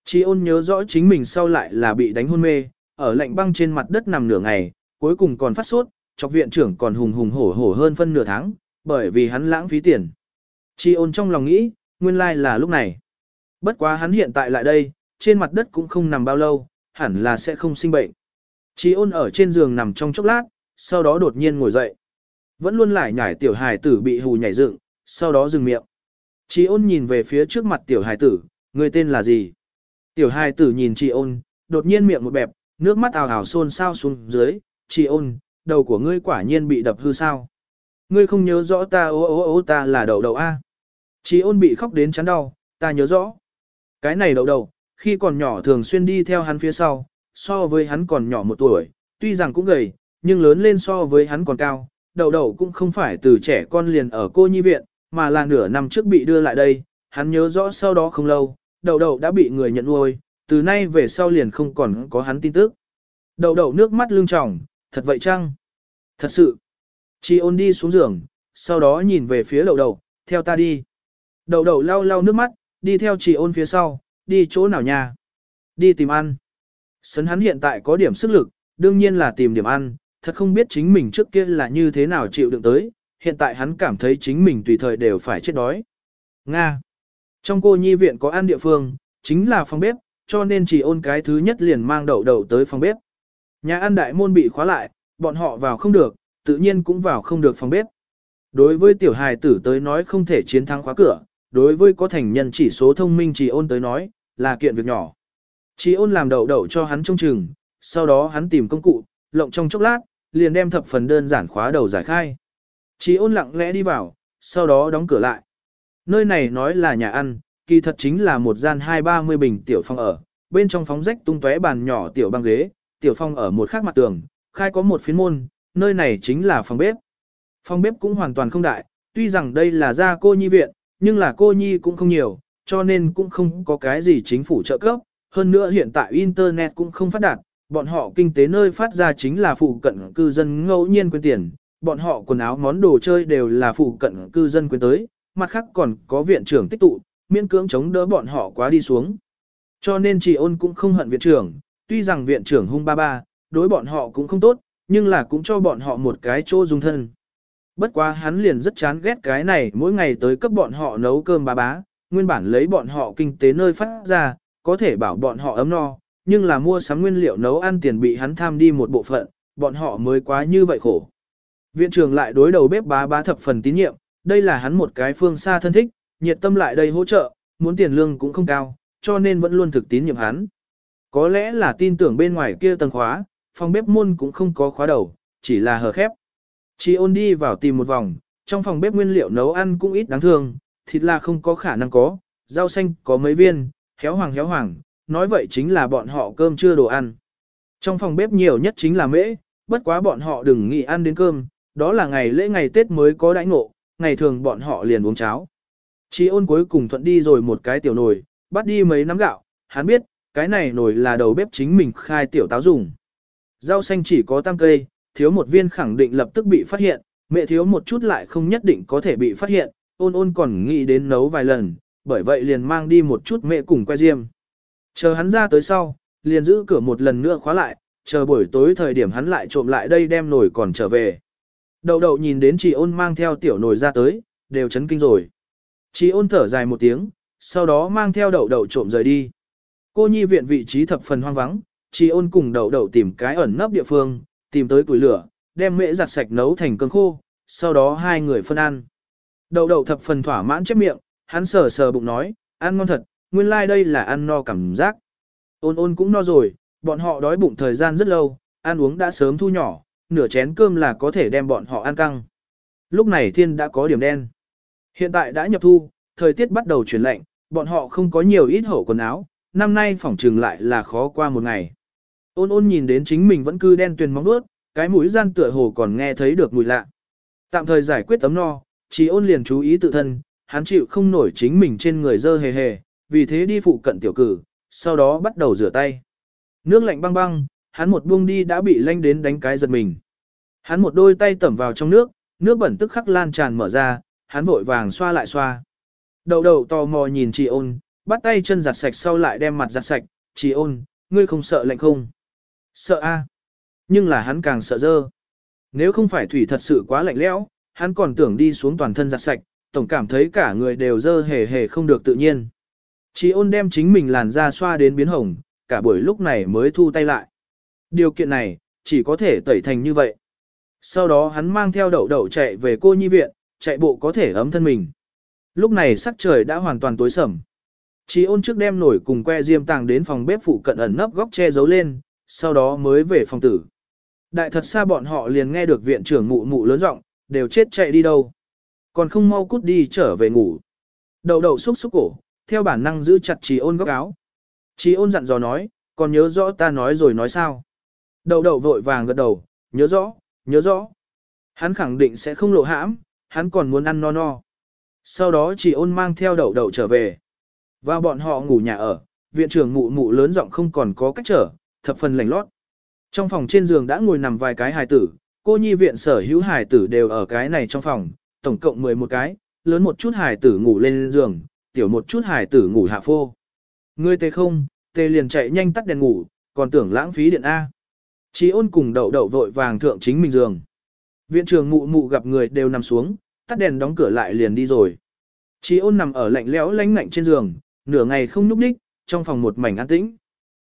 Chi ôn nhớ rõ chính mình sau lại là bị đánh hôn mê, ở lạnh băng trên mặt đất nằm nửa ngày, cuối cùng còn phát sốt, chọc viện trưởng còn hùng hùng hổ hổ hơn phân nửa tháng, bởi vì hắn lãng phí tiền. Chi ôn trong lòng nghĩ, nguyên lai là lúc này. Bất quá hắn hiện tại lại đây, trên mặt đất cũng không nằm bao lâu, hẳn là sẽ không sinh bệnh. Chi ôn ở trên giường nằm trong chốc lát, sau đó đột nhiên ngồi dậy. Vẫn luôn lại nhảy tiểu hài tử bị hù nhảy dựng, sau đó dừng miệng. Chị ôn nhìn về phía trước mặt tiểu hài tử, người tên là gì? Tiểu hài tử nhìn chị ôn, đột nhiên miệng một bẹp, nước mắt ào ào xôn xao xuống dưới, chị ôn, đầu của ngươi quả nhiên bị đập hư sao. Ngươi không nhớ rõ ta ô ô ô ta là đầu đầu A. Chị ôn bị khóc đến chán đau, ta nhớ rõ. Cái này đầu đầu, khi còn nhỏ thường xuyên đi theo hắn phía sau, so với hắn còn nhỏ một tuổi, tuy rằng cũng gầy, nhưng lớn lên so với hắn còn cao, đầu đầu cũng không phải từ trẻ con liền ở cô nhi viện, mà là nửa năm trước bị đưa lại đây, hắn nhớ rõ sau đó không lâu, đầu đầu đã bị người nhận nuôi, từ nay về sau liền không còn có hắn tin tức. Đầu đầu nước mắt lưng tròng, thật vậy chăng? Thật sự. Chi ôn đi xuống giường, sau đó nhìn về phía đầu đầu, theo ta đi. Đầu đầu lau lau nước mắt, đi theo chị ôn phía sau, đi chỗ nào nhà? Đi tìm ăn. Sấn hắn hiện tại có điểm sức lực, đương nhiên là tìm điểm ăn, thật không biết chính mình trước kia là như thế nào chịu đựng tới, hiện tại hắn cảm thấy chính mình tùy thời đều phải chết đói. Nga. Trong cô nhi viện có ăn địa phương, chính là phòng bếp, cho nên chỉ ôn cái thứ nhất liền mang đậu đậu tới phòng bếp. Nhà ăn đại môn bị khóa lại, bọn họ vào không được, tự nhiên cũng vào không được phòng bếp. Đối với tiểu hài tử tới nói không thể chiến thắng khóa cửa, đối với có thành nhân chỉ số thông minh chỉ ôn tới nói, là kiện việc nhỏ. Chỉ ôn làm đậu đậu cho hắn trông chừng, sau đó hắn tìm công cụ, lộng trong chốc lát, liền đem thập phần đơn giản khóa đầu giải khai. Chỉ ôn lặng lẽ đi vào, sau đó đóng cửa lại. Nơi này nói là nhà ăn, kỳ thật chính là một gian hai ba mươi bình tiểu phòng ở, bên trong phóng rách tung tóe bàn nhỏ tiểu băng ghế, tiểu phong ở một khác mặt tường, khai có một phiến môn, nơi này chính là phòng bếp. Phòng bếp cũng hoàn toàn không đại, tuy rằng đây là gia cô nhi viện, nhưng là cô nhi cũng không nhiều, cho nên cũng không có cái gì chính phủ trợ cấp. Hơn nữa hiện tại Internet cũng không phát đạt, bọn họ kinh tế nơi phát ra chính là phụ cận cư dân ngẫu nhiên quyên tiền, bọn họ quần áo món đồ chơi đều là phụ cận cư dân quyên tới, mặt khác còn có viện trưởng tích tụ, miễn cưỡng chống đỡ bọn họ quá đi xuống. Cho nên chị ôn cũng không hận viện trưởng, tuy rằng viện trưởng hung ba ba, đối bọn họ cũng không tốt, nhưng là cũng cho bọn họ một cái chỗ dung thân. Bất quá hắn liền rất chán ghét cái này mỗi ngày tới cấp bọn họ nấu cơm ba bá, nguyên bản lấy bọn họ kinh tế nơi phát ra, có thể bảo bọn họ ấm no, nhưng là mua sắm nguyên liệu nấu ăn tiền bị hắn tham đi một bộ phận, bọn họ mới quá như vậy khổ. Viện trưởng lại đối đầu bếp bá bá thập phần tín nhiệm, đây là hắn một cái phương xa thân thích, nhiệt tâm lại đây hỗ trợ, muốn tiền lương cũng không cao, cho nên vẫn luôn thực tín nhiệm hắn. Có lẽ là tin tưởng bên ngoài kia tầng khóa, phòng bếp môn cũng không có khóa đầu, chỉ là hờ khép. Chị ôn đi vào tìm một vòng, trong phòng bếp nguyên liệu nấu ăn cũng ít đáng thương, thịt là không có khả năng có, rau xanh có mấy viên, héo hoàng héo hoàng, nói vậy chính là bọn họ cơm chưa đồ ăn. Trong phòng bếp nhiều nhất chính là mễ, bất quá bọn họ đừng nghĩ ăn đến cơm, đó là ngày lễ ngày Tết mới có đãi ngộ, ngày thường bọn họ liền uống cháo. Chí ôn cuối cùng thuận đi rồi một cái tiểu nồi, bắt đi mấy nắm gạo, hắn biết, cái này nồi là đầu bếp chính mình khai tiểu táo dùng. Rau xanh chỉ có tam cây, thiếu một viên khẳng định lập tức bị phát hiện, mẹ thiếu một chút lại không nhất định có thể bị phát hiện, ôn ôn còn nghĩ đến nấu vài lần, bởi vậy liền mang đi một chút mẹ cùng que diêm. Chờ hắn ra tới sau, liền giữ cửa một lần nữa khóa lại, chờ buổi tối thời điểm hắn lại trộm lại đây đem nồi còn trở về. Đậu đậu nhìn đến chị ôn mang theo tiểu nồi ra tới, đều chấn kinh rồi. Chị ôn thở dài một tiếng, sau đó mang theo đậu đậu trộm rời đi. Cô nhi viện vị trí thập phần hoang vắng, chị ôn cùng đậu đậu tìm cái ẩn nấp địa phương, tìm tới củi lửa, đem mễ giặt sạch nấu thành cơm khô, sau đó hai người phân ăn. Đậu đậu thập phần thỏa mãn chép miệng, hắn sờ sờ bụng nói, ăn ngon thật, nguyên lai like đây là ăn no cảm giác. Ôn ôn cũng no rồi, bọn họ đói bụng thời gian rất lâu, ăn uống đã sớm thu nhỏ, nửa chén cơm là có thể đem bọn họ ăn căng. Lúc này thiên đã có điểm đen. Hiện tại đã nhập thu, thời tiết bắt đầu chuyển lạnh, bọn họ không có nhiều ít hổ quần áo, năm nay phỏng trừng lại là khó qua một ngày. Ôn ôn nhìn đến chính mình vẫn cứ đen tuyền móng nuốt, cái mũi gian tựa hồ còn nghe thấy được mùi lạ. Tạm thời giải quyết tấm no, chỉ ôn liền chú ý tự thân, hắn chịu không nổi chính mình trên người dơ hề hề, vì thế đi phụ cận tiểu cử, sau đó bắt đầu rửa tay. Nước lạnh băng băng, hắn một buông đi đã bị lanh đến đánh cái giật mình. Hắn một đôi tay tẩm vào trong nước, nước bẩn tức khắc lan tràn mở ra, hắn vội vàng xoa lại xoa. Đầu đầu tò mò nhìn chị ôn, bắt tay chân giặt sạch sau lại đem mặt giặt sạch, chị ôn, ngươi không sợ lạnh không? Sợ a, Nhưng là hắn càng sợ dơ. Nếu không phải thủy thật sự quá lạnh lẽo, hắn còn tưởng đi xuống toàn thân giặt sạch, tổng cảm thấy cả người đều dơ hề hề không được tự nhiên. Chị ôn đem chính mình làn da xoa đến biến hồng, cả buổi lúc này mới thu tay lại. Điều kiện này, chỉ có thể tẩy thành như vậy. Sau đó hắn mang theo đậu đậu chạy về cô nhi viện, chạy bộ có thể ấm thân mình. Lúc này sắc trời đã hoàn toàn tối sầm. Chị ôn trước đem nổi cùng que diêm tàng đến phòng bếp phụ cận ẩn nấp góc che giấu lên, sau đó mới về phòng tử. Đại thật xa bọn họ liền nghe được viện trưởng mụ mụ lớn giọng, đều chết chạy đi đâu. Còn không mau cút đi trở về ngủ. Đầu đầu xúc xúc cổ, theo bản năng giữ chặt trì ôn góc áo. trì ôn dặn dò nói, còn nhớ rõ ta nói rồi nói sao. Đầu đầu vội vàng gật đầu, nhớ rõ, nhớ rõ. Hắn khẳng định sẽ không lộ hãm, hắn còn muốn ăn no no. Sau đó trì ôn mang theo đậu đậu trở về. Và bọn họ ngủ nhà ở, viện trưởng mụ mụ lớn giọng không còn có cách trở, thập phần lành lót. Trong phòng trên giường đã ngồi nằm vài cái hài tử, cô nhi viện sở hữu hài tử đều ở cái này trong phòng, tổng cộng 11 cái, lớn một chút hài tử ngủ lên giường, tiểu một chút hài tử ngủ hạ phô. Ngươi tê không, tê liền chạy nhanh tắt đèn ngủ, còn tưởng lãng phí điện A. Chí ôn cùng đậu đậu vội vàng thượng chính mình giường. Viện trường mụ mụ gặp người đều nằm xuống, tắt đèn đóng cửa lại liền đi rồi. Chí ôn nằm ở lạnh lẽo lánh ngạnh trên giường, nửa ngày không nhúc đích, trong phòng một mảnh an tĩnh.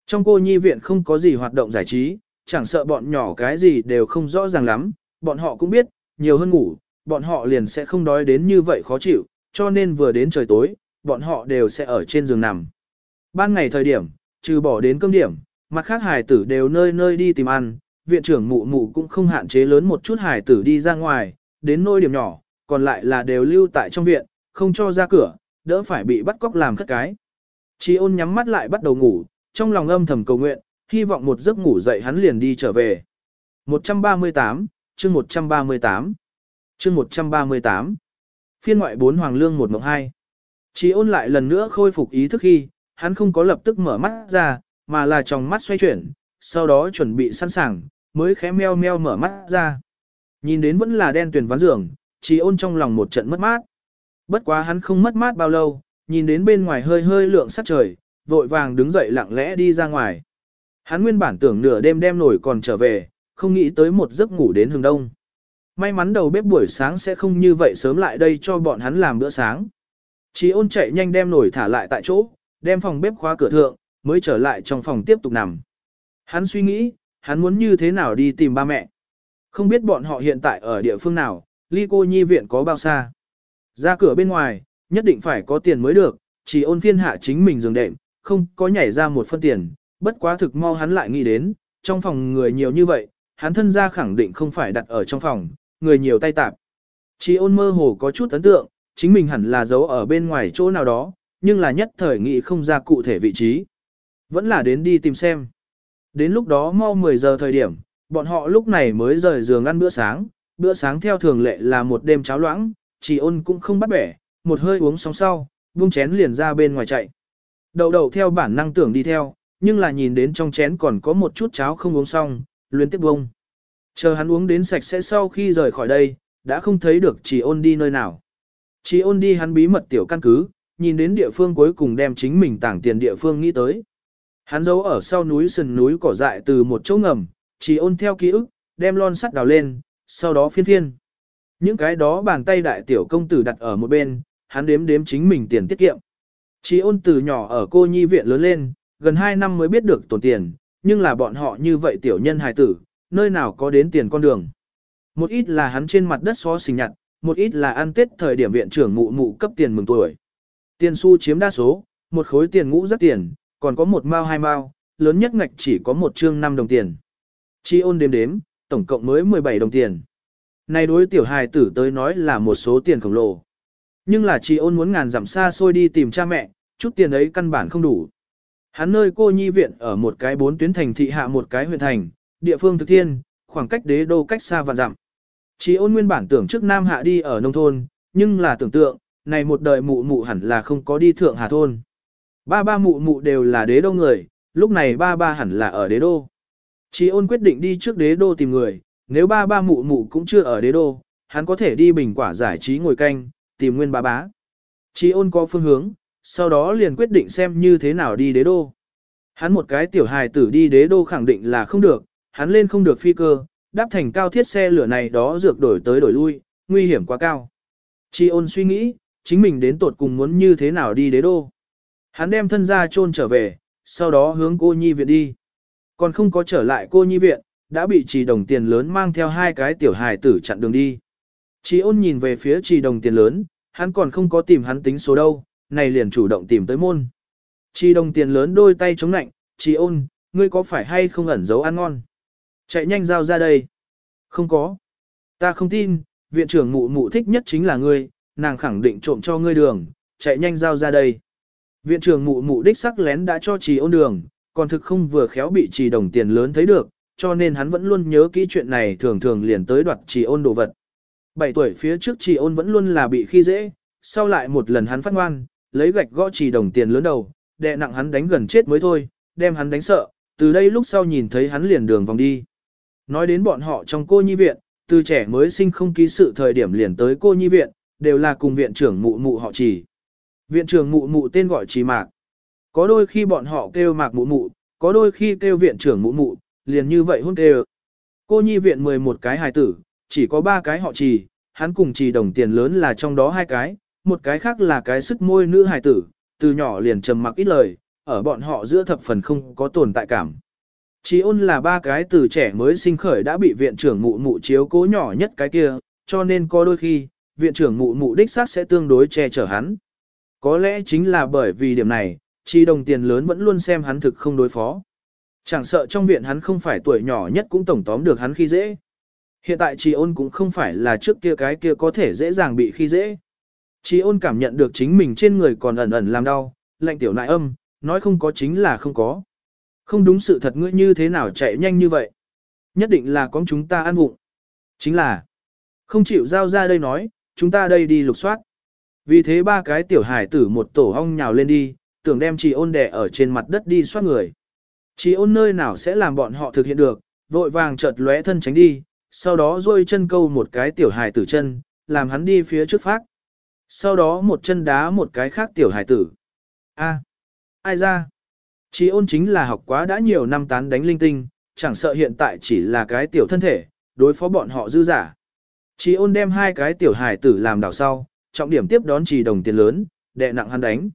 Trong cô nhi viện không có gì hoạt động giải trí, chẳng sợ bọn nhỏ cái gì đều không rõ ràng lắm, bọn họ cũng biết, nhiều hơn ngủ, bọn họ liền sẽ không đói đến như vậy khó chịu, cho nên vừa đến trời tối, bọn họ đều sẽ ở trên giường nằm. Ban ngày thời điểm, trừ bỏ đến cơm điểm, mặt khác hài tử đều nơi nơi đi tìm ăn, viện trưởng mụ mụ cũng không hạn chế lớn một chút hài tử đi ra ngoài, đến nôi điểm nhỏ, còn lại là đều lưu tại trong viện, không cho ra cửa, đỡ phải bị bắt cóc làm khất cái. Chi ôn nhắm mắt lại bắt đầu ngủ, trong lòng âm thầm cầu nguyện, hy vọng một giấc ngủ dậy hắn liền đi trở về. 138, chương 138, chương 138, phiên ngoại 4 Hoàng Lương 1 Mộng 2. Chi ôn lại lần nữa khôi phục ý thức khi, hắn không có lập tức mở mắt ra, mà là trong mắt xoay chuyển, sau đó chuẩn bị sẵn sàng, mới khẽ meo meo mở mắt ra. Nhìn đến vẫn là đen tuyển ván giường, chỉ ôn trong lòng một trận mất mát. Bất quá hắn không mất mát bao lâu, nhìn đến bên ngoài hơi hơi lượng sắc trời, vội vàng đứng dậy lặng lẽ đi ra ngoài. Hắn nguyên bản tưởng nửa đêm đem nổi còn trở về, không nghĩ tới một giấc ngủ đến hừng đông. May mắn đầu bếp buổi sáng sẽ không như vậy sớm lại đây cho bọn hắn làm bữa sáng. Chỉ ôn chạy nhanh đem nổi thả lại tại chỗ, đem phòng bếp khóa cửa thượng, mới trở lại trong phòng tiếp tục nằm. Hắn suy nghĩ, hắn muốn như thế nào đi tìm ba mẹ. Không biết bọn họ hiện tại ở địa phương nào, ly cô nhi viện có bao xa. Ra cửa bên ngoài, nhất định phải có tiền mới được, chỉ ôn phiên hạ chính mình giường đệm, không có nhảy ra một phân tiền, bất quá thực mau hắn lại nghĩ đến, trong phòng người nhiều như vậy, hắn thân ra khẳng định không phải đặt ở trong phòng, người nhiều tay tạp. Chỉ ôn mơ hồ có chút ấn tượng, chính mình hẳn là giấu ở bên ngoài chỗ nào đó, nhưng là nhất thời nghĩ không ra cụ thể vị trí. Vẫn là đến đi tìm xem. Đến lúc đó mau 10 giờ thời điểm, bọn họ lúc này mới rời giường ăn bữa sáng, bữa sáng theo thường lệ là một đêm cháo loãng, chỉ ôn cũng không bắt bẻ, một hơi uống xong sau, buông chén liền ra bên ngoài chạy. Đầu đầu theo bản năng tưởng đi theo, nhưng là nhìn đến trong chén còn có một chút cháo không uống xong, luyến tiếp bông. Chờ hắn uống đến sạch sẽ sau khi rời khỏi đây, đã không thấy được chỉ ôn đi nơi nào. Chỉ ôn đi hắn bí mật tiểu căn cứ, nhìn đến địa phương cuối cùng đem chính mình tảng tiền địa phương nghĩ tới. Hắn giấu ở sau núi sườn núi cỏ dại từ một chỗ ngầm, chỉ ôn theo ký ức, đem lon sắt đào lên, sau đó phiên phiên. Những cái đó bàn tay đại tiểu công tử đặt ở một bên, hắn đếm đếm chính mình tiền tiết kiệm. Chỉ ôn từ nhỏ ở cô nhi viện lớn lên, gần 2 năm mới biết được tổn tiền, nhưng là bọn họ như vậy tiểu nhân hài tử, nơi nào có đến tiền con đường. Một ít là hắn trên mặt đất xó xình nhặt, một ít là ăn tết thời điểm viện trưởng mụ mụ cấp tiền mừng tuổi. Tiền xu chiếm đa số, một khối tiền ngũ rất tiền, còn có một mao hai mao, lớn nhất ngạch chỉ có một trương 5 đồng tiền. Chi ôn đếm đếm, tổng cộng mới 17 đồng tiền. Này đối tiểu hài tử tới nói là một số tiền khổng lồ. Nhưng là chi ôn muốn ngàn dặm xa xôi đi tìm cha mẹ, chút tiền ấy căn bản không đủ. Hắn nơi cô nhi viện ở một cái bốn tuyến thành thị hạ một cái huyện thành, địa phương thực thiên, khoảng cách đế đô cách xa và dặm. Chi ôn nguyên bản tưởng trước Nam Hạ đi ở nông thôn, nhưng là tưởng tượng, này một đời mụ mụ hẳn là không có đi thượng Hà thôn. Ba ba mụ mụ đều là đế đô người, lúc này ba ba hẳn là ở đế đô. Chỉ ôn quyết định đi trước đế đô tìm người, nếu ba ba mụ mụ cũng chưa ở đế đô, hắn có thể đi bình quả giải trí ngồi canh, tìm nguyên ba bá. Chỉ ôn có phương hướng, sau đó liền quyết định xem như thế nào đi đế đô. Hắn một cái tiểu hài tử đi đế đô khẳng định là không được, hắn lên không được phi cơ, đáp thành cao thiết xe lửa này đó dược đổi tới đổi lui, nguy hiểm quá cao. Chi ôn suy nghĩ, chính mình đến tột cùng muốn như thế nào đi đế đô. Hắn đem thân ra chôn trở về, sau đó hướng cô nhi viện đi. Còn không có trở lại cô nhi viện, đã bị trì đồng tiền lớn mang theo hai cái tiểu hài tử chặn đường đi. Chỉ ôn nhìn về phía trì đồng tiền lớn, hắn còn không có tìm hắn tính số đâu, này liền chủ động tìm tới môn. Trì đồng tiền lớn đôi tay chống nạnh, trì ôn, ngươi có phải hay không ẩn giấu ăn ngon? Chạy nhanh giao ra đây. Không có. Ta không tin, viện trưởng mụ mụ thích nhất chính là ngươi, nàng khẳng định trộm cho ngươi đường, chạy nhanh giao ra đây. Viện trưởng mụ mụ đích sắc lén đã cho trì ôn đường, còn thực không vừa khéo bị trì đồng tiền lớn thấy được, cho nên hắn vẫn luôn nhớ kỹ chuyện này thường thường liền tới đoạt trì ôn đồ vật. 7 tuổi phía trước trì ôn vẫn luôn là bị khi dễ, sau lại một lần hắn phát ngoan, lấy gạch gõ trì đồng tiền lớn đầu, đè nặng hắn đánh gần chết mới thôi, đem hắn đánh sợ, từ đây lúc sau nhìn thấy hắn liền đường vòng đi. Nói đến bọn họ trong cô nhi viện, từ trẻ mới sinh không ký sự thời điểm liền tới cô nhi viện, đều là cùng viện trưởng mụ mụ họ chỉ. Viện trưởng mụ mụ tên gọi chỉ mạc. Có đôi khi bọn họ kêu mạc mụ mụ, có đôi khi kêu viện trưởng mụ mụ, liền như vậy hôn kêu. Cô nhi viện 11 cái hài tử, chỉ có 3 cái họ trì, hắn cùng trì đồng tiền lớn là trong đó hai cái, một cái khác là cái sức môi nữ hài tử, từ nhỏ liền trầm mặc ít lời, ở bọn họ giữa thập phần không có tồn tại cảm. Chí ôn là ba cái từ trẻ mới sinh khởi đã bị viện trưởng mụ mụ chiếu cố nhỏ nhất cái kia, cho nên có đôi khi, viện trưởng mụ mụ đích xác sẽ tương đối che chở hắn. Có lẽ chính là bởi vì điểm này, chi đồng tiền lớn vẫn luôn xem hắn thực không đối phó. Chẳng sợ trong viện hắn không phải tuổi nhỏ nhất cũng tổng tóm được hắn khi dễ. Hiện tại Chi ôn cũng không phải là trước kia cái kia có thể dễ dàng bị khi dễ. Chi ôn cảm nhận được chính mình trên người còn ẩn ẩn làm đau, lạnh tiểu nại âm, nói không có chính là không có. Không đúng sự thật ngươi như thế nào chạy nhanh như vậy. Nhất định là có chúng ta ăn vụng. Chính là, không chịu giao ra đây nói, chúng ta đây đi lục soát. Vì thế ba cái tiểu hải tử một tổ hong nhào lên đi, tưởng đem chị ôn đẻ ở trên mặt đất đi soát người. Chị ôn nơi nào sẽ làm bọn họ thực hiện được, vội vàng chợt lóe thân tránh đi, sau đó duỗi chân câu một cái tiểu hải tử chân, làm hắn đi phía trước phát. Sau đó một chân đá một cái khác tiểu hải tử. A, ai ra? Chí ôn chính là học quá đã nhiều năm tán đánh linh tinh, chẳng sợ hiện tại chỉ là cái tiểu thân thể, đối phó bọn họ dư giả. Chí ôn đem hai cái tiểu hải tử làm đảo sau, trọng điểm tiếp đón trì đồng tiền lớn, đệ nặng hắn đánh.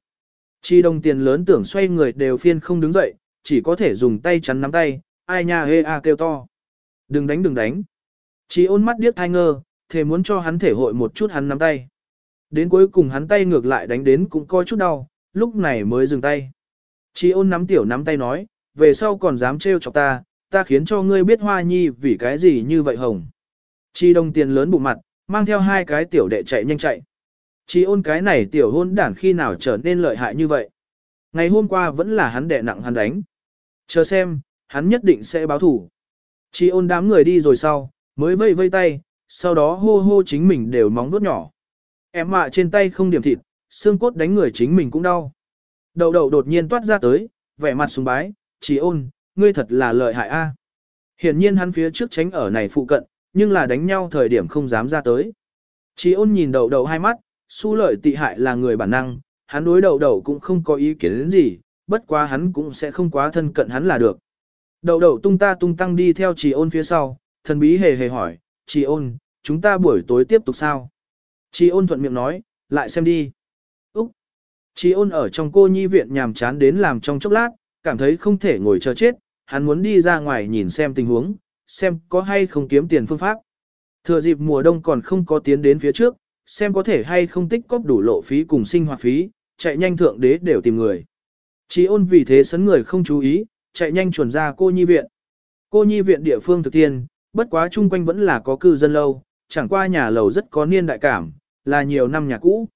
Trì đồng tiền lớn tưởng xoay người đều phiên không đứng dậy, chỉ có thể dùng tay chắn nắm tay, ai nha hê a kêu to. Đừng đánh đừng đánh. Trì ôn mắt điếc thai ngơ, thề muốn cho hắn thể hội một chút hắn nắm tay. Đến cuối cùng hắn tay ngược lại đánh đến cũng coi chút đau, lúc này mới dừng tay. Chi ôn nắm tiểu nắm tay nói, về sau còn dám trêu chọc ta, ta khiến cho ngươi biết hoa nhi vì cái gì như vậy hồng. Chi đồng tiền lớn bụng mặt, mang theo hai cái tiểu đệ chạy nhanh chạy. Chi ôn cái này tiểu hôn đản khi nào trở nên lợi hại như vậy. Ngày hôm qua vẫn là hắn đệ nặng hắn đánh. Chờ xem, hắn nhất định sẽ báo thủ. Chi ôn đám người đi rồi sau, mới vây vây tay, sau đó hô hô chính mình đều móng vuốt nhỏ. Em mạ trên tay không điểm thịt, xương cốt đánh người chính mình cũng đau. Đầu đầu đột nhiên toát ra tới, vẻ mặt sùng bái, chỉ ôn, ngươi thật là lợi hại a. Hiển nhiên hắn phía trước tránh ở này phụ cận, nhưng là đánh nhau thời điểm không dám ra tới. Chỉ ôn nhìn đầu đầu hai mắt, su lợi tị hại là người bản năng, hắn đối đầu đầu cũng không có ý kiến đến gì, bất quá hắn cũng sẽ không quá thân cận hắn là được. Đầu đầu tung ta tung tăng đi theo chỉ ôn phía sau, thần bí hề hề hỏi, chỉ ôn, chúng ta buổi tối tiếp tục sao? chỉ ôn thuận miệng nói, lại xem đi. Úc! Ôn ở trong cô nhi viện nhàm chán đến làm trong chốc lát, cảm thấy không thể ngồi chờ chết, hắn muốn đi ra ngoài nhìn xem tình huống, xem có hay không kiếm tiền phương pháp. Thừa dịp mùa đông còn không có tiến đến phía trước, xem có thể hay không tích cóp đủ lộ phí cùng sinh hoạt phí, chạy nhanh thượng đế đều tìm người. Chỉ ôn vì thế sấn người không chú ý, chạy nhanh chuẩn ra cô nhi viện. Cô nhi viện địa phương thực tiên, bất quá chung quanh vẫn là có cư dân lâu, chẳng qua nhà lầu rất có niên đại cảm, là nhiều năm nhà cũ.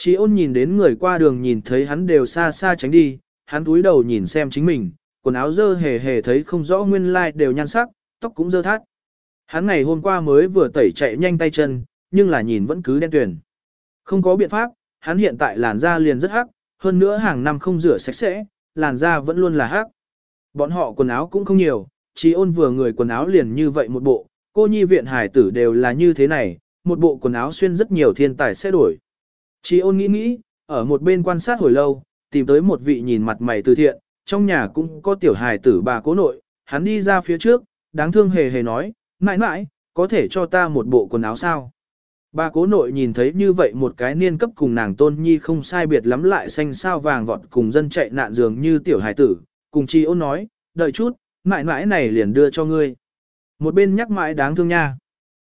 Chỉ ôn nhìn đến người qua đường nhìn thấy hắn đều xa xa tránh đi, hắn túi đầu nhìn xem chính mình, quần áo dơ hề hề thấy không rõ nguyên lai like đều nhan sắc, tóc cũng dơ thắt. Hắn ngày hôm qua mới vừa tẩy chạy nhanh tay chân, nhưng là nhìn vẫn cứ đen tuyền. Không có biện pháp, hắn hiện tại làn da liền rất hắc, hơn nữa hàng năm không rửa sạch sẽ, làn da vẫn luôn là hắc. Bọn họ quần áo cũng không nhiều, chỉ ôn vừa người quần áo liền như vậy một bộ, cô nhi viện hải tử đều là như thế này, một bộ quần áo xuyên rất nhiều thiên tài sẽ đổi. Chi ôn nghĩ nghĩ, ở một bên quan sát hồi lâu, tìm tới một vị nhìn mặt mày từ thiện, trong nhà cũng có tiểu hài tử bà cố nội, hắn đi ra phía trước, đáng thương hề hề nói, mãi mãi, có thể cho ta một bộ quần áo sao? Bà cố nội nhìn thấy như vậy một cái niên cấp cùng nàng tôn nhi không sai biệt lắm lại xanh sao vàng vọt cùng dân chạy nạn dường như tiểu hài tử, cùng chi ôn nói, đợi chút, mãi mãi này liền đưa cho ngươi. Một bên nhắc mãi đáng thương nha.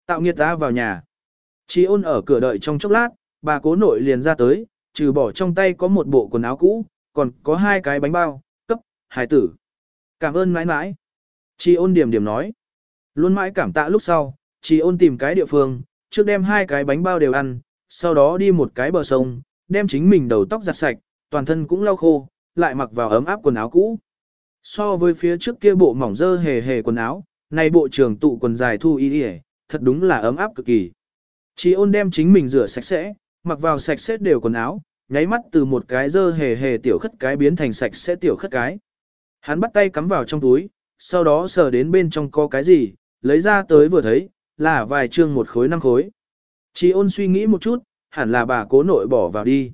Tạo nghiệt ta vào nhà. Chi ôn ở cửa đợi trong chốc lát, bà cố nội liền ra tới, trừ bỏ trong tay có một bộ quần áo cũ, còn có hai cái bánh bao, cấp, hài tử. Cảm ơn mãi mãi. Chi ôn điểm điểm nói. Luôn mãi cảm tạ lúc sau, chi ôn tìm cái địa phương, trước đem hai cái bánh bao đều ăn, sau đó đi một cái bờ sông, đem chính mình đầu tóc giặt sạch, toàn thân cũng lau khô, lại mặc vào ấm áp quần áo cũ. So với phía trước kia bộ mỏng dơ hề hề quần áo, này bộ trưởng tụ quần dài thu y thật đúng là ấm áp cực kỳ. Chi ôn đem chính mình rửa sạch sẽ, mặc vào sạch sẽ đều quần áo, nháy mắt từ một cái dơ hề hề tiểu khất cái biến thành sạch sẽ tiểu khất cái. Hắn bắt tay cắm vào trong túi, sau đó sờ đến bên trong có cái gì, lấy ra tới vừa thấy, là vài chương một khối năm khối. Chỉ ôn suy nghĩ một chút, hẳn là bà cố nội bỏ vào đi.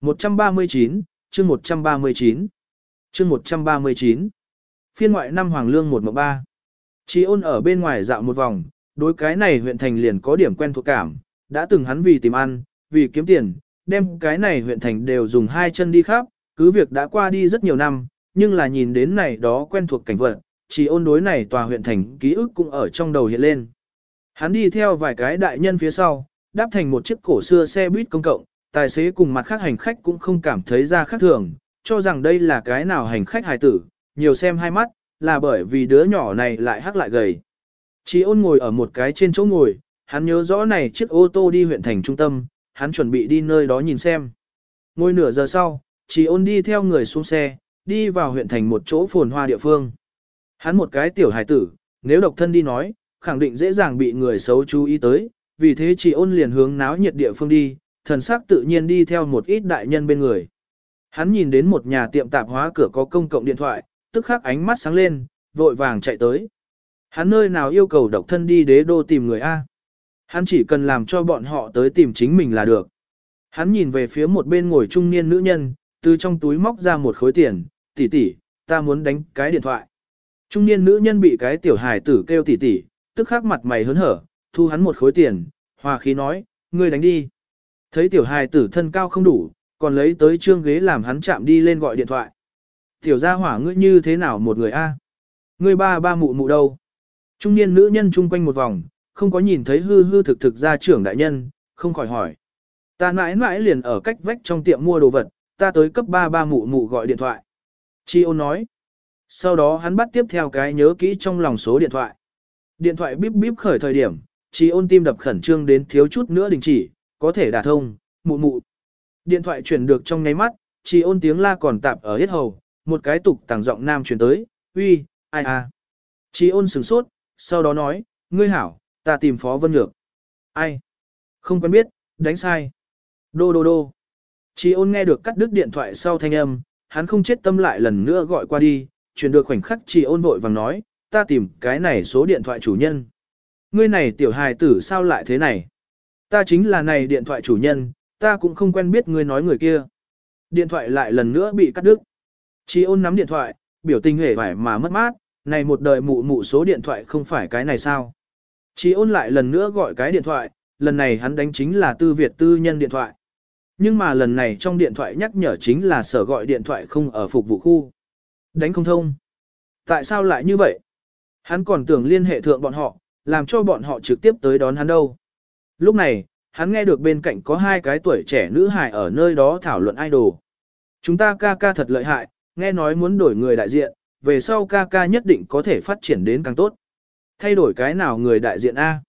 139, chương 139, chương 139. Phiên ngoại năm Hoàng Lương 113. Chỉ ôn ở bên ngoài dạo một vòng, đối cái này huyện thành liền có điểm quen thuộc cảm, đã từng hắn vì tìm ăn, vì kiếm tiền, đem cái này huyện thành đều dùng hai chân đi khắp, cứ việc đã qua đi rất nhiều năm, nhưng là nhìn đến này đó quen thuộc cảnh vật, chỉ ôn đối này tòa huyện thành ký ức cũng ở trong đầu hiện lên. Hắn đi theo vài cái đại nhân phía sau, đáp thành một chiếc cổ xưa xe buýt công cộng, tài xế cùng mặt khác hành khách cũng không cảm thấy ra khác thường, cho rằng đây là cái nào hành khách hài tử, nhiều xem hai mắt, là bởi vì đứa nhỏ này lại hắc lại gầy. Chỉ ôn ngồi ở một cái trên chỗ ngồi, hắn nhớ rõ này chiếc ô tô đi huyện thành trung tâm, hắn chuẩn bị đi nơi đó nhìn xem. Ngồi nửa giờ sau, chỉ ôn đi theo người xuống xe, đi vào huyện thành một chỗ phồn hoa địa phương. Hắn một cái tiểu hải tử, nếu độc thân đi nói, khẳng định dễ dàng bị người xấu chú ý tới, vì thế chỉ ôn liền hướng náo nhiệt địa phương đi, thần sắc tự nhiên đi theo một ít đại nhân bên người. Hắn nhìn đến một nhà tiệm tạp hóa cửa có công cộng điện thoại, tức khắc ánh mắt sáng lên, vội vàng chạy tới. Hắn nơi nào yêu cầu độc thân đi đế đô tìm người A. Hắn chỉ cần làm cho bọn họ tới tìm chính mình là được. Hắn nhìn về phía một bên ngồi trung niên nữ nhân, từ trong túi móc ra một khối tiền, tỷ tỷ, ta muốn đánh cái điện thoại. Trung niên nữ nhân bị cái tiểu hài tử kêu tỷ tỷ, tức khắc mặt mày hớn hở, thu hắn một khối tiền, hòa khí nói, ngươi đánh đi. Thấy tiểu hài tử thân cao không đủ, còn lấy tới trương ghế làm hắn chạm đi lên gọi điện thoại. Tiểu gia hỏa ngươi như thế nào một người a? Ngươi ba ba mụ mụ đâu? Trung niên nữ nhân chung quanh một vòng, không có nhìn thấy hư hư thực thực gia trưởng đại nhân, không khỏi hỏi. Ta mãi mãi liền ở cách vách trong tiệm mua đồ vật, ta tới cấp ba ba mụ mụ gọi điện thoại. Chi ôn nói. Sau đó hắn bắt tiếp theo cái nhớ kỹ trong lòng số điện thoại. Điện thoại bíp bíp khởi thời điểm, chi ôn tim đập khẩn trương đến thiếu chút nữa đình chỉ, có thể đả thông, mụ mụ. Điện thoại chuyển được trong ngay mắt, chi ôn tiếng la còn tạp ở hết hầu, một cái tục tàng giọng nam chuyển tới, uy, ai à. Chi ôn sửng sốt, sau đó nói, ngươi hảo, ta tìm Phó Vân Nhược. Ai? Không quen biết, đánh sai. Đô đô đô. Chi ôn nghe được cắt đứt điện thoại sau thanh âm, hắn không chết tâm lại lần nữa gọi qua đi, chuyển được khoảnh khắc chi ôn vội vàng nói, ta tìm cái này số điện thoại chủ nhân. Ngươi này tiểu hài tử sao lại thế này? Ta chính là này điện thoại chủ nhân, ta cũng không quen biết ngươi nói người kia. Điện thoại lại lần nữa bị cắt đứt. Chi ôn nắm điện thoại, biểu tình hề vải mà mất mát, này một đời mụ mụ số điện thoại không phải cái này sao. Chi ôn lại lần nữa gọi cái điện thoại, lần này hắn đánh chính là tư Việt tư nhân điện thoại. Nhưng mà lần này trong điện thoại nhắc nhở chính là sở gọi điện thoại không ở phục vụ khu. Đánh không thông. Tại sao lại như vậy? Hắn còn tưởng liên hệ thượng bọn họ, làm cho bọn họ trực tiếp tới đón hắn đâu. Lúc này, hắn nghe được bên cạnh có hai cái tuổi trẻ nữ hài ở nơi đó thảo luận idol. Chúng ta ca ca thật lợi hại, nghe nói muốn đổi người đại diện, về sau ca ca nhất định có thể phát triển đến càng tốt. Thay đổi cái nào người đại diện A?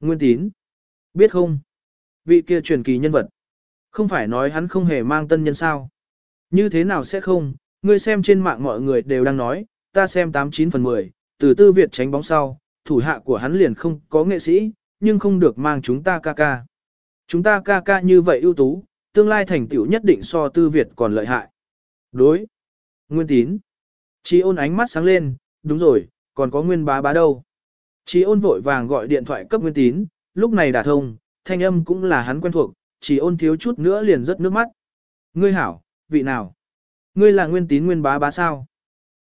Nguyên tín. Biết không? Vị kia truyền kỳ nhân vật. Không phải nói hắn không hề mang tân nhân sao? Như thế nào sẽ không? Ngươi xem trên mạng mọi người đều đang nói, ta xem 89 phần 10, từ tư Việt tránh bóng sau, thủ hạ của hắn liền không có nghệ sĩ, nhưng không được mang chúng ta ca ca. Chúng ta ca ca như vậy ưu tú, tương lai thành tựu nhất định so tư Việt còn lợi hại. Đối. Nguyên tín. Chí ôn ánh mắt sáng lên, đúng rồi, còn có nguyên bá bá đâu. Chỉ ôn vội vàng gọi điện thoại cấp nguyên tín, lúc này đã thông, thanh âm cũng là hắn quen thuộc, chỉ ôn thiếu chút nữa liền rớt nước mắt. Ngươi hảo, vị nào? Ngươi là nguyên tín nguyên bá bá sao?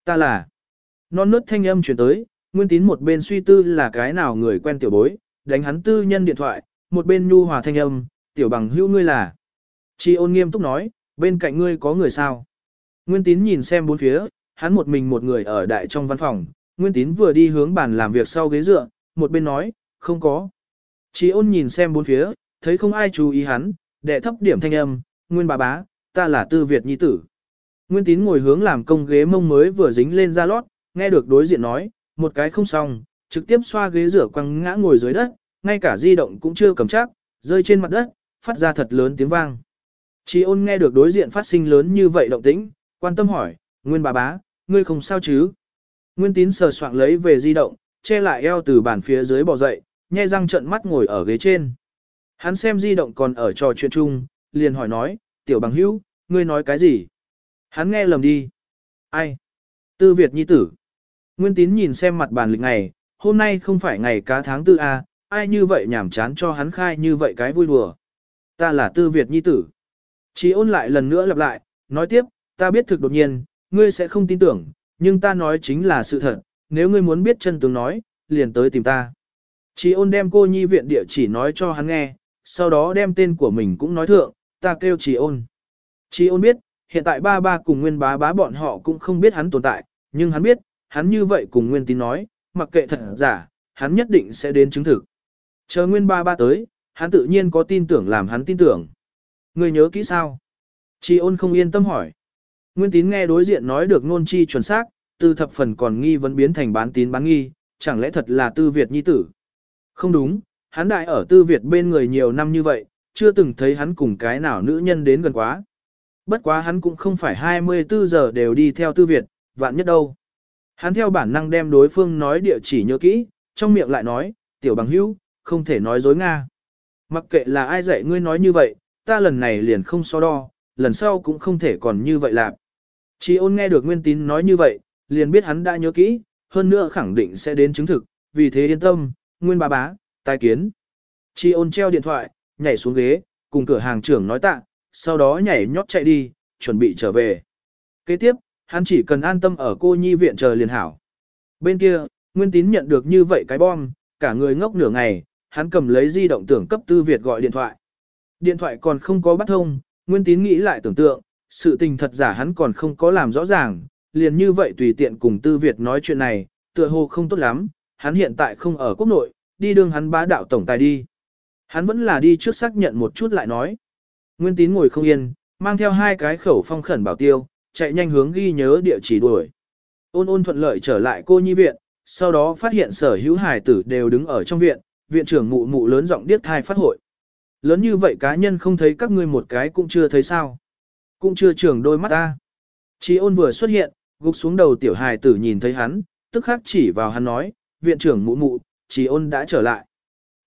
Ta là. Non nớt thanh âm chuyển tới, nguyên tín một bên suy tư là cái nào người quen tiểu bối, đánh hắn tư nhân điện thoại, một bên nhu hòa thanh âm, tiểu bằng hữu ngươi là. Chi ôn nghiêm túc nói, bên cạnh ngươi có người sao? Nguyên tín nhìn xem bốn phía, hắn một mình một người ở đại trong văn phòng, Nguyên tín vừa đi hướng bàn làm việc sau ghế dựa, một bên nói, không có. Chi ôn nhìn xem bốn phía, thấy không ai chú ý hắn, đệ thấp điểm thanh âm, Nguyên bà bá, ta là tư Việt nhi tử. Nguyên tín ngồi hướng làm công ghế mông mới vừa dính lên ra lót, nghe được đối diện nói, một cái không xong, trực tiếp xoa ghế rửa quăng ngã ngồi dưới đất, ngay cả di động cũng chưa cầm chắc, rơi trên mặt đất, phát ra thật lớn tiếng vang. Chi ôn nghe được đối diện phát sinh lớn như vậy động tĩnh, quan tâm hỏi, Nguyên bà bá, ngươi không sao chứ? Nguyên tín sờ soạn lấy về di động, che lại eo từ bàn phía dưới bò dậy, nhe răng trợn mắt ngồi ở ghế trên. Hắn xem di động còn ở trò chuyện chung, liền hỏi nói, tiểu bằng hữu, ngươi nói cái gì? Hắn nghe lầm đi. Ai? Tư Việt Nhi tử. Nguyên tín nhìn xem mặt bàn lịch ngày, hôm nay không phải ngày cá tháng tư A, ai như vậy nhảm chán cho hắn khai như vậy cái vui đùa. Ta là Tư Việt Nhi tử. Chỉ ôn lại lần nữa lặp lại, nói tiếp, ta biết thực đột nhiên, ngươi sẽ không tin tưởng, nhưng ta nói chính là sự thật, nếu ngươi muốn biết chân tướng nói, liền tới tìm ta. Chỉ ôn đem cô nhi viện địa chỉ nói cho hắn nghe, sau đó đem tên của mình cũng nói thượng, ta kêu chỉ ôn. Chỉ ôn biết, hiện tại ba ba cùng nguyên bá bá bọn họ cũng không biết hắn tồn tại, nhưng hắn biết, hắn như vậy cùng nguyên tín nói, mặc kệ thật giả, hắn nhất định sẽ đến chứng thực. Chờ nguyên ba ba tới, hắn tự nhiên có tin tưởng làm hắn tin tưởng. Người nhớ kỹ sao? Chị ôn không yên tâm hỏi. Nguyên tín nghe đối diện nói được ngôn chi chuẩn xác, từ thập phần còn nghi vẫn biến thành bán tín bán nghi, chẳng lẽ thật là tư Việt nhi tử. Không đúng, hắn đại ở tư Việt bên người nhiều năm như vậy, chưa từng thấy hắn cùng cái nào nữ nhân đến gần quá. Bất quá hắn cũng không phải 24 giờ đều đi theo tư Việt, vạn nhất đâu. Hắn theo bản năng đem đối phương nói địa chỉ nhớ kỹ, trong miệng lại nói, tiểu bằng hữu, không thể nói dối Nga. Mặc kệ là ai dạy ngươi nói như vậy, ta lần này liền không so đo, lần sau cũng không thể còn như vậy làm. Chỉ ôn nghe được Nguyên Tín nói như vậy, liền biết hắn đã nhớ kỹ, hơn nữa khẳng định sẽ đến chứng thực, vì thế yên tâm, Nguyên bà bá, tai kiến. Chỉ ôn treo điện thoại, nhảy xuống ghế, cùng cửa hàng trưởng nói tạ, sau đó nhảy nhót chạy đi, chuẩn bị trở về. Kế tiếp, hắn chỉ cần an tâm ở cô nhi viện chờ liền hảo. Bên kia, Nguyên Tín nhận được như vậy cái bom, cả người ngốc nửa ngày, hắn cầm lấy di động tưởng cấp tư Việt gọi điện thoại. Điện thoại còn không có bắt thông, Nguyên Tín nghĩ lại tưởng tượng, sự tình thật giả hắn còn không có làm rõ ràng, liền như vậy tùy tiện cùng tư Việt nói chuyện này, tựa hồ không tốt lắm, hắn hiện tại không ở quốc nội, đi đường hắn bá đạo tổng tài đi. Hắn vẫn là đi trước xác nhận một chút lại nói. Nguyên Tín ngồi không yên, mang theo hai cái khẩu phong khẩn bảo tiêu, chạy nhanh hướng ghi nhớ địa chỉ đuổi. Ôn ôn thuận lợi trở lại cô nhi viện, sau đó phát hiện sở hữu hài tử đều đứng ở trong viện, viện trưởng mụ mụ lớn giọng điếc thai phát hội. Lớn như vậy cá nhân không thấy các ngươi một cái cũng chưa thấy sao. Cũng chưa trưởng đôi mắt ta. Chí ôn vừa xuất hiện, gục xuống đầu tiểu hài tử nhìn thấy hắn, tức khắc chỉ vào hắn nói, viện trưởng mụ mụ, chí ôn đã trở lại.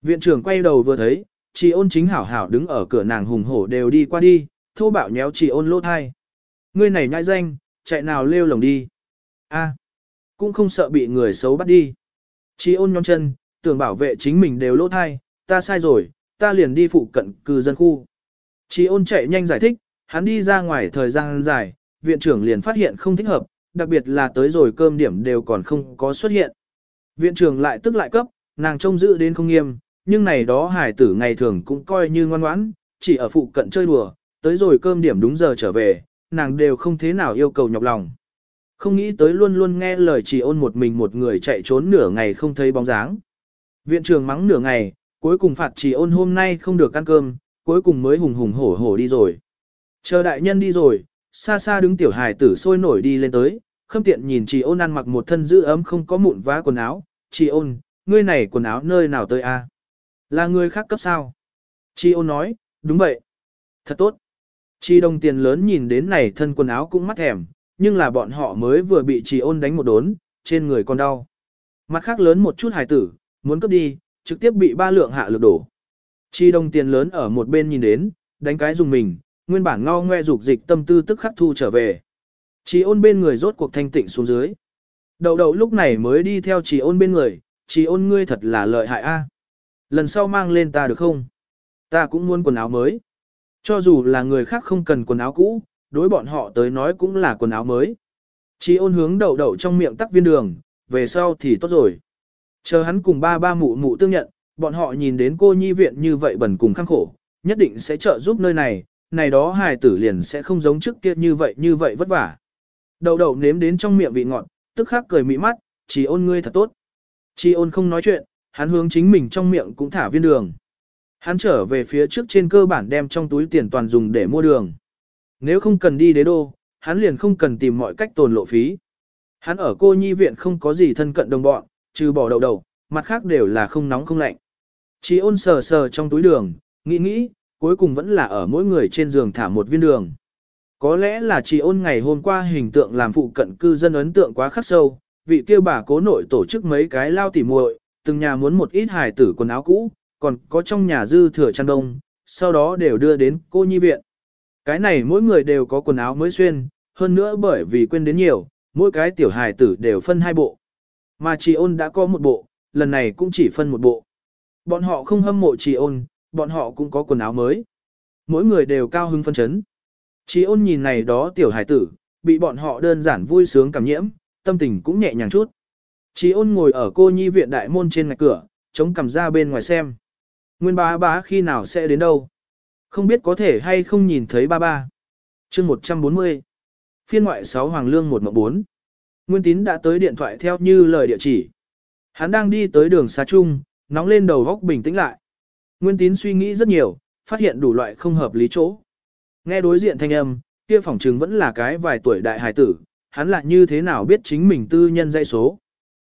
Viện trưởng quay đầu vừa thấy, chí ôn chính hảo hảo đứng ở cửa nàng hùng hổ đều đi qua đi, thô bạo nhéo chí ôn lỗ thai. Ngươi này nhãi danh, chạy nào lêu lồng đi. a cũng không sợ bị người xấu bắt đi. Chí ôn nhón chân, tưởng bảo vệ chính mình đều lỗ thai, ta sai rồi, ta liền đi phụ cận cư dân khu. Chí ôn chạy nhanh giải thích, hắn đi ra ngoài thời gian dài, viện trưởng liền phát hiện không thích hợp, đặc biệt là tới rồi cơm điểm đều còn không có xuất hiện. Viện trưởng lại tức lại cấp, nàng trông giữ đến không nghiêm, nhưng này đó hải tử ngày thường cũng coi như ngoan ngoãn, chỉ ở phụ cận chơi đùa, tới rồi cơm điểm đúng giờ trở về, nàng đều không thế nào yêu cầu nhọc lòng. Không nghĩ tới luôn luôn nghe lời chỉ ôn một mình một người chạy trốn nửa ngày không thấy bóng dáng. Viện trưởng mắng nửa ngày, cuối cùng phạt chỉ ôn hôm nay không được ăn cơm, cuối cùng mới hùng hùng hổ hổ đi rồi. Chờ đại nhân đi rồi, xa xa đứng tiểu hài tử sôi nổi đi lên tới, khâm tiện nhìn chị ôn ăn mặc một thân giữ ấm không có mụn vá quần áo, chị ôn, ngươi này quần áo nơi nào tới a? Là người khác cấp sao? Chị ôn nói, đúng vậy. Thật tốt. Chị đồng tiền lớn nhìn đến này thân quần áo cũng mắt thèm, nhưng là bọn họ mới vừa bị chị ôn đánh một đốn, trên người còn đau. Mặt khác lớn một chút hài tử, muốn cấp đi, trực tiếp bị ba lượng hạ lực đổ. Chị đồng tiền lớn ở một bên nhìn đến, đánh cái dùng mình, nguyên bản ngao ngoe dục dịch tâm tư tức khắc thu trở về. Chỉ ôn bên người rốt cuộc thanh tịnh xuống dưới. Đầu đầu lúc này mới đi theo chỉ ôn bên người, chỉ ôn ngươi thật là lợi hại a. Lần sau mang lên ta được không? Ta cũng muốn quần áo mới. Cho dù là người khác không cần quần áo cũ, đối bọn họ tới nói cũng là quần áo mới. Chỉ ôn hướng đậu đậu trong miệng tắc viên đường, về sau thì tốt rồi. Chờ hắn cùng ba ba mụ mụ tương nhận, bọn họ nhìn đến cô nhi viện như vậy bẩn cùng khăng khổ, nhất định sẽ trợ giúp nơi này, này đó hài tử liền sẽ không giống trước kia như vậy như vậy vất vả. Đầu đầu nếm đến trong miệng vị ngọt, tức khắc cười mỹ mắt, chỉ ôn ngươi thật tốt. Chỉ ôn không nói chuyện, hắn hướng chính mình trong miệng cũng thả viên đường. Hắn trở về phía trước trên cơ bản đem trong túi tiền toàn dùng để mua đường. Nếu không cần đi đế đô, hắn liền không cần tìm mọi cách tồn lộ phí. Hắn ở cô nhi viện không có gì thân cận đồng bọn, trừ bỏ đầu đầu, mặt khác đều là không nóng không lạnh. Chỉ ôn sờ sờ trong túi đường, nghĩ nghĩ, cuối cùng vẫn là ở mỗi người trên giường thả một viên đường. Có lẽ là chỉ ôn ngày hôm qua hình tượng làm phụ cận cư dân ấn tượng quá khắc sâu, vị kia bà cố nội tổ chức mấy cái lao tỉ muội, từng nhà muốn một ít hài tử quần áo cũ, còn có trong nhà dư thừa chăn đông, sau đó đều đưa đến cô nhi viện. Cái này mỗi người đều có quần áo mới xuyên, hơn nữa bởi vì quên đến nhiều, mỗi cái tiểu hài tử đều phân hai bộ. Mà chị ôn đã có một bộ, lần này cũng chỉ phân một bộ. Bọn họ không hâm mộ chị ôn, bọn họ cũng có quần áo mới. Mỗi người đều cao hưng phân chấn. Chí ôn nhìn này đó tiểu hải tử, bị bọn họ đơn giản vui sướng cảm nhiễm, tâm tình cũng nhẹ nhàng chút. Chí ôn ngồi ở cô nhi viện đại môn trên ngạch cửa, chống cằm ra bên ngoài xem. Nguyên bá bá khi nào sẽ đến đâu? Không biết có thể hay không nhìn thấy ba ba. chương 140. Phiên ngoại 6 Hoàng Lương 114. Nguyên tín đã tới điện thoại theo như lời địa chỉ. Hắn đang đi tới đường xa chung, nóng lên đầu góc bình tĩnh lại. Nguyên tín suy nghĩ rất nhiều, phát hiện đủ loại không hợp lý chỗ. Nghe đối diện thanh âm, kia phỏng trừng vẫn là cái vài tuổi đại hài tử, hắn lại như thế nào biết chính mình tư nhân dây số.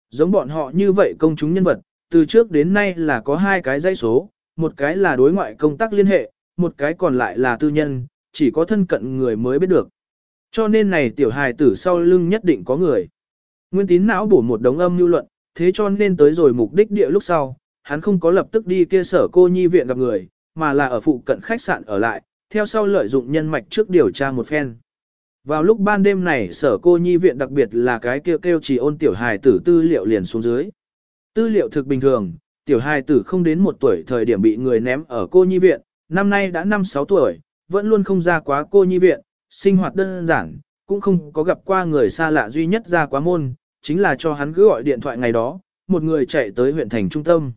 Giống bọn họ như vậy công chúng nhân vật, từ trước đến nay là có hai cái dây số, một cái là đối ngoại công tác liên hệ, một cái còn lại là tư nhân, chỉ có thân cận người mới biết được. Cho nên này tiểu hài tử sau lưng nhất định có người. Nguyên tín não bổ một đống âm lưu luận, thế cho nên tới rồi mục đích địa lúc sau, hắn không có lập tức đi kia sở cô nhi viện gặp người, mà là ở phụ cận khách sạn ở lại, theo sau lợi dụng nhân mạch trước điều tra một phen. Vào lúc ban đêm này sở cô nhi viện đặc biệt là cái kêu kêu chỉ ôn tiểu hài tử tư liệu liền xuống dưới. Tư liệu thực bình thường, tiểu hài tử không đến một tuổi thời điểm bị người ném ở cô nhi viện, năm nay đã 5-6 tuổi, vẫn luôn không ra quá cô nhi viện, sinh hoạt đơn giản, cũng không có gặp qua người xa lạ duy nhất ra quá môn, chính là cho hắn cứ gọi điện thoại ngày đó, một người chạy tới huyện thành trung tâm.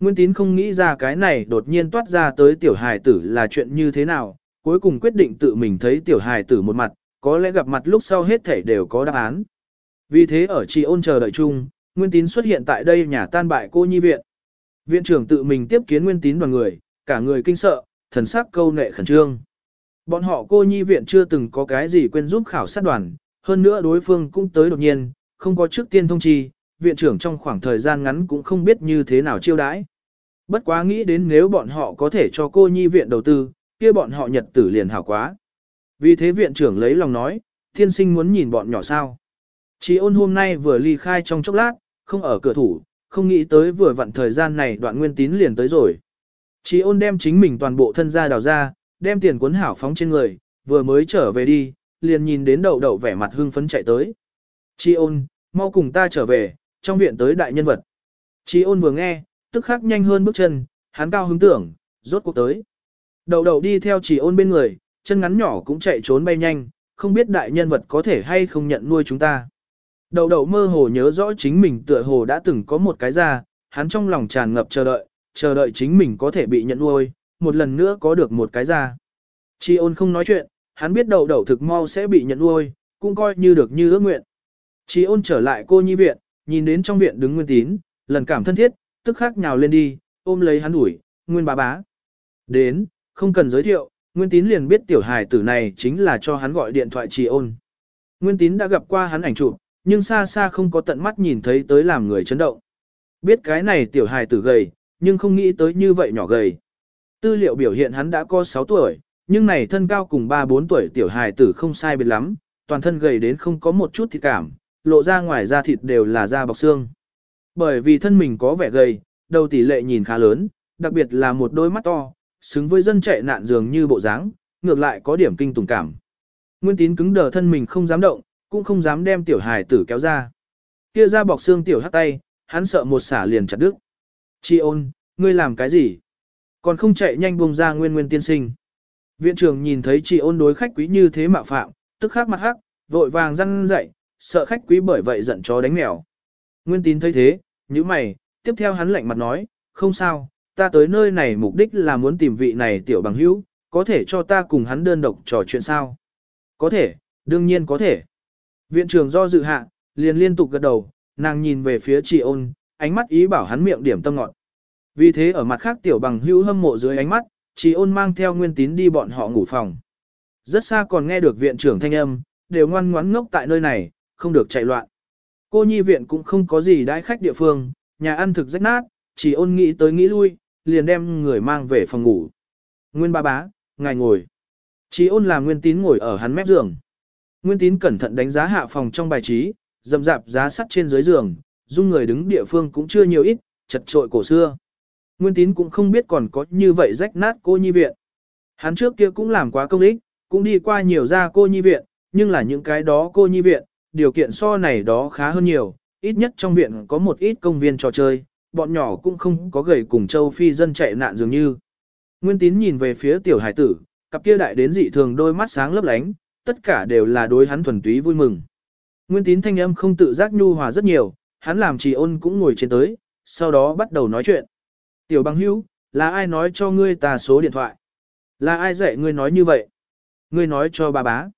Nguyên tín không nghĩ ra cái này đột nhiên toát ra tới tiểu hài tử là chuyện như thế nào, cuối cùng quyết định tự mình thấy tiểu hài tử một mặt, có lẽ gặp mặt lúc sau hết thể đều có đáp án. Vì thế ở trì ôn chờ đợi chung, Nguyên tín xuất hiện tại đây nhà tan bại cô nhi viện. Viện trưởng tự mình tiếp kiến Nguyên tín đoàn người, cả người kinh sợ, thần sắc câu nệ khẩn trương. Bọn họ cô nhi viện chưa từng có cái gì quên giúp khảo sát đoàn, hơn nữa đối phương cũng tới đột nhiên, không có trước tiên thông chi, viện trưởng trong khoảng thời gian ngắn cũng không biết như thế nào chiêu đãi. Bất quá nghĩ đến nếu bọn họ có thể cho cô nhi viện đầu tư, kia bọn họ nhật tử liền hảo quá. Vì thế viện trưởng lấy lòng nói, thiên sinh muốn nhìn bọn nhỏ sao. Chỉ ôn hôm nay vừa ly khai trong chốc lát, không ở cửa thủ, không nghĩ tới vừa vặn thời gian này đoạn nguyên tín liền tới rồi. Chỉ ôn đem chính mình toàn bộ thân ra đào ra, đem tiền cuốn hảo phóng trên người, vừa mới trở về đi, liền nhìn đến đậu đậu vẻ mặt hưng phấn chạy tới. Chi ôn, mau cùng ta trở về, trong viện tới đại nhân vật. Chi ôn vừa nghe, tức khắc nhanh hơn bước chân, hắn cao hứng tưởng, rốt cuộc tới. đầu đầu đi theo chỉ ôn bên người, chân ngắn nhỏ cũng chạy trốn bay nhanh, không biết đại nhân vật có thể hay không nhận nuôi chúng ta. đầu đầu mơ hồ nhớ rõ chính mình tựa hồ đã từng có một cái ra, hắn trong lòng tràn ngập chờ đợi, chờ đợi chính mình có thể bị nhận nuôi, một lần nữa có được một cái ra. Chi ôn không nói chuyện, hắn biết đầu đầu thực mau sẽ bị nhận nuôi, cũng coi như được như ước nguyện. Chi ôn trở lại cô nhi viện, nhìn đến trong viện đứng nguyên tín, lần cảm thân thiết, tức khắc nhào lên đi, ôm lấy hắn ủi, nguyên bá bá. Đến, không cần giới thiệu, nguyên tín liền biết tiểu hài tử này chính là cho hắn gọi điện thoại trì ôn. Nguyên tín đã gặp qua hắn ảnh chụp, nhưng xa xa không có tận mắt nhìn thấy tới làm người chấn động. Biết cái này tiểu hài tử gầy, nhưng không nghĩ tới như vậy nhỏ gầy. Tư liệu biểu hiện hắn đã có 6 tuổi, nhưng này thân cao cùng 3-4 tuổi tiểu hài tử không sai biệt lắm, toàn thân gầy đến không có một chút thịt cảm, lộ ra ngoài da thịt đều là da bọc xương. Bởi vì thân mình có vẻ gầy, đầu tỷ lệ nhìn khá lớn, đặc biệt là một đôi mắt to, xứng với dân chạy nạn dường như bộ dáng, ngược lại có điểm kinh tùng cảm. Nguyên tín cứng đờ thân mình không dám động, cũng không dám đem tiểu hài tử kéo ra. Kia ra bọc xương tiểu hắt tay, hắn sợ một xả liền chặt đứt. Chi ôn, ngươi làm cái gì? Còn không chạy nhanh buông ra nguyên nguyên tiên sinh. Viện trưởng nhìn thấy chị ôn đối khách quý như thế mạo phạm, tức khắc mặt hắc, vội vàng răn dậy, sợ khách quý bởi vậy giận chó đánh mèo. Nguyên tín thấy thế, như mày, tiếp theo hắn lạnh mặt nói, không sao, ta tới nơi này mục đích là muốn tìm vị này tiểu bằng hữu, có thể cho ta cùng hắn đơn độc trò chuyện sao? Có thể, đương nhiên có thể. Viện trưởng do dự hạ, liền liên tục gật đầu, nàng nhìn về phía chị ôn, ánh mắt ý bảo hắn miệng điểm tâm ngọt. Vì thế ở mặt khác tiểu bằng hữu hâm mộ dưới ánh mắt, chị ôn mang theo nguyên tín đi bọn họ ngủ phòng. Rất xa còn nghe được viện trưởng thanh âm, đều ngoan ngoãn ngốc tại nơi này, không được chạy loạn. Cô nhi viện cũng không có gì đãi khách địa phương, nhà ăn thực rách nát, chỉ ôn nghĩ tới nghĩ lui, liền đem người mang về phòng ngủ. Nguyên ba bá, ngài ngồi. Chỉ ôn làm nguyên tín ngồi ở hắn mép giường. Nguyên tín cẩn thận đánh giá hạ phòng trong bài trí, dầm dạp giá sắt trên dưới giường, dung người đứng địa phương cũng chưa nhiều ít, chật trội cổ xưa. Nguyên tín cũng không biết còn có như vậy rách nát cô nhi viện. Hắn trước kia cũng làm quá công ích, cũng đi qua nhiều gia cô nhi viện, nhưng là những cái đó cô nhi viện, điều kiện so này đó khá hơn nhiều, ít nhất trong viện có một ít công viên trò chơi, bọn nhỏ cũng không có gầy cùng châu phi dân chạy nạn dường như. Nguyên tín nhìn về phía tiểu hải tử, cặp kia đại đến dị thường đôi mắt sáng lấp lánh, tất cả đều là đối hắn thuần túy vui mừng. Nguyên tín thanh âm không tự giác nhu hòa rất nhiều, hắn làm trì ôn cũng ngồi trên tới, sau đó bắt đầu nói chuyện. Tiểu bằng hữu, là ai nói cho ngươi ta số điện thoại? Là ai dạy ngươi nói như vậy? Ngươi nói cho bà bá.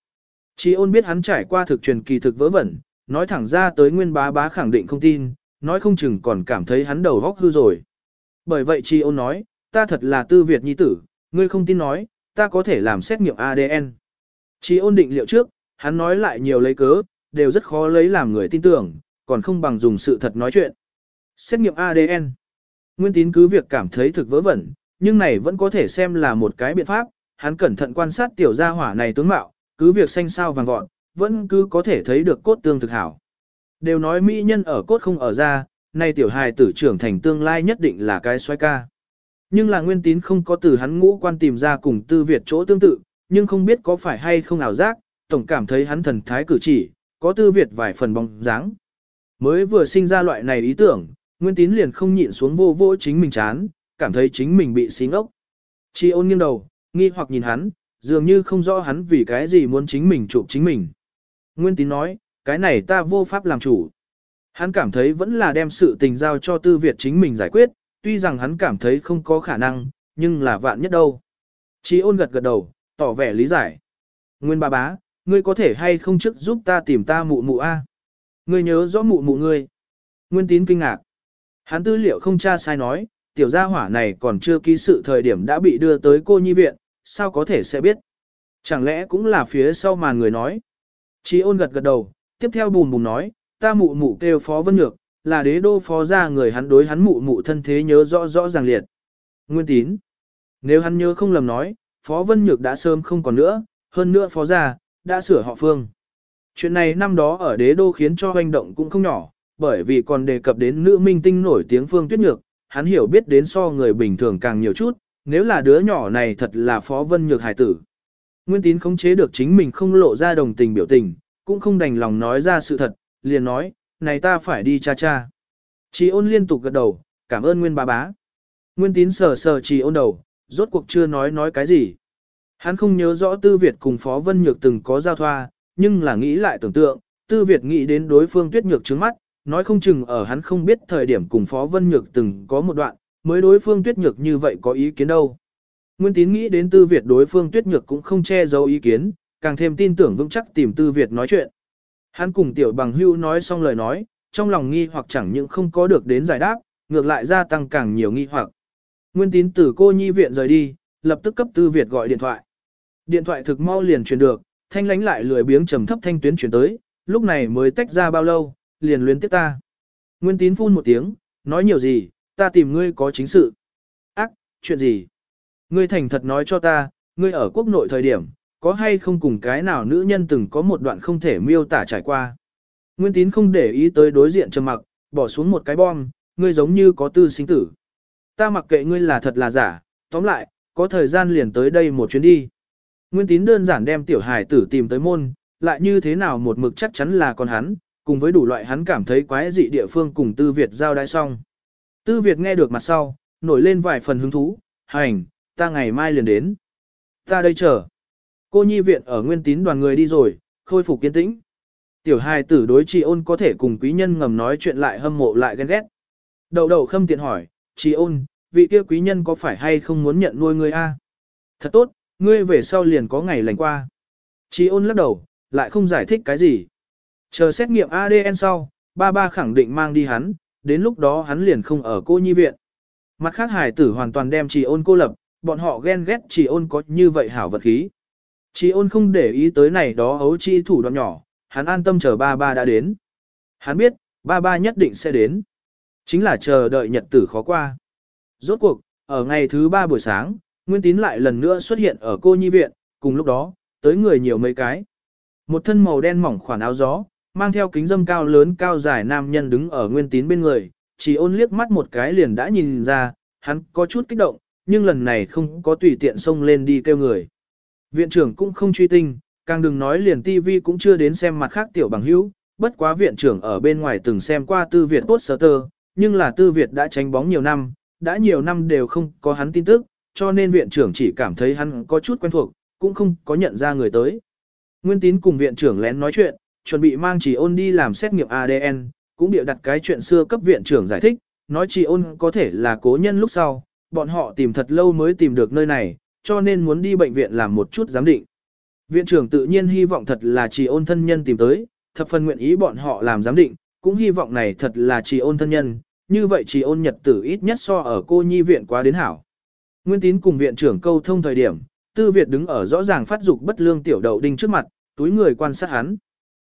Chị ôn biết hắn trải qua thực truyền kỳ thực vớ vẩn, nói thẳng ra tới nguyên bá bá khẳng định không tin, nói không chừng còn cảm thấy hắn đầu góc hư rồi. Bởi vậy Chi ôn nói, ta thật là tư Việt nhi tử, ngươi không tin nói, ta có thể làm xét nghiệm ADN. Chi ôn định liệu trước, hắn nói lại nhiều lấy cớ, đều rất khó lấy làm người tin tưởng, còn không bằng dùng sự thật nói chuyện. Xét nghiệm ADN. Nguyên tín cứ việc cảm thấy thực vớ vẩn, nhưng này vẫn có thể xem là một cái biện pháp, hắn cẩn thận quan sát tiểu gia hỏa này tướng mạo, cứ việc xanh sao vàng vọt, vẫn cứ có thể thấy được cốt tương thực hảo. Đều nói mỹ nhân ở cốt không ở ra, nay tiểu hài tử trưởng thành tương lai nhất định là cái xoay ca. Nhưng là nguyên tín không có từ hắn ngũ quan tìm ra cùng tư Việt chỗ tương tự, nhưng không biết có phải hay không ảo giác, tổng cảm thấy hắn thần thái cử chỉ, có tư Việt vài phần bóng dáng. Mới vừa sinh ra loại này ý tưởng, nguyên tín liền không nhịn xuống vô vô chính mình chán, cảm thấy chính mình bị xí ngốc. Chi ôn nghiêng đầu, nghi hoặc nhìn hắn, dường như không rõ hắn vì cái gì muốn chính mình chụp chính mình. Nguyên tín nói, cái này ta vô pháp làm chủ. Hắn cảm thấy vẫn là đem sự tình giao cho tư Việt chính mình giải quyết, tuy rằng hắn cảm thấy không có khả năng, nhưng là vạn nhất đâu. chí ôn gật gật đầu, tỏ vẻ lý giải. Nguyên bà bá, ngươi có thể hay không trước giúp ta tìm ta mụ mụ a? Ngươi nhớ rõ mụ mụ ngươi. Nguyên tín kinh ngạc. Hắn tư liệu không tra sai nói, tiểu gia hỏa này còn chưa ký sự thời điểm đã bị đưa tới cô nhi viện, sao có thể sẽ biết. Chẳng lẽ cũng là phía sau màn người nói. Chí ôn gật gật đầu, tiếp theo bùm bùm nói, ta mụ mụ kêu phó vân nhược, là đế đô phó gia người hắn đối hắn mụ mụ thân thế nhớ rõ rõ ràng liệt. Nguyên tín. Nếu hắn nhớ không lầm nói, phó vân nhược đã sớm không còn nữa, hơn nữa phó gia, đã sửa họ phương. Chuyện này năm đó ở đế đô khiến cho hoành động cũng không nhỏ, bởi vì còn đề cập đến nữ minh tinh nổi tiếng phương tuyết nhược, hắn hiểu biết đến so người bình thường càng nhiều chút, nếu là đứa nhỏ này thật là phó vân nhược hải tử. Nguyên tín khống chế được chính mình không lộ ra đồng tình biểu tình, cũng không đành lòng nói ra sự thật, liền nói, này ta phải đi cha cha. Chị ôn liên tục gật đầu, cảm ơn Nguyên bà bá. Nguyên tín sờ sờ chị ôn đầu, rốt cuộc chưa nói nói cái gì. Hắn không nhớ rõ Tư Việt cùng Phó Vân Nhược từng có giao thoa, nhưng là nghĩ lại tưởng tượng, Tư Việt nghĩ đến đối phương tuyết nhược trước mắt, nói không chừng ở hắn không biết thời điểm cùng Phó Vân Nhược từng có một đoạn, mới đối phương tuyết nhược như vậy có ý kiến đâu. Nguyên tín nghĩ đến Tư Việt đối phương tuyết nhược cũng không che giấu ý kiến, càng thêm tin tưởng vững chắc tìm Tư Việt nói chuyện. Hắn cùng tiểu bằng hưu nói xong lời nói, trong lòng nghi hoặc chẳng những không có được đến giải đáp, ngược lại gia tăng càng nhiều nghi hoặc. Nguyên tín từ cô nhi viện rời đi, lập tức cấp Tư Việt gọi điện thoại. Điện thoại thực mau liền truyền được, thanh lánh lại lười biếng trầm thấp thanh tuyến chuyển tới, lúc này mới tách ra bao lâu, liền luyến tiếp ta. Nguyên tín phun một tiếng, nói nhiều gì, ta tìm ngươi có chính sự. Ác, chuyện gì? Ngươi thành thật nói cho ta, ngươi ở quốc nội thời điểm, có hay không cùng cái nào nữ nhân từng có một đoạn không thể miêu tả trải qua. Nguyên tín không để ý tới đối diện trầm mặc, bỏ xuống một cái bom, ngươi giống như có tư sinh tử. Ta mặc kệ ngươi là thật là giả, tóm lại, có thời gian liền tới đây một chuyến đi. Nguyên tín đơn giản đem tiểu hải tử tìm tới môn, lại như thế nào một mực chắc chắn là con hắn, cùng với đủ loại hắn cảm thấy quái dị địa phương cùng Tư Việt giao đai xong. Tư Việt nghe được mặt sau, nổi lên vài phần hứng thú, hành, ta ngày mai liền đến. Ta đây chờ. Cô nhi viện ở nguyên tín đoàn người đi rồi, khôi phục kiên tĩnh. Tiểu hài tử đối trì ôn có thể cùng quý nhân ngầm nói chuyện lại hâm mộ lại ghen ghét. Đầu đầu khâm tiện hỏi, trì ôn, vị kia quý nhân có phải hay không muốn nhận nuôi ngươi a? Thật tốt, ngươi về sau liền có ngày lành qua. Trì ôn lắc đầu, lại không giải thích cái gì. Chờ xét nghiệm ADN sau, ba ba khẳng định mang đi hắn, đến lúc đó hắn liền không ở cô nhi viện. Mặt khác hải tử hoàn toàn đem trì ôn cô lập, bọn họ ghen ghét trì ôn có như vậy hảo vật khí. Trì ôn không để ý tới này đó ấu chi thủ đoạn nhỏ, hắn an tâm chờ ba ba đã đến. Hắn biết, ba ba nhất định sẽ đến. Chính là chờ đợi nhật tử khó qua. Rốt cuộc, ở ngày thứ ba buổi sáng, Nguyên Tín lại lần nữa xuất hiện ở cô nhi viện, cùng lúc đó, tới người nhiều mấy cái. Một thân màu đen mỏng khoản áo gió, mang theo kính dâm cao lớn cao dài nam nhân đứng ở nguyên tín bên người, chỉ ôn liếc mắt một cái liền đã nhìn ra, hắn có chút kích động, nhưng lần này không có tùy tiện xông lên đi kêu người. Viện trưởng cũng không truy tinh, càng đừng nói liền tivi cũng chưa đến xem mặt khác tiểu bằng hữu, bất quá viện trưởng ở bên ngoài từng xem qua tư Việt tốt sở tơ, nhưng là tư Việt đã tránh bóng nhiều năm, đã nhiều năm đều không có hắn tin tức, cho nên viện trưởng chỉ cảm thấy hắn có chút quen thuộc, cũng không có nhận ra người tới. Nguyên tín cùng viện trưởng lén nói chuyện, chuẩn bị mang chỉ ôn đi làm xét nghiệm ADN, cũng địa đặt cái chuyện xưa cấp viện trưởng giải thích, nói chỉ ôn có thể là cố nhân lúc sau, bọn họ tìm thật lâu mới tìm được nơi này, cho nên muốn đi bệnh viện làm một chút giám định. Viện trưởng tự nhiên hy vọng thật là chỉ ôn thân nhân tìm tới, thập phần nguyện ý bọn họ làm giám định, cũng hy vọng này thật là chỉ ôn thân nhân, như vậy chỉ ôn nhật tử ít nhất so ở cô nhi viện quá đến hảo. Nguyên tín cùng viện trưởng câu thông thời điểm, tư Việt đứng ở rõ ràng phát dục bất lương tiểu đậu đinh trước mặt, túi người quan sát hắn.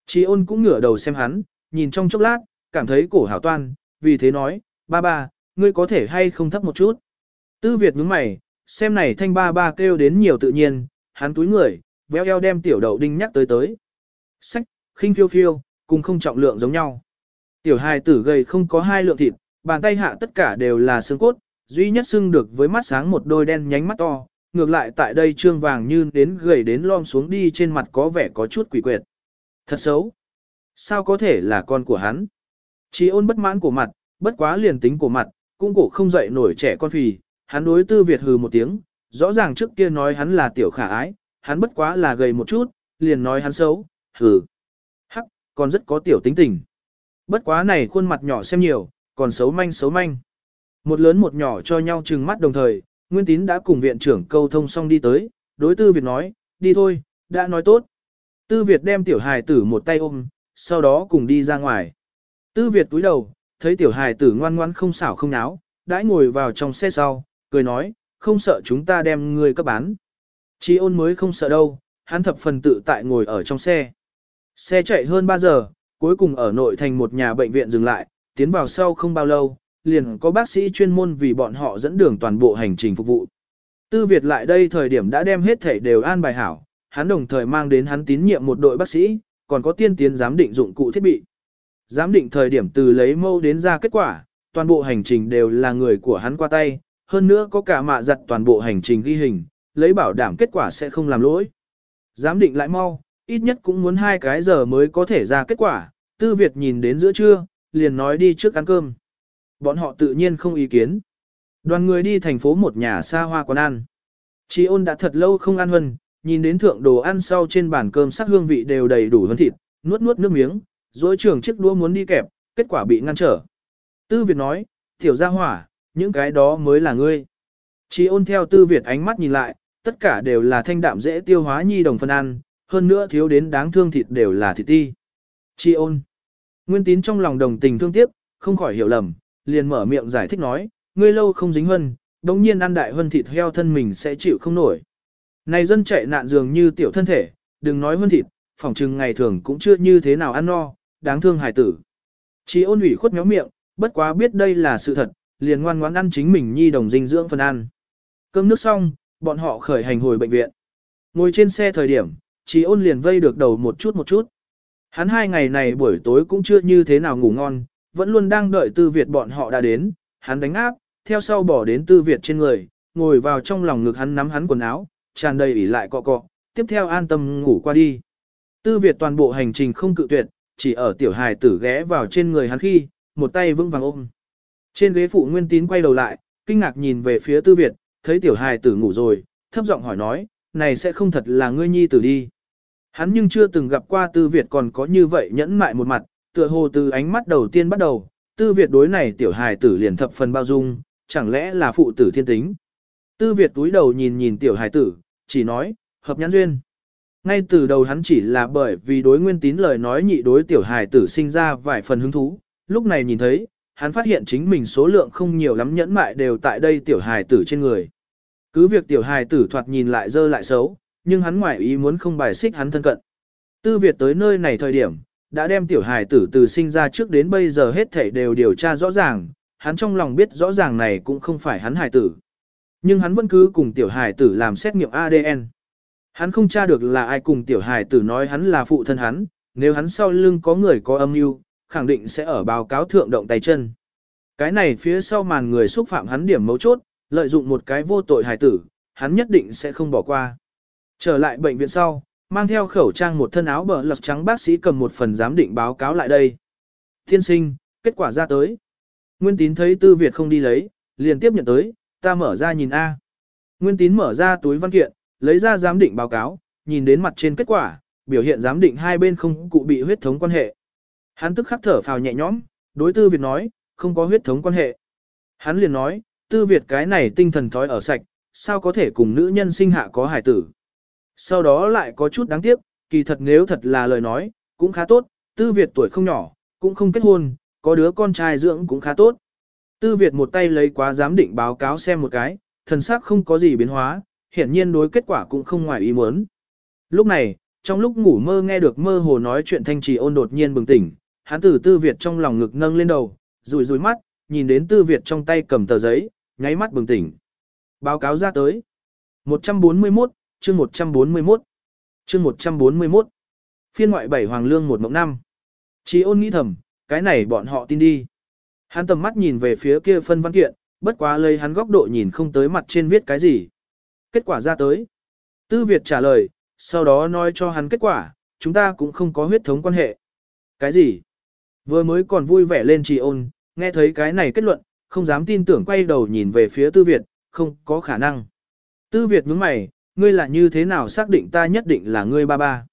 Chi ôn cũng ngửa đầu xem hắn, nhìn trong chốc lát, cảm thấy cổ hảo toan, vì thế nói, ba ba, ngươi có thể hay không thấp một chút. Tư Việt nhướng mày, xem này thanh ba ba kêu đến nhiều tự nhiên, hắn túi người, véo eo đem tiểu đậu đinh nhắc tới tới. Sách, khinh phiêu phiêu, cùng không trọng lượng giống nhau. Tiểu hài tử gầy không có hai lượng thịt, bàn tay hạ tất cả đều là xương cốt, duy nhất xưng được với mắt sáng một đôi đen nhánh mắt to, ngược lại tại đây trương vàng như đến gầy đến lom xuống đi trên mặt có vẻ có chút quỷ quyệt. Thật xấu. Sao có thể là con của hắn? Chỉ ôn bất mãn của mặt, bất quá liền tính của mặt, cũng cổ không dậy nổi trẻ con phì, hắn đối tư Việt hừ một tiếng, rõ ràng trước kia nói hắn là tiểu khả ái, hắn bất quá là gầy một chút, liền nói hắn xấu, hừ. Hắc, còn rất có tiểu tính tình. Bất quá này khuôn mặt nhỏ xem nhiều, còn xấu manh xấu manh. Một lớn một nhỏ cho nhau trừng mắt đồng thời, Nguyên Tín đã cùng viện trưởng câu thông xong đi tới, đối tư Việt nói, đi thôi, đã nói tốt. Tư Việt đem tiểu hài tử một tay ôm, sau đó cùng đi ra ngoài. Tư Việt túi đầu, thấy tiểu hài tử ngoan ngoan không xảo không náo, đãi ngồi vào trong xe sau, cười nói, không sợ chúng ta đem người cấp bán. Chi ôn mới không sợ đâu, hắn thập phần tự tại ngồi ở trong xe. Xe chạy hơn 3 giờ, cuối cùng ở nội thành một nhà bệnh viện dừng lại, tiến vào sau không bao lâu, liền có bác sĩ chuyên môn vì bọn họ dẫn đường toàn bộ hành trình phục vụ. Tư Việt lại đây thời điểm đã đem hết thể đều an bài hảo, hắn đồng thời mang đến hắn tín nhiệm một đội bác sĩ, còn có tiên tiến giám định dụng cụ thiết bị. Giám định thời điểm từ lấy mâu đến ra kết quả, toàn bộ hành trình đều là người của hắn qua tay, hơn nữa có cả mạ giặt toàn bộ hành trình ghi hình, lấy bảo đảm kết quả sẽ không làm lỗi. Giám định lại mau, ít nhất cũng muốn hai cái giờ mới có thể ra kết quả, Tư Việt nhìn đến giữa trưa, liền nói đi trước ăn cơm. Bọn họ tự nhiên không ý kiến. Đoàn người đi thành phố một nhà xa hoa quán ăn. Chị ôn đã thật lâu không ăn hơn, nhìn đến thượng đồ ăn sau trên bàn cơm sắc hương vị đều đầy đủ hơn thịt, nuốt nuốt nước miếng, dối trường chiếc đũa muốn đi kẹp, kết quả bị ngăn trở. Tư Việt nói, tiểu gia hỏa, những cái đó mới là ngươi. Chỉ ôn theo Tư Việt ánh mắt nhìn lại, tất cả đều là thanh đạm dễ tiêu hóa nhi đồng phân ăn, hơn nữa thiếu đến đáng thương thịt đều là thịt ti. chi ôn. Nguyên tín trong lòng đồng tình thương tiếc, không khỏi hiểu lầm, liền mở miệng giải thích nói, ngươi lâu không dính hân, đồng nhiên ăn đại hân thịt heo thân mình sẽ chịu không nổi. Này dân chạy nạn dường như tiểu thân thể, đừng nói hơn thịt, phỏng chừng ngày thường cũng chưa như thế nào ăn no, đáng thương hài tử. Chỉ ôn ủy khuất méo miệng, bất quá biết đây là sự thật, liền ngoan ngoãn ăn chính mình nhi đồng dinh dưỡng phần ăn. Cơm nước xong, bọn họ khởi hành hồi bệnh viện. Ngồi trên xe thời điểm, chỉ ôn liền vây được đầu một chút một chút. Hắn hai ngày này buổi tối cũng chưa như thế nào ngủ ngon, vẫn luôn đang đợi tư Việt bọn họ đã đến, hắn đánh áp, theo sau bỏ đến tư Việt trên người, ngồi vào trong lòng ngực hắn nắm hắn quần áo, tràn đầy ỉ lại cọ cọ, tiếp theo an tâm ngủ qua đi. Tư Việt toàn bộ hành trình không cự tuyệt, chỉ ở tiểu hài tử ghé vào trên người hắn khi, một tay vững vàng ôm. Trên ghế phụ Nguyên Tín quay đầu lại, kinh ngạc nhìn về phía Tư Việt, thấy tiểu hài tử ngủ rồi, thấp giọng hỏi nói, này sẽ không thật là ngươi nhi tử đi. Hắn nhưng chưa từng gặp qua Tư Việt còn có như vậy nhẫn mại một mặt, tựa hồ từ ánh mắt đầu tiên bắt đầu, Tư Việt đối này tiểu hài tử liền thập phần bao dung, chẳng lẽ là phụ tử thiên tính. Tư Việt túi đầu nhìn nhìn tiểu hài tử, chỉ nói, hợp nhãn duyên. Ngay từ đầu hắn chỉ là bởi vì đối nguyên tín lời nói nhị đối tiểu hài tử sinh ra vài phần hứng thú, lúc này nhìn thấy, hắn phát hiện chính mình số lượng không nhiều lắm nhẫn mại đều tại đây tiểu hài tử trên người. Cứ việc tiểu hài tử thoạt nhìn lại dơ lại xấu, nhưng hắn ngoại ý muốn không bài xích hắn thân cận. Tư Việt tới nơi này thời điểm, đã đem tiểu hài tử từ sinh ra trước đến bây giờ hết thảy đều điều tra rõ ràng, hắn trong lòng biết rõ ràng này cũng không phải hắn hài tử. Nhưng hắn vẫn cứ cùng tiểu hài tử làm xét nghiệm ADN. Hắn không tra được là ai cùng tiểu hài tử nói hắn là phụ thân hắn, nếu hắn sau lưng có người có âm mưu, khẳng định sẽ ở báo cáo thượng động tay chân. Cái này phía sau màn người xúc phạm hắn điểm mấu chốt, lợi dụng một cái vô tội hài tử, hắn nhất định sẽ không bỏ qua. Trở lại bệnh viện sau, mang theo khẩu trang một thân áo bờ lật trắng bác sĩ cầm một phần giám định báo cáo lại đây. Thiên sinh, kết quả ra tới. Nguyên tín thấy tư Việt không đi lấy, liền tiếp nhận tới, ta mở ra nhìn A. Nguyên tín mở ra túi văn kiện, lấy ra giám định báo cáo, nhìn đến mặt trên kết quả, biểu hiện giám định hai bên không cụ bị huyết thống quan hệ. Hắn tức khắc thở phào nhẹ nhõm, đối tư Việt nói, không có huyết thống quan hệ. Hắn liền nói, tư Việt cái này tinh thần thói ở sạch, sao có thể cùng nữ nhân sinh hạ có hải tử. Sau đó lại có chút đáng tiếc, kỳ thật nếu thật là lời nói, cũng khá tốt, tư Việt tuổi không nhỏ, cũng không kết hôn, có đứa con trai dưỡng cũng khá tốt. Tư Việt một tay lấy quá giám định báo cáo xem một cái, thần sắc không có gì biến hóa, hiển nhiên đối kết quả cũng không ngoài ý muốn. Lúc này, trong lúc ngủ mơ nghe được mơ hồ nói chuyện thanh trì ôn đột nhiên bừng tỉnh, hắn từ tư Việt trong lòng ngực nâng lên đầu, rủi rủi mắt, nhìn đến tư Việt trong tay cầm tờ giấy, nháy mắt bừng tỉnh. Báo cáo ra tới. 141, chương 141. Chương 141. Phiên ngoại bảy hoàng lương một mộng năm. Chỉ ôn nghĩ thầm, cái này bọn họ tin đi. Hắn tầm mắt nhìn về phía kia phân văn kiện, bất quá lấy hắn góc độ nhìn không tới mặt trên viết cái gì. Kết quả ra tới. Tư Việt trả lời, sau đó nói cho hắn kết quả, chúng ta cũng không có huyết thống quan hệ. Cái gì? Vừa mới còn vui vẻ lên trì ôn, nghe thấy cái này kết luận, không dám tin tưởng quay đầu nhìn về phía Tư Việt, không có khả năng. Tư Việt nhướng mày, ngươi là như thế nào xác định ta nhất định là ngươi ba ba.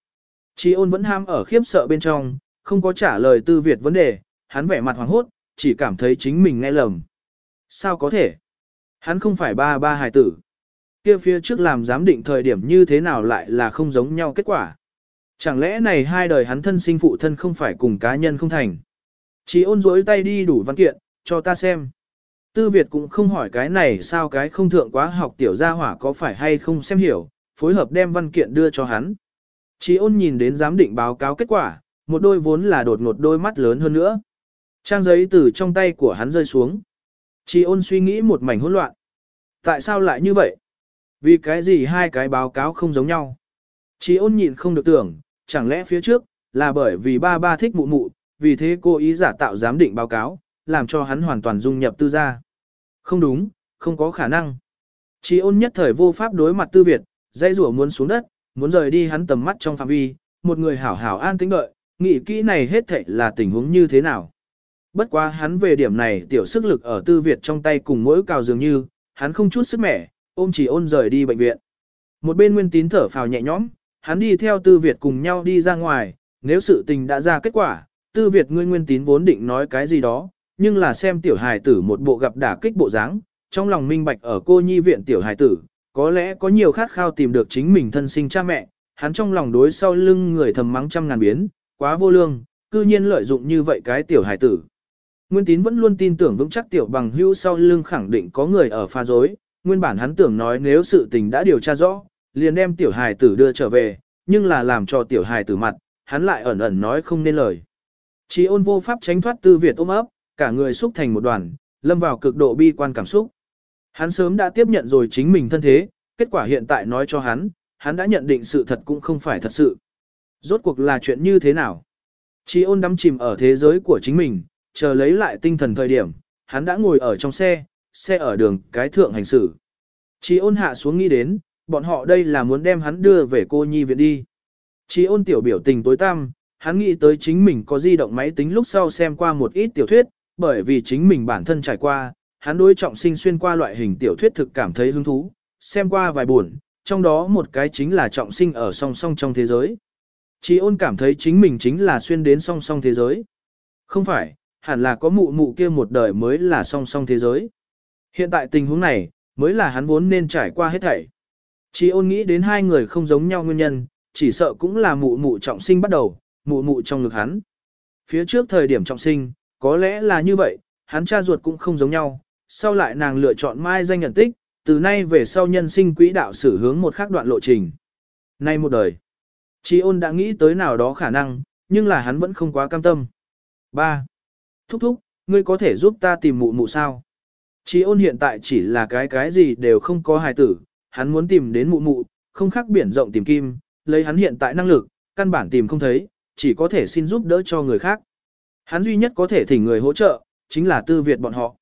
Trì ôn vẫn ham ở khiếp sợ bên trong, không có trả lời Tư Việt vấn đề, hắn vẻ mặt hoàng hốt, chỉ cảm thấy chính mình nghe lầm. Sao có thể? Hắn không phải ba ba hài tử. Kia phía trước làm giám định thời điểm như thế nào lại là không giống nhau kết quả. Chẳng lẽ này hai đời hắn thân sinh phụ thân không phải cùng cá nhân không thành. Chỉ ôn rỗi tay đi đủ văn kiện, cho ta xem. Tư Việt cũng không hỏi cái này sao cái không thượng quá học tiểu gia hỏa có phải hay không xem hiểu, phối hợp đem văn kiện đưa cho hắn. Chỉ ôn nhìn đến giám định báo cáo kết quả, một đôi vốn là đột ngột đôi mắt lớn hơn nữa. Trang giấy từ trong tay của hắn rơi xuống. Chỉ ôn suy nghĩ một mảnh hỗn loạn. Tại sao lại như vậy? Vì cái gì hai cái báo cáo không giống nhau? Chỉ ôn nhịn không được tưởng, chẳng lẽ phía trước, là bởi vì ba ba thích mụ mụ, vì thế cô ý giả tạo giám định báo cáo, làm cho hắn hoàn toàn dung nhập tư gia. Không đúng, không có khả năng. Chỉ ôn nhất thời vô pháp đối mặt tư Việt, dây rủa muốn xuống đất, muốn rời đi hắn tầm mắt trong phạm vi, một người hảo hảo an tĩnh đợi, nghĩ kỹ này hết thảy là tình huống như thế nào. Bất quá hắn về điểm này tiểu sức lực ở tư Việt trong tay cùng mỗi cào dường như, hắn không chút sức mẻ, ôm chỉ ôn rời đi bệnh viện. Một bên nguyên tín thở phào nhẹ nhõm, hắn đi theo tư Việt cùng nhau đi ra ngoài, nếu sự tình đã ra kết quả, tư Việt ngươi nguyên tín vốn định nói cái gì đó, nhưng là xem tiểu hài tử một bộ gặp đả kích bộ dáng, trong lòng minh bạch ở cô nhi viện tiểu hài tử, có lẽ có nhiều khát khao tìm được chính mình thân sinh cha mẹ, hắn trong lòng đối sau lưng người thầm mắng trăm ngàn biến, quá vô lương, cư nhiên lợi dụng như vậy cái tiểu hài tử. Nguyên tín vẫn luôn tin tưởng vững chắc tiểu bằng hữu sau lưng khẳng định có người ở pha dối, nguyên bản hắn tưởng nói nếu sự tình đã điều tra rõ, liền đem tiểu hài tử đưa trở về, nhưng là làm cho tiểu hài tử mặt, hắn lại ẩn ẩn nói không nên lời. Chỉ ôn vô pháp tránh thoát tư Việt ôm ấp, cả người xúc thành một đoàn, lâm vào cực độ bi quan cảm xúc. Hắn sớm đã tiếp nhận rồi chính mình thân thế, kết quả hiện tại nói cho hắn, hắn đã nhận định sự thật cũng không phải thật sự. Rốt cuộc là chuyện như thế nào? Chỉ ôn đắm chìm ở thế giới của chính mình, chờ lấy lại tinh thần thời điểm, hắn đã ngồi ở trong xe, xe ở đường cái thượng hành xử. Chỉ ôn hạ xuống nghĩ đến, bọn họ đây là muốn đem hắn đưa về cô nhi viện đi. Chỉ ôn tiểu biểu tình tối tăm, hắn nghĩ tới chính mình có di động máy tính lúc sau xem qua một ít tiểu thuyết, bởi vì chính mình bản thân trải qua, hắn đối trọng sinh xuyên qua loại hình tiểu thuyết thực cảm thấy hứng thú, xem qua vài buồn, trong đó một cái chính là trọng sinh ở song song trong thế giới. Chỉ ôn cảm thấy chính mình chính là xuyên đến song song thế giới. Không phải, hẳn là có mụ mụ kia một đời mới là song song thế giới. Hiện tại tình huống này, mới là hắn vốn nên trải qua hết thảy. Chỉ ôn nghĩ đến hai người không giống nhau nguyên nhân, chỉ sợ cũng là mụ mụ trọng sinh bắt đầu, mụ mụ trong ngực hắn. Phía trước thời điểm trọng sinh, có lẽ là như vậy, hắn cha ruột cũng không giống nhau, sau lại nàng lựa chọn mai danh nhận tích, từ nay về sau nhân sinh quỹ đạo xử hướng một khác đoạn lộ trình. Nay một đời, Chi ôn đã nghĩ tới nào đó khả năng, nhưng là hắn vẫn không quá cam tâm. 3. Thúc thúc, ngươi có thể giúp ta tìm mụ mụ sao? Chi ôn hiện tại chỉ là cái cái gì đều không có hài tử, hắn muốn tìm đến mụ mụ, không khác biển rộng tìm kim, lấy hắn hiện tại năng lực, căn bản tìm không thấy, chỉ có thể xin giúp đỡ cho người khác. Hắn duy nhất có thể thỉnh người hỗ trợ, chính là tư Việt bọn họ.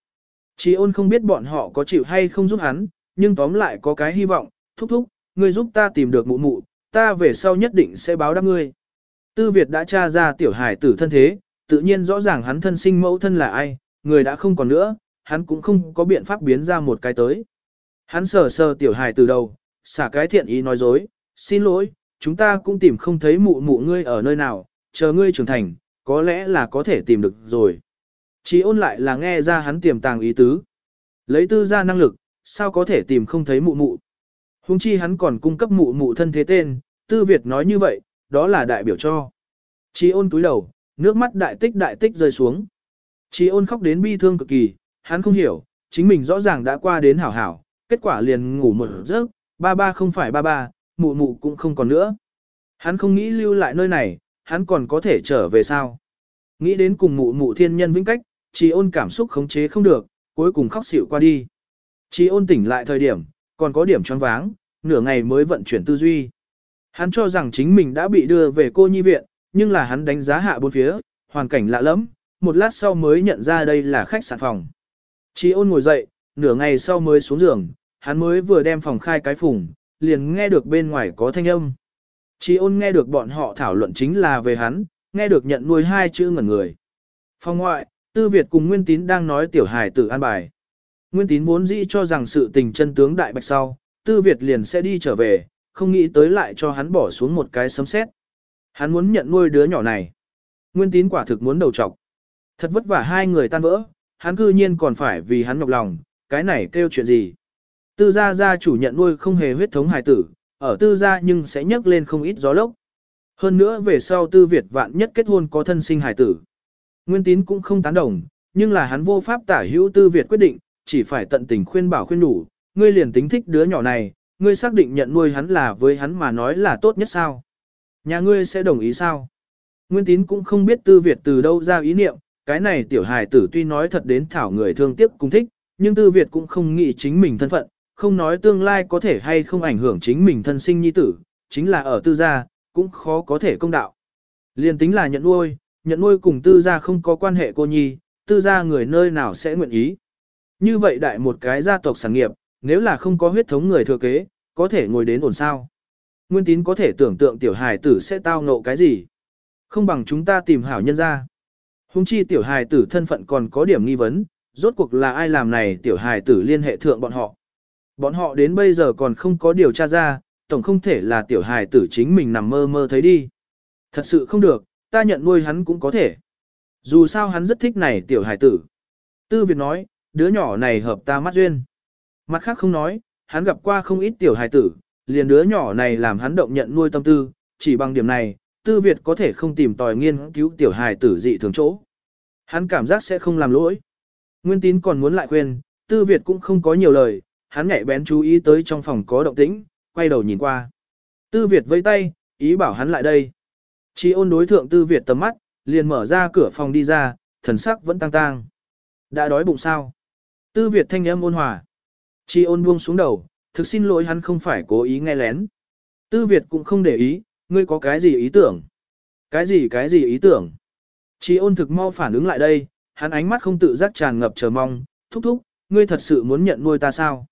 Chi ôn không biết bọn họ có chịu hay không giúp hắn, nhưng tóm lại có cái hy vọng, thúc thúc, ngươi giúp ta tìm được mụ mụ, ta về sau nhất định sẽ báo đáp ngươi. Tư Việt đã tra ra tiểu hải tử thân thế, tự nhiên rõ ràng hắn thân sinh mẫu thân là ai, người đã không còn nữa, hắn cũng không có biện pháp biến ra một cái tới. Hắn sờ sờ tiểu hải từ đầu, xả cái thiện ý nói dối, xin lỗi, chúng ta cũng tìm không thấy mụ mụ ngươi ở nơi nào, chờ ngươi trưởng thành, có lẽ là có thể tìm được rồi. Chỉ ôn lại là nghe ra hắn tiềm tàng ý tứ. Lấy tư ra năng lực, sao có thể tìm không thấy mụ mụ. Hùng chi hắn còn cung cấp mụ mụ thân thế tên, tư Việt nói như vậy, đó là đại biểu cho. Chỉ ôn túi đầu, nước mắt đại tích đại tích rơi xuống. Chí ôn khóc đến bi thương cực kỳ, hắn không hiểu, chính mình rõ ràng đã qua đến hảo hảo, kết quả liền ngủ một giấc, ba ba không phải ba ba, mụ mụ cũng không còn nữa. Hắn không nghĩ lưu lại nơi này, hắn còn có thể trở về sao. Nghĩ đến cùng mụ mụ thiên nhân vĩnh cách, chí ôn cảm xúc khống chế không được, cuối cùng khóc xỉu qua đi. Chí ôn tỉnh lại thời điểm, còn có điểm choáng váng, nửa ngày mới vận chuyển tư duy. Hắn cho rằng chính mình đã bị đưa về cô nhi viện, nhưng là hắn đánh giá hạ bốn phía, hoàn cảnh lạ lắm, một lát sau mới nhận ra đây là khách sạn phòng. Chí ôn ngồi dậy, nửa ngày sau mới xuống giường, hắn mới vừa đem phòng khai cái phùng, liền nghe được bên ngoài có thanh âm. Chí ôn nghe được bọn họ thảo luận chính là về hắn, nghe được nhận nuôi hai chữ ngẩn người. Phòng ngoại, Tư Việt cùng Nguyên Tín đang nói tiểu hài tử an bài. Nguyên Tín vốn dĩ cho rằng sự tình chân tướng đại bạch sau, Tư Việt liền sẽ đi trở về, không nghĩ tới lại cho hắn bỏ xuống một cái sấm sét. Hắn muốn nhận nuôi đứa nhỏ này. Nguyên Tín quả thực muốn đầu trọc. Thật vất vả hai người tan vỡ, hắn cư nhiên còn phải vì hắn nhọc lòng, cái này kêu chuyện gì. Tư gia gia chủ nhận nuôi không hề huyết thống hài tử, ở tư gia nhưng sẽ nhấc lên không ít gió lốc. Hơn nữa về sau tư Việt vạn nhất kết hôn có thân sinh hài tử. Nguyên tín cũng không tán đồng, nhưng là hắn vô pháp tả hữu tư Việt quyết định, chỉ phải tận tình khuyên bảo khuyên đủ, ngươi liền tính thích đứa nhỏ này, ngươi xác định nhận nuôi hắn là với hắn mà nói là tốt nhất sao. Nhà ngươi sẽ đồng ý sao? Nguyên tín cũng không biết tư Việt từ đâu ra ý niệm, cái này tiểu hài tử tuy nói thật đến thảo người thương tiếc cũng thích, nhưng tư Việt cũng không nghĩ chính mình thân phận, không nói tương lai có thể hay không ảnh hưởng chính mình thân sinh nhi tử, chính là ở tư gia, cũng khó có thể công đạo. Liên tính là nhận nuôi, nhận nuôi cùng tư gia không có quan hệ cô nhi, tư gia người nơi nào sẽ nguyện ý. Như vậy đại một cái gia tộc sản nghiệp, nếu là không có huyết thống người thừa kế, có thể ngồi đến ổn sao. Nguyên tín có thể tưởng tượng tiểu hài tử sẽ tao ngộ cái gì. Không bằng chúng ta tìm hảo nhân ra. Hùng chi tiểu hài tử thân phận còn có điểm nghi vấn, rốt cuộc là ai làm này tiểu hài tử liên hệ thượng bọn họ. Bọn họ đến bây giờ còn không có điều tra ra, tổng không thể là tiểu hài tử chính mình nằm mơ mơ thấy đi. Thật sự không được, ta nhận nuôi hắn cũng có thể. Dù sao hắn rất thích này tiểu hài tử. Tư Việt nói, đứa nhỏ này hợp ta mắt duyên. Mặt khác không nói, hắn gặp qua không ít tiểu hài tử, liền đứa nhỏ này làm hắn động nhận nuôi tâm tư, chỉ bằng điểm này, Tư Việt có thể không tìm tòi nghiên cứu tiểu hài tử dị thường chỗ. Hắn cảm giác sẽ không làm lỗi. Nguyên tín còn muốn lại khuyên, Tư Việt cũng không có nhiều lời, hắn nhạy bén chú ý tới trong phòng có động tĩnh, quay đầu nhìn qua. Tư Việt vẫy tay, ý bảo hắn lại đây. Chi ôn đối thượng Tư Việt tầm mắt, liền mở ra cửa phòng đi ra, thần sắc vẫn tăng tang. Đã đói bụng sao? Tư Việt thanh âm ôn hòa. Chi ôn buông xuống đầu, thực xin lỗi hắn không phải cố ý nghe lén. Tư Việt cũng không để ý, ngươi có cái gì ý tưởng? Cái gì cái gì ý tưởng? Chi ôn thực mau phản ứng lại đây, hắn ánh mắt không tự giác tràn ngập chờ mong, thúc thúc, ngươi thật sự muốn nhận nuôi ta sao?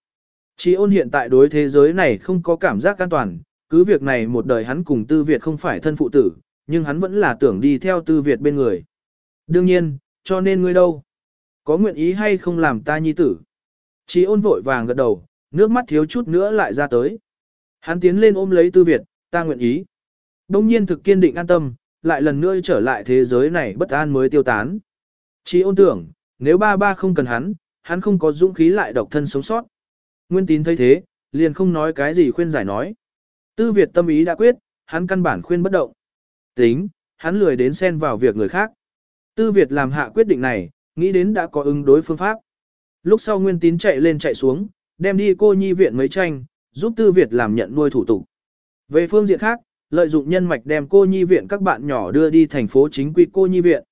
Chi ôn hiện tại đối thế giới này không có cảm giác an toàn, cứ việc này một đời hắn cùng Tư Việt không phải thân phụ tử, nhưng hắn vẫn là tưởng đi theo Tư Việt bên người. Đương nhiên, cho nên ngươi đâu? Có nguyện ý hay không làm ta nhi tử? Chi ôn vội vàng gật đầu, nước mắt thiếu chút nữa lại ra tới. Hắn tiến lên ôm lấy Tư Việt, ta nguyện ý. Đông nhiên thực kiên định an tâm, lại lần nữa trở lại thế giới này bất an mới tiêu tán. Chi ôn tưởng, nếu ba ba không cần hắn, hắn không có dũng khí lại độc thân sống sót. Nguyên tín thấy thế, liền không nói cái gì khuyên giải nói. Tư Việt tâm ý đã quyết, hắn căn bản khuyên bất động. Tính, hắn lười đến xen vào việc người khác. Tư Việt làm hạ quyết định này, nghĩ đến đã có ứng đối phương pháp. Lúc sau Nguyên tín chạy lên chạy xuống, đem đi cô nhi viện mấy tranh, giúp Tư Việt làm nhận nuôi thủ tục. Về phương diện khác, lợi dụng nhân mạch đem cô nhi viện các bạn nhỏ đưa đi thành phố chính quy cô nhi viện.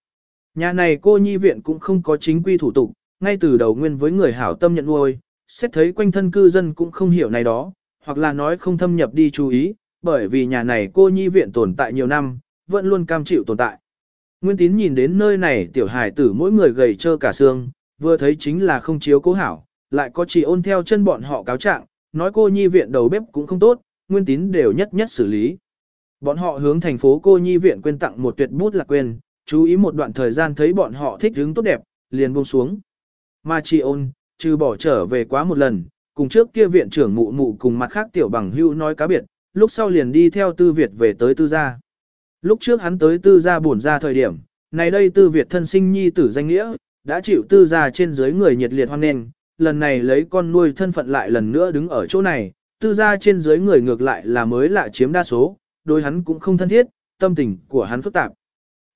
Nhà này cô nhi viện cũng không có chính quy thủ tục, ngay từ đầu nguyên với người hảo tâm nhận nuôi, xét thấy quanh thân cư dân cũng không hiểu này đó, hoặc là nói không thâm nhập đi chú ý, bởi vì nhà này cô nhi viện tồn tại nhiều năm, vẫn luôn cam chịu tồn tại. Nguyên tín nhìn đến nơi này tiểu hài tử mỗi người gầy trơ cả xương, vừa thấy chính là không chiếu cố hảo, lại có chỉ ôn theo chân bọn họ cáo trạng, nói cô nhi viện đầu bếp cũng không tốt, nguyên tín đều nhất nhất xử lý. Bọn họ hướng thành phố cô nhi viện quên tặng một tuyệt bút là quên, chú ý một đoạn thời gian thấy bọn họ thích hướng tốt đẹp, liền buông xuống. Mà chỉ ôn, trừ bỏ trở về quá một lần, cùng trước kia viện trưởng mụ mụ cùng mặt khác tiểu bằng hưu nói cá biệt, lúc sau liền đi theo tư Việt về tới tư gia. Lúc trước hắn tới tư gia buồn ra thời điểm, này đây tư Việt thân sinh nhi tử danh nghĩa, đã chịu tư gia trên dưới người nhiệt liệt hoan nghênh, lần này lấy con nuôi thân phận lại lần nữa đứng ở chỗ này, tư gia trên dưới người ngược lại là mới lạ chiếm đa số, đối hắn cũng không thân thiết, tâm tình của hắn phức tạp.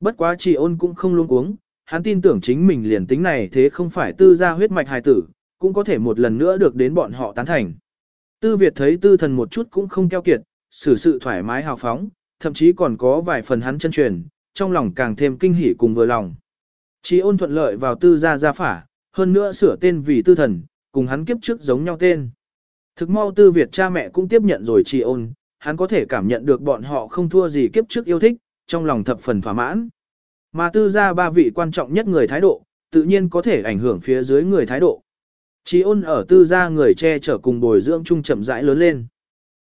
Bất quá chỉ ôn cũng không luôn uống, hắn tin tưởng chính mình liền tính này thế không phải tư gia huyết mạch hài tử, cũng có thể một lần nữa được đến bọn họ tán thành. Tư Việt thấy tư thần một chút cũng không keo kiệt, xử sự thoải mái hào phóng, thậm chí còn có vài phần hắn chân truyền, trong lòng càng thêm kinh hỉ cùng vừa lòng. Chỉ ôn thuận lợi vào tư gia gia phả, hơn nữa sửa tên vì tư thần, cùng hắn kiếp trước giống nhau tên. Thực mau tư Việt cha mẹ cũng tiếp nhận rồi trì ôn, hắn có thể cảm nhận được bọn họ không thua gì kiếp trước yêu thích, trong lòng thập phần thỏa mãn. Mà tư gia ba vị quan trọng nhất người thái độ, tự nhiên có thể ảnh hưởng phía dưới người thái độ. Trì ôn ở tư gia người che chở cùng bồi dưỡng chung chậm rãi lớn lên.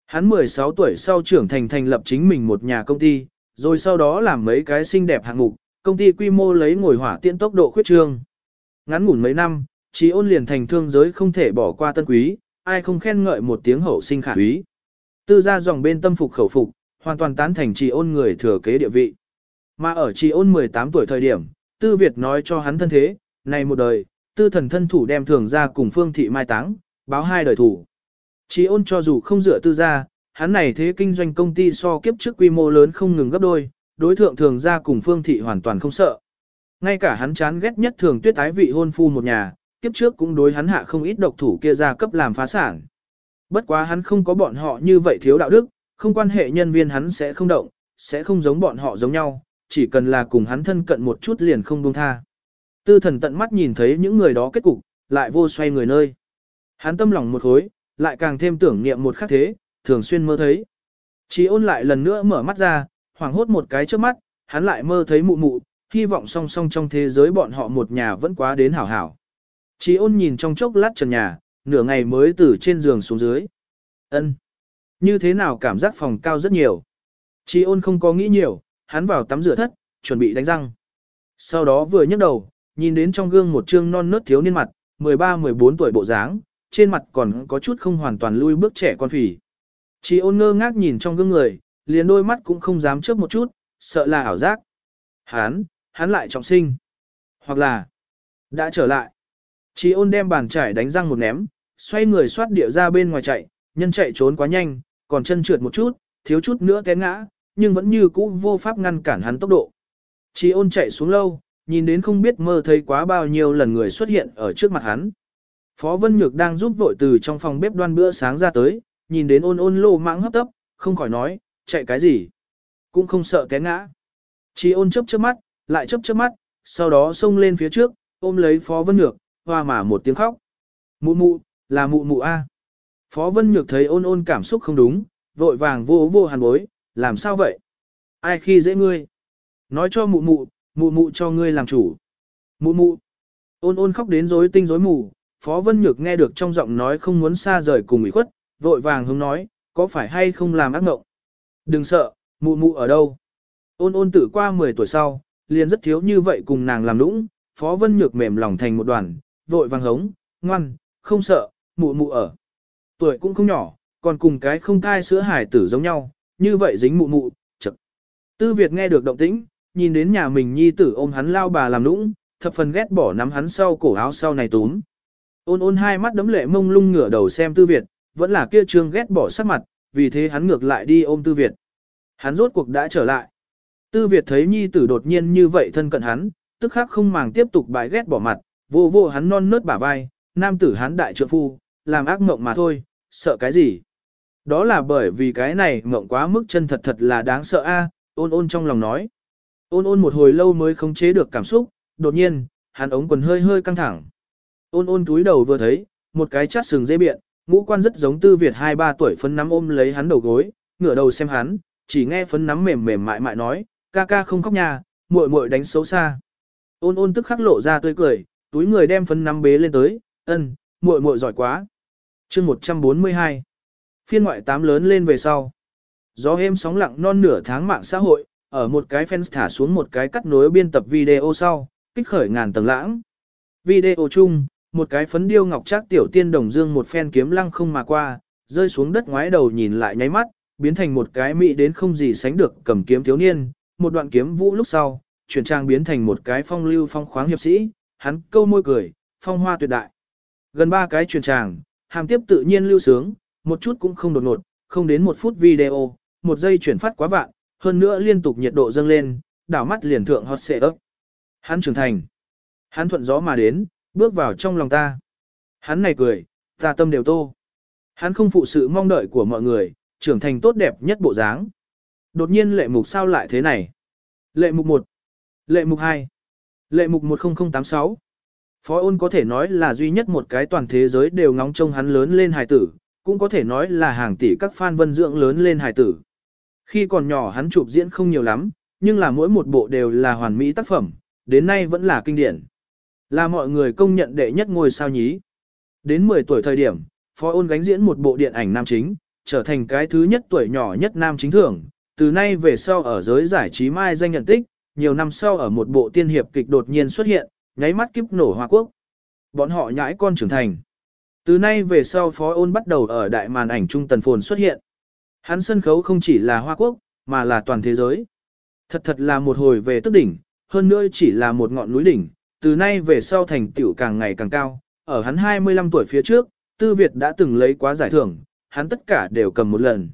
Hắn 16 tuổi sau trưởng thành thành lập chính mình một nhà công ty, rồi sau đó làm mấy cái xinh đẹp hạng mục, công ty quy mô lấy ngồi hỏa tiễn tốc độ khuyết trương. Ngắn ngủn mấy năm, trí ôn liền thành thương giới không thể bỏ qua tân quý, ai không khen ngợi một tiếng hậu sinh khả quý. Tư gia dòng bên tâm phục khẩu phục, hoàn toàn tán thành trí ôn người thừa kế địa vị. Mà ở trí ôn 18 tuổi thời điểm, Tư Việt nói cho hắn thân thế, này một đời, tư thần thân thủ đem thường ra cùng phương thị mai táng, báo hai đời thủ. Trí ôn cho dù không dựa tư gia, hắn này thế kinh doanh công ty so kiếp trước quy mô lớn không ngừng gấp đôi, đối thượng thường ra cùng phương thị hoàn toàn không sợ. Ngay cả hắn chán ghét nhất thường tuyết ái vị hôn phu một nhà, kiếp trước cũng đối hắn hạ không ít độc thủ kia ra cấp làm phá sản. Bất quá hắn không có bọn họ như vậy thiếu đạo đức, không quan hệ nhân viên hắn sẽ không động, sẽ không giống bọn họ giống nhau, chỉ cần là cùng hắn thân cận một chút liền không buông tha. Tư thần tận mắt nhìn thấy những người đó kết cục, lại vô xoay người nơi. Hắn tâm lòng một khối, lại càng thêm tưởng niệm một khắc thế, thường xuyên mơ thấy. Chỉ ôn lại lần nữa mở mắt ra, hoảng hốt một cái trước mắt, hắn lại mơ thấy mụ mụ, hy vọng song song trong thế giới bọn họ một nhà vẫn quá đến hảo hảo. Chỉ ôn nhìn trong chốc lát trần nhà, nửa ngày mới từ trên giường xuống dưới. ân Như thế nào cảm giác phòng cao rất nhiều. Chỉ ôn không có nghĩ nhiều, hắn vào tắm rửa thất, chuẩn bị đánh răng. Sau đó vừa nhấc đầu, nhìn đến trong gương một trương non nớt thiếu niên mặt, 13-14 tuổi bộ dáng, trên mặt còn có chút không hoàn toàn lui bước trẻ con phỉ. Chỉ ôn ngơ ngác nhìn trong gương người, liền đôi mắt cũng không dám chớp một chút, sợ là ảo giác. Hán hắn lại trọng sinh. Hoặc là, đã trở lại. Chỉ ôn đem bàn chải đánh răng một ném, xoay người xoát địa ra bên ngoài chạy, nhân chạy trốn quá nhanh, còn chân trượt một chút, thiếu chút nữa té ngã, nhưng vẫn như cũ vô pháp ngăn cản hắn tốc độ. Chỉ ôn chạy xuống lâu, nhìn đến không biết mơ thấy quá bao nhiêu lần người xuất hiện ở trước mặt hắn. Phó Vân Nhược đang giúp vội từ trong phòng bếp đoan bữa sáng ra tới, nhìn đến ôn ôn lô mạng hấp tấp, không khỏi nói, chạy cái gì. Cũng không sợ té ngã. Chỉ ôn chớp chớp mắt, lại chấp chớp mắt, sau đó xông lên phía trước, ôm lấy Phó Vân Nhược, hoa mà một tiếng khóc. Mụ mụ, là mụ mụ A. Phó Vân Nhược thấy ôn ôn cảm xúc không đúng, vội vàng vô vô hàn bối, làm sao vậy? Ai khi dễ ngươi? Nói cho mụ mụ, mụ mụ cho ngươi làm chủ. Mụ mụ. Ôn ôn khóc đến rối tinh rối mù, Phó Vân Nhược nghe được trong giọng nói không muốn xa rời cùng ủy khuất, vội vàng hướng nói, có phải hay không làm ác mộng? Đừng sợ, mụ mụ ở đâu? Ôn ôn tử qua 10 tuổi sau, liền rất thiếu như vậy cùng nàng làm lũng Phó Vân Nhược mềm lòng thành một đoàn, vội vàng hống, ngoan, không sợ, mụ mụ ở. Tuổi cũng không nhỏ, còn cùng cái không cai sữa hải tử giống nhau, như vậy dính mụ mụ, chật. Tư Việt nghe được động tĩnh, nhìn đến nhà mình nhi tử ôm hắn lao bà làm lũng thập phần ghét bỏ nắm hắn sau cổ áo sau này túm. Ôn ôn hai mắt đấm lệ mông lung ngửa đầu xem Tư Việt, vẫn là kia trương ghét bỏ sắc mặt, vì thế hắn ngược lại đi ôm Tư Việt. Hắn rốt cuộc đã trở lại. Tư Việt thấy nhi tử đột nhiên như vậy thân cận hắn, tức khắc không màng tiếp tục bài ghét bỏ mặt, vô vô hắn non nớt bả vai, nam tử hắn đại trượng phu, làm ác mộng mà thôi, sợ cái gì. Đó là bởi vì cái này mộng quá mức chân thật thật là đáng sợ a. ôn ôn trong lòng nói. Ôn ôn một hồi lâu mới khống chế được cảm xúc, đột nhiên, hắn ống quần hơi hơi căng thẳng. Ôn ôn túi đầu vừa thấy, một cái chát sừng dây biện, ngũ quan rất giống tư Việt hai ba tuổi phấn nắm ôm lấy hắn đầu gối, ngửa đầu xem hắn, chỉ nghe phấn nắm mềm mềm mại mại nói, ca ca không khóc nhà, muội muội đánh xấu xa. Ôn ôn tức khắc lộ ra tươi cười, túi người đem phấn nắm bế lên tới, ân, muội muội giỏi quá. chương 142 Phiên ngoại tám lớn lên về sau. Gió êm sóng lặng non nửa tháng mạng xã hội, ở một cái fans thả xuống một cái cắt nối biên tập video sau, kích khởi ngàn tầng lãng. Video chung, một cái phấn điêu ngọc trác tiểu tiên đồng dương một phen kiếm lăng không mà qua, rơi xuống đất ngoái đầu nhìn lại nháy mắt, biến thành một cái mỹ đến không gì sánh được cầm kiếm thiếu niên, một đoạn kiếm vũ lúc sau, chuyển trang biến thành một cái phong lưu phong khoáng hiệp sĩ, hắn câu môi cười, phong hoa tuyệt đại. Gần ba cái chuyển tràng, hàm tiếp tự nhiên lưu sướng, một chút cũng không đột ngột, không đến một phút video, một giây chuyển phát quá vạn, hơn nữa liên tục nhiệt độ dâng lên, đảo mắt liền thượng hot xệ ấp. Hắn trưởng thành. Hắn thuận gió mà đến, bước vào trong lòng ta. Hắn này cười, ta tâm đều tô. Hắn không phụ sự mong đợi của mọi người, trưởng thành tốt đẹp nhất bộ dáng. Đột nhiên lệ mục sao lại thế này? Lệ mục 1, lệ mục 2, lệ mục 10086. Phó ôn có thể nói là duy nhất một cái toàn thế giới đều ngóng trông hắn lớn lên hài tử, cũng có thể nói là hàng tỷ các fan vân dưỡng lớn lên hài tử. Khi còn nhỏ hắn chụp diễn không nhiều lắm, nhưng là mỗi một bộ đều là hoàn mỹ tác phẩm, đến nay vẫn là kinh điển. Là mọi người công nhận đệ nhất ngôi sao nhí. Đến 10 tuổi thời điểm, Phó ôn gánh diễn một bộ điện ảnh nam chính, trở thành cái thứ nhất tuổi nhỏ nhất nam chính thưởng, từ nay về sau ở giới giải trí mai danh nhận tích, nhiều năm sau ở một bộ tiên hiệp kịch đột nhiên xuất hiện, nháy mắt kiếp nổ Hoa Quốc. Bọn họ nhãi con trưởng thành. Từ nay về sau Phó Ôn bắt đầu ở đại màn ảnh trung tần phồn xuất hiện. Hắn sân khấu không chỉ là Hoa Quốc, mà là toàn thế giới. Thật thật là một hồi về tức đỉnh, hơn nữa chỉ là một ngọn núi đỉnh, từ nay về sau thành tựu càng ngày càng cao. Ở hắn 25 tuổi phía trước, Tư Việt đã từng lấy quá giải thưởng, hắn tất cả đều cầm một lần.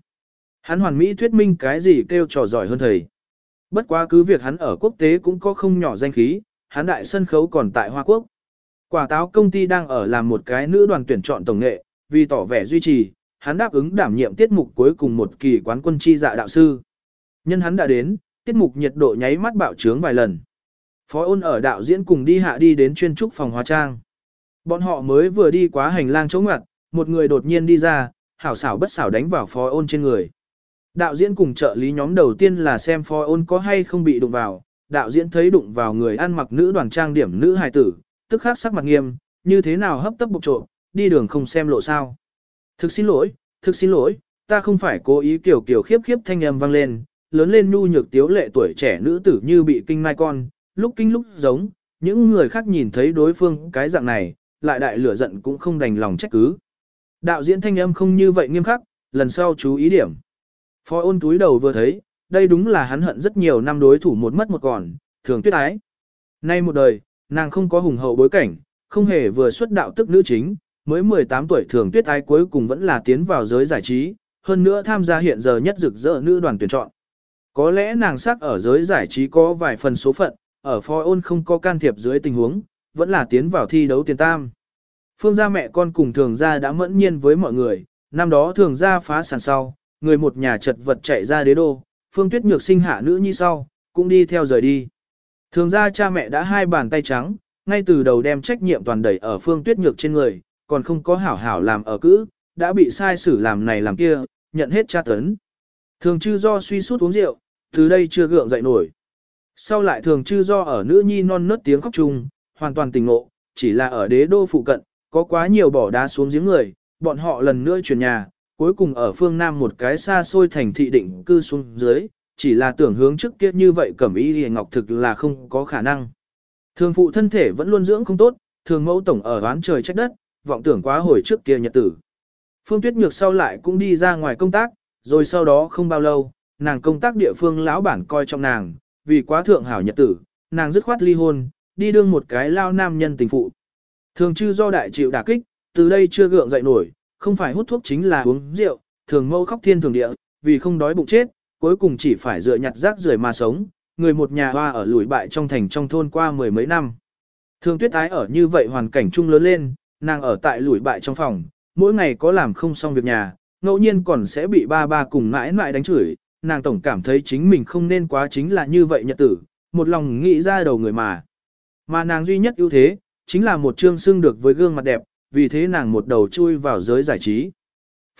Hắn hoàn mỹ thuyết minh cái gì kêu trò giỏi hơn thầy. Bất quá cứ việc hắn ở quốc tế cũng có không nhỏ danh khí, hắn đại sân khấu còn tại Hoa Quốc. Quả táo công ty đang ở làm một cái nữ đoàn tuyển chọn tổng nghệ, vì tỏ vẻ duy trì, hắn đáp ứng đảm nhiệm tiết mục cuối cùng một kỳ quán quân chi dạ đạo sư. Nhân hắn đã đến, tiết mục nhiệt độ nháy mắt bạo trướng vài lần. Phó ôn ở đạo diễn cùng đi hạ đi đến chuyên trúc phòng hóa trang. Bọn họ mới vừa đi quá hành lang chỗ ngặt, một người đột nhiên đi ra, hảo xảo bất xảo đánh vào phó ôn trên người. Đạo diễn cùng trợ lý nhóm đầu tiên là xem phó ôn có hay không bị đụng vào, đạo diễn thấy đụng vào người ăn mặc nữ đoàn trang điểm nữ hài tử, tức khắc sắc mặt nghiêm, như thế nào hấp tấp bục trộm, đi đường không xem lộ sao. Thực xin lỗi, thực xin lỗi, ta không phải cố ý kiểu kiểu khiếp khiếp thanh âm vang lên, lớn lên nhu nhược tiếu lệ tuổi trẻ nữ tử như bị kinh mai con, lúc kinh lúc giống, những người khác nhìn thấy đối phương cái dạng này, lại đại lửa giận cũng không đành lòng trách cứ. Đạo diễn thanh âm không như vậy nghiêm khắc, lần sau chú ý điểm. Phó ôn túi đầu vừa thấy, đây đúng là hắn hận rất nhiều năm đối thủ một mất một còn, thường tuyết ái. Nay một đời, nàng không có hùng hậu bối cảnh, không hề vừa xuất đạo tức nữ chính, mới 18 tuổi thường tuyết ái cuối cùng vẫn là tiến vào giới giải trí, hơn nữa tham gia hiện giờ nhất rực rỡ nữ đoàn tuyển chọn. Có lẽ nàng sắc ở giới giải trí có vài phần số phận, ở phó ôn không có can thiệp dưới tình huống, vẫn là tiến vào thi đấu tiền tam. Phương gia mẹ con cùng thường gia đã mẫn nhiên với mọi người, năm đó thường gia phá sản sau, người một nhà chật vật chạy ra đế đô, Phương Tuyết Nhược sinh hạ nữ nhi sau, cũng đi theo rời đi. Thường gia cha mẹ đã hai bàn tay trắng, ngay từ đầu đem trách nhiệm toàn đẩy ở Phương Tuyết Nhược trên người, còn không có hảo hảo làm ở cữ, đã bị sai xử làm này làm kia, nhận hết tra tấn. Thường chư do suy sút uống rượu, từ đây chưa gượng dậy nổi. Sau lại thường chư do ở nữ nhi non nớt tiếng khóc chung, hoàn toàn tỉnh ngộ, chỉ là ở đế đô phụ cận, có quá nhiều bỏ đá xuống giếng người, bọn họ lần nữa chuyển nhà, cuối cùng ở phương Nam một cái xa xôi thành thị định cư xuống dưới, chỉ là tưởng hướng trước kia như vậy cẩm y hề ngọc thực là không có khả năng. Thường phụ thân thể vẫn luôn dưỡng không tốt, thường mẫu tổng ở đoán trời trách đất, vọng tưởng quá hồi trước kia nhật tử. Phương Tuyết Nhược sau lại cũng đi ra ngoài công tác, rồi sau đó không bao lâu, nàng công tác địa phương lão bản coi trong nàng, vì quá thượng hảo nhật tử, nàng dứt khoát ly hôn, đi đương một cái lao nam nhân tình phụ. Thường chư do đại chịu đả kích, từ đây chưa gượng dậy nổi, không phải hút thuốc chính là uống rượu, thường mâu khóc thiên thường địa, vì không đói bụng chết, cuối cùng chỉ phải dựa nhặt rác rưởi mà sống, người một nhà hoa ở lùi bại trong thành trong thôn qua mười mấy năm. Thường tuyết ái ở như vậy hoàn cảnh chung lớn lên, nàng ở tại lùi bại trong phòng, mỗi ngày có làm không xong việc nhà, ngẫu nhiên còn sẽ bị ba ba cùng mãi mãi đánh chửi, nàng tổng cảm thấy chính mình không nên quá chính là như vậy nhật tử, một lòng nghĩ ra đầu người mà. Mà nàng duy nhất ưu thế, chính là một trương xưng được với gương mặt đẹp, vì thế nàng một đầu chui vào giới giải trí.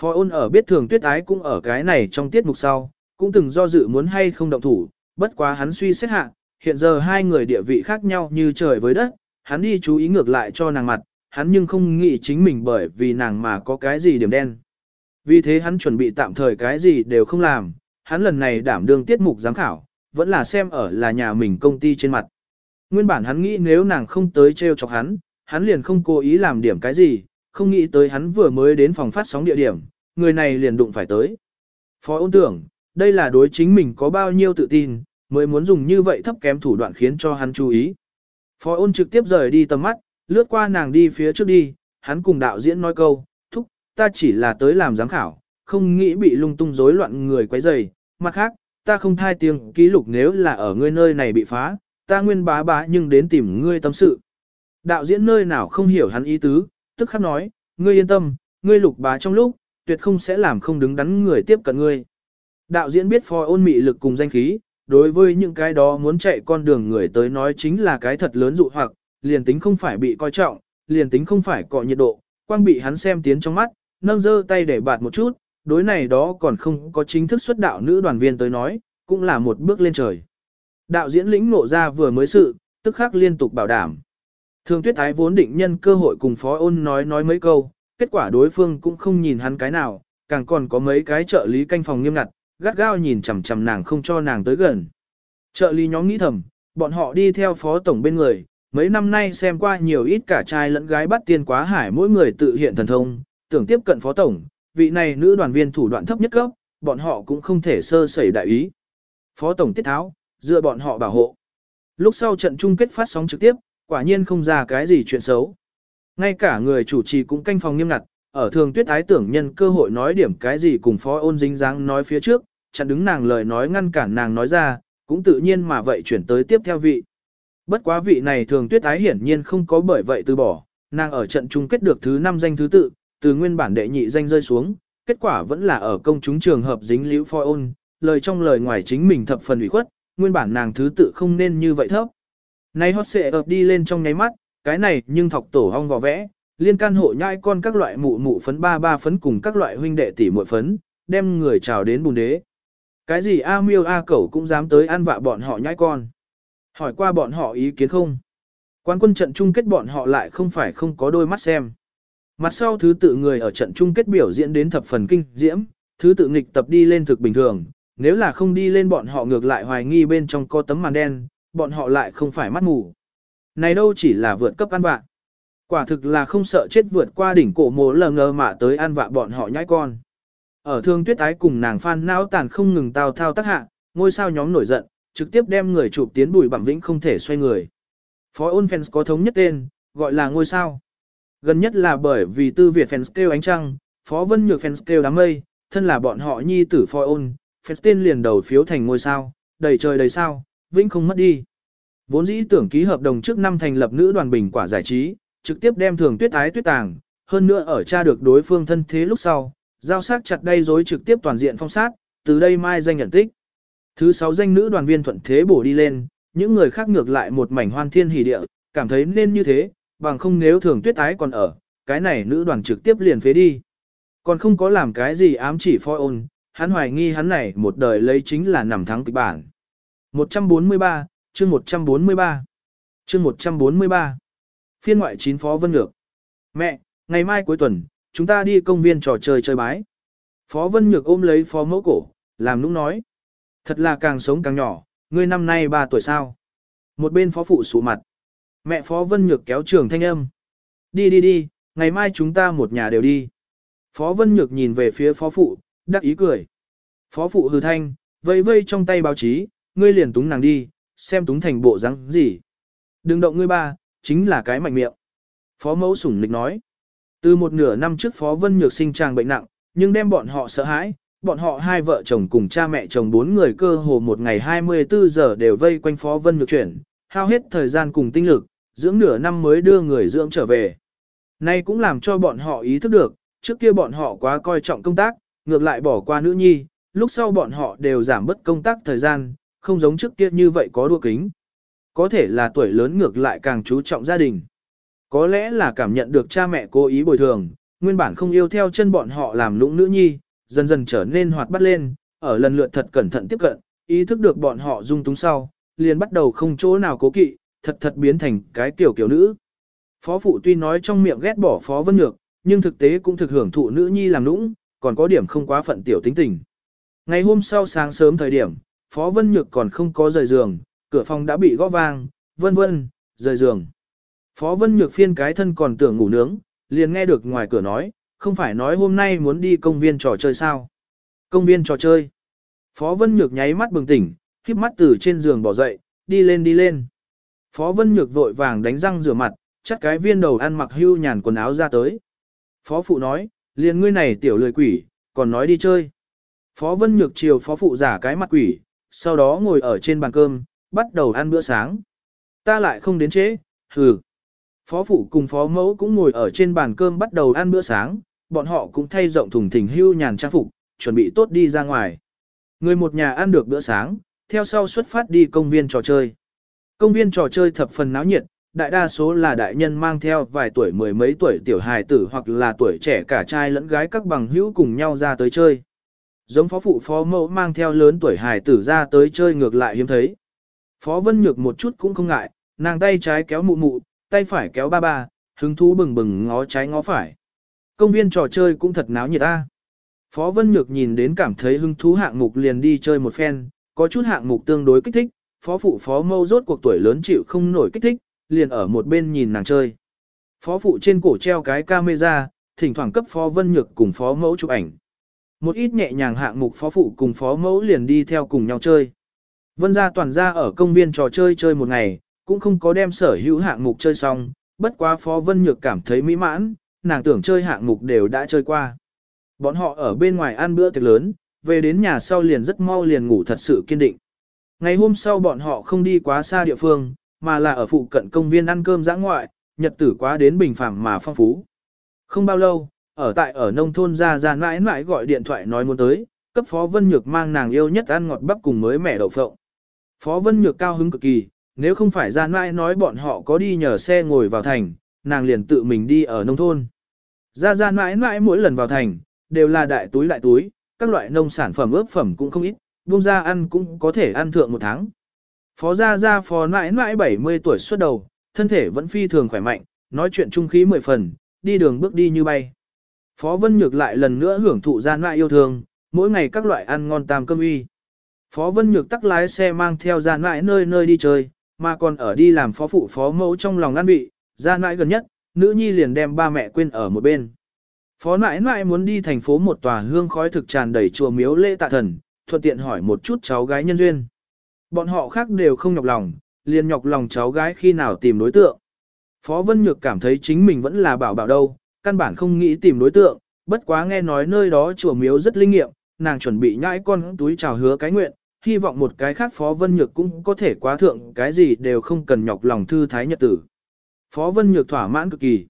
Phó ôn ở biết thường tuyết ái cũng ở cái này trong tiết mục sau, cũng từng do dự muốn hay không động thủ, bất quá hắn suy xét hạ, hiện giờ hai người địa vị khác nhau như trời với đất, hắn đi chú ý ngược lại cho nàng mặt, hắn nhưng không nghĩ chính mình bởi vì nàng mà có cái gì điểm đen. Vì thế hắn chuẩn bị tạm thời cái gì đều không làm, hắn lần này đảm đương tiết mục giám khảo, vẫn là xem ở là nhà mình công ty trên mặt. Nguyên bản hắn nghĩ nếu nàng không tới treo chọc hắn, hắn liền không cố ý làm điểm cái gì, không nghĩ tới hắn vừa mới đến phòng phát sóng địa điểm, người này liền đụng phải tới. Phó ôn tưởng, đây là đối chính mình có bao nhiêu tự tin, mới muốn dùng như vậy thấp kém thủ đoạn khiến cho hắn chú ý. Phó ôn trực tiếp rời đi tầm mắt, lướt qua nàng đi phía trước đi, hắn cùng đạo diễn nói câu, thúc, ta chỉ là tới làm giám khảo, không nghĩ bị lung tung rối loạn người quấy rầy. mặt khác, ta không thai tiếng ký lục nếu là ở ngươi nơi này bị phá, ta nguyên bá bá nhưng đến tìm ngươi tâm sự. Đạo diễn nơi nào không hiểu hắn ý tứ, tức khắc nói, ngươi yên tâm, ngươi lục bá trong lúc, tuyệt không sẽ làm không đứng đắn người tiếp cận ngươi. Đạo diễn biết phò ôn mị lực cùng danh khí, đối với những cái đó muốn chạy con đường người tới nói chính là cái thật lớn dụ hoặc, liền tính không phải bị coi trọng, liền tính không phải cọ nhiệt độ, quang bị hắn xem tiến trong mắt, nâng giơ tay để bạt một chút, đối này đó còn không có chính thức xuất đạo nữ đoàn viên tới nói, cũng là một bước lên trời. Đạo diễn lĩnh nộ ra vừa mới sự, tức khắc liên tục bảo đảm. Thường tuyết ái vốn định nhân cơ hội cùng phó ôn nói nói mấy câu, kết quả đối phương cũng không nhìn hắn cái nào, càng còn có mấy cái trợ lý canh phòng nghiêm ngặt, gắt gao nhìn chằm chằm nàng không cho nàng tới gần. Trợ lý nhóm nghĩ thầm, bọn họ đi theo phó tổng bên người, mấy năm nay xem qua nhiều ít cả trai lẫn gái bắt tiền quá hải mỗi người tự hiện thần thông, tưởng tiếp cận phó tổng, vị này nữ đoàn viên thủ đoạn thấp nhất cấp, bọn họ cũng không thể sơ sẩy đại ý. Phó tổng tiết tháo, dựa bọn họ bảo hộ. Lúc sau trận chung kết phát sóng trực tiếp, quả nhiên không ra cái gì chuyện xấu. Ngay cả người chủ trì cũng canh phòng nghiêm ngặt, ở thường tuyết ái tưởng nhân cơ hội nói điểm cái gì cùng phó ôn dính dáng nói phía trước, chặn đứng nàng lời nói ngăn cản nàng nói ra, cũng tự nhiên mà vậy chuyển tới tiếp theo vị. Bất quá vị này thường tuyết ái hiển nhiên không có bởi vậy từ bỏ, nàng ở trận chung kết được thứ 5 danh thứ tự, từ nguyên bản đệ nhị danh rơi xuống, kết quả vẫn là ở công chúng trường hợp dính liễu phó ôn, lời trong lời ngoài chính mình thập phần ủy khuất, nguyên bản nàng thứ tự không nên như vậy thấp. Này hot xệ ập đi lên trong nháy mắt, cái này nhưng thọc tổ hong vò vẽ, liên can hộ nhai con các loại mụ mụ phấn ba ba phấn cùng các loại huynh đệ tỷ muội phấn, đem người chào đến bùn đế. Cái gì A miêu A cẩu cũng dám tới ăn vạ bọn họ nhai con. Hỏi qua bọn họ ý kiến không? Quan quân trận chung kết bọn họ lại không phải không có đôi mắt xem. Mặt sau thứ tự người ở trận chung kết biểu diễn đến thập phần kinh diễm, thứ tự nghịch tập đi lên thực bình thường, nếu là không đi lên bọn họ ngược lại hoài nghi bên trong có tấm màn đen, bọn họ lại không phải mắt mù. Này đâu chỉ là vượt cấp ăn vạ. Quả thực là không sợ chết vượt qua đỉnh cổ mồ lờ ngờ mà tới ăn vạ bọn họ nhãi con. Ở thương tuyết ái cùng nàng phan não tàn không ngừng tào thao tác hạ, ngôi sao nhóm nổi giận, trực tiếp đem người chụp tiến bùi bẩm vĩnh không thể xoay người. Phó ôn fans có thống nhất tên, gọi là ngôi sao. Gần nhất là bởi vì tư Việt fans kêu ánh trăng, phó vân nhược fans kêu đám mây, thân là bọn họ nhi tử phó ôn, fans tên liền đầu phiếu thành ngôi sao, đầy trời đầy sao, vĩnh không mất đi. Vốn dĩ tưởng ký hợp đồng trước năm thành lập nữ đoàn bình quả giải trí, trực tiếp đem thường tuyết ái tuyết tàng, hơn nữa ở tra được đối phương thân thế lúc sau, giao sát chặt đây dối trực tiếp toàn diện phong sát, từ đây mai danh nhận tích. Thứ sáu danh nữ đoàn viên thuận thế bổ đi lên, những người khác ngược lại một mảnh hoan thiên hỉ địa, cảm thấy nên như thế, bằng không nếu thường tuyết ái còn ở, cái này nữ đoàn trực tiếp liền phế đi. Còn không có làm cái gì ám chỉ phoi ôn, hắn hoài nghi hắn này một đời lấy chính là nằm thắng kịch bản. 143, chương 143. Chương 143. Phiên ngoại chín phó Vân Nhược. Mẹ, ngày mai cuối tuần, chúng ta đi công viên trò chơi chơi bái. Phó Vân Nhược ôm lấy phó mẫu cổ, làm nũng nói. Thật là càng sống càng nhỏ, ngươi năm nay 3 tuổi sao. Một bên phó phụ sụ mặt. Mẹ phó Vân Nhược kéo trường thanh âm. Đi đi đi, ngày mai chúng ta một nhà đều đi. Phó Vân Nhược nhìn về phía phó phụ, đắc ý cười. Phó phụ hư thanh, vây vây trong tay báo chí, ngươi liền túng nàng đi, xem túng thành bộ răng gì. Đừng động ngươi ba, chính là cái mạnh miệng. Phó mẫu sủng lịch nói. Từ một nửa năm trước Phó Vân Nhược sinh chàng bệnh nặng, nhưng đem bọn họ sợ hãi, bọn họ hai vợ chồng cùng cha mẹ chồng bốn người cơ hồ một ngày 24 giờ đều vây quanh Phó Vân Nhược chuyển, hao hết thời gian cùng tinh lực, dưỡng nửa năm mới đưa người dưỡng trở về. Nay cũng làm cho bọn họ ý thức được, trước kia bọn họ quá coi trọng công tác, ngược lại bỏ qua nữ nhi, lúc sau bọn họ đều giảm bớt công tác thời gian, không giống trước kia như vậy có đua kính. Có thể là tuổi lớn ngược lại càng chú trọng gia đình. Có lẽ là cảm nhận được cha mẹ cố ý bồi thường, nguyên bản không yêu theo chân bọn họ làm lũng nữ nhi, dần dần trở nên hoạt bát lên, ở lần lượt thật cẩn thận tiếp cận, ý thức được bọn họ dung túng sau, liền bắt đầu không chỗ nào cố kỵ, thật thật biến thành cái kiểu kiểu nữ. Phó phụ tuy nói trong miệng ghét bỏ Phó Vân Nhược, nhưng thực tế cũng thực hưởng thụ nữ nhi làm nũng, còn có điểm không quá phận tiểu tính tình. Ngày hôm sau sáng sớm thời điểm, Phó Vân Nhược còn không có rời giường, cửa phòng đã bị gõ vang, vân vân, rời giường. Phó Vân Nhược phiên cái thân còn tưởng ngủ nướng, liền nghe được ngoài cửa nói, không phải nói hôm nay muốn đi công viên trò chơi sao. Công viên trò chơi. Phó Vân Nhược nháy mắt bừng tỉnh, khiếp mắt từ trên giường bỏ dậy, đi lên đi lên. Phó Vân Nhược vội vàng đánh răng rửa mặt, chắc cái viên đầu ăn mặc hưu nhàn quần áo ra tới. Phó Phụ nói, liền ngươi này tiểu lười quỷ, còn nói đi chơi. Phó Vân Nhược chiều Phó Phụ giả cái mặt quỷ, sau đó ngồi ở trên bàn cơm, bắt đầu ăn bữa sáng. Ta lại không đến trễ, hừ. Phó phụ cùng phó mẫu cũng ngồi ở trên bàn cơm bắt đầu ăn bữa sáng, bọn họ cũng thay rộng thùng thình hưu nhàn trang phục, chuẩn bị tốt đi ra ngoài. Người một nhà ăn được bữa sáng, theo sau xuất phát đi công viên trò chơi. Công viên trò chơi thập phần náo nhiệt, đại đa số là đại nhân mang theo vài tuổi mười mấy tuổi tiểu hài tử hoặc là tuổi trẻ cả trai lẫn gái các bằng hữu cùng nhau ra tới chơi. Giống phó phụ phó mẫu mang theo lớn tuổi hài tử ra tới chơi ngược lại hiếm thấy. Phó Vân Nhược một chút cũng không ngại, nàng tay trái kéo mụ mụ, tay phải kéo ba ba, hứng thú bừng bừng ngó trái ngó phải. Công viên trò chơi cũng thật náo nhiệt ta. Phó Vân Nhược nhìn đến cảm thấy hứng thú hạng mục liền đi chơi một phen, có chút hạng mục tương đối kích thích, phó phụ phó mâu rốt cuộc tuổi lớn chịu không nổi kích thích, liền ở một bên nhìn nàng chơi. Phó phụ trên cổ treo cái camera, thỉnh thoảng cấp phó Vân Nhược cùng phó mẫu chụp ảnh. Một ít nhẹ nhàng hạng mục phó phụ cùng phó mẫu liền đi theo cùng nhau chơi. Vân gia toàn gia ở công viên trò chơi chơi một ngày, cũng không có đem sở hữu hạng mục chơi xong, bất quá phó Vân Nhược cảm thấy mỹ mãn, nàng tưởng chơi hạng mục đều đã chơi qua. Bọn họ ở bên ngoài ăn bữa tiệc lớn, về đến nhà sau liền rất mau liền ngủ thật sự kiên định. Ngày hôm sau bọn họ không đi quá xa địa phương, mà là ở phụ cận công viên ăn cơm giã ngoại, nhật tử quá đến bình phẳng mà phong phú. Không bao lâu, ở tại ở nông thôn ra ra mãi mãi gọi điện thoại nói muốn tới, cấp Phó Vân Nhược mang nàng yêu nhất ăn ngọt bắp cùng mới mẻ đậu phộng. Phó Vân Nhược cao hứng cực kỳ, nếu không phải ra mãi nói bọn họ có đi nhờ xe ngồi vào thành, nàng liền tự mình đi ở nông thôn. Ra ra mãi mãi mỗi lần vào thành, đều là đại túi đại túi, các loại nông sản phẩm ướp phẩm cũng không ít, buông ra ăn cũng có thể ăn thượng một tháng. Phó gia gia phó mãi mãi 70 tuổi xuất đầu, thân thể vẫn phi thường khỏe mạnh, nói chuyện trung khí mười phần, đi đường bước đi như bay. Phó Vân Nhược lại lần nữa hưởng thụ gian mại yêu thương, mỗi ngày các loại ăn ngon tam cơm uy. Phó Vân Nhược tắc lái xe mang theo gian mại nơi nơi đi chơi, mà còn ở đi làm phó phụ phó mẫu trong lòng ngăn bị, gian mại gần nhất, nữ nhi liền đem ba mẹ quên ở một bên. Phó nãi nãi muốn đi thành phố một tòa hương khói thực tràn đầy chùa miếu lễ tạ thần, thuận tiện hỏi một chút cháu gái nhân duyên. Bọn họ khác đều không nhọc lòng, liền nhọc lòng cháu gái khi nào tìm đối tượng. Phó Vân Nhược cảm thấy chính mình vẫn là bảo bảo đâu, căn bản không nghĩ tìm đối tượng, bất quá nghe nói nơi đó chùa miếu rất linh nghiệm, nàng chuẩn bị nhãi con túi chào hứa cái nguyện, hy vọng một cái khác Phó Vân Nhược cũng có thể quá thượng cái gì đều không cần nhọc lòng thư thái nhật tử. Phó Vân Nhược thỏa mãn cực kỳ.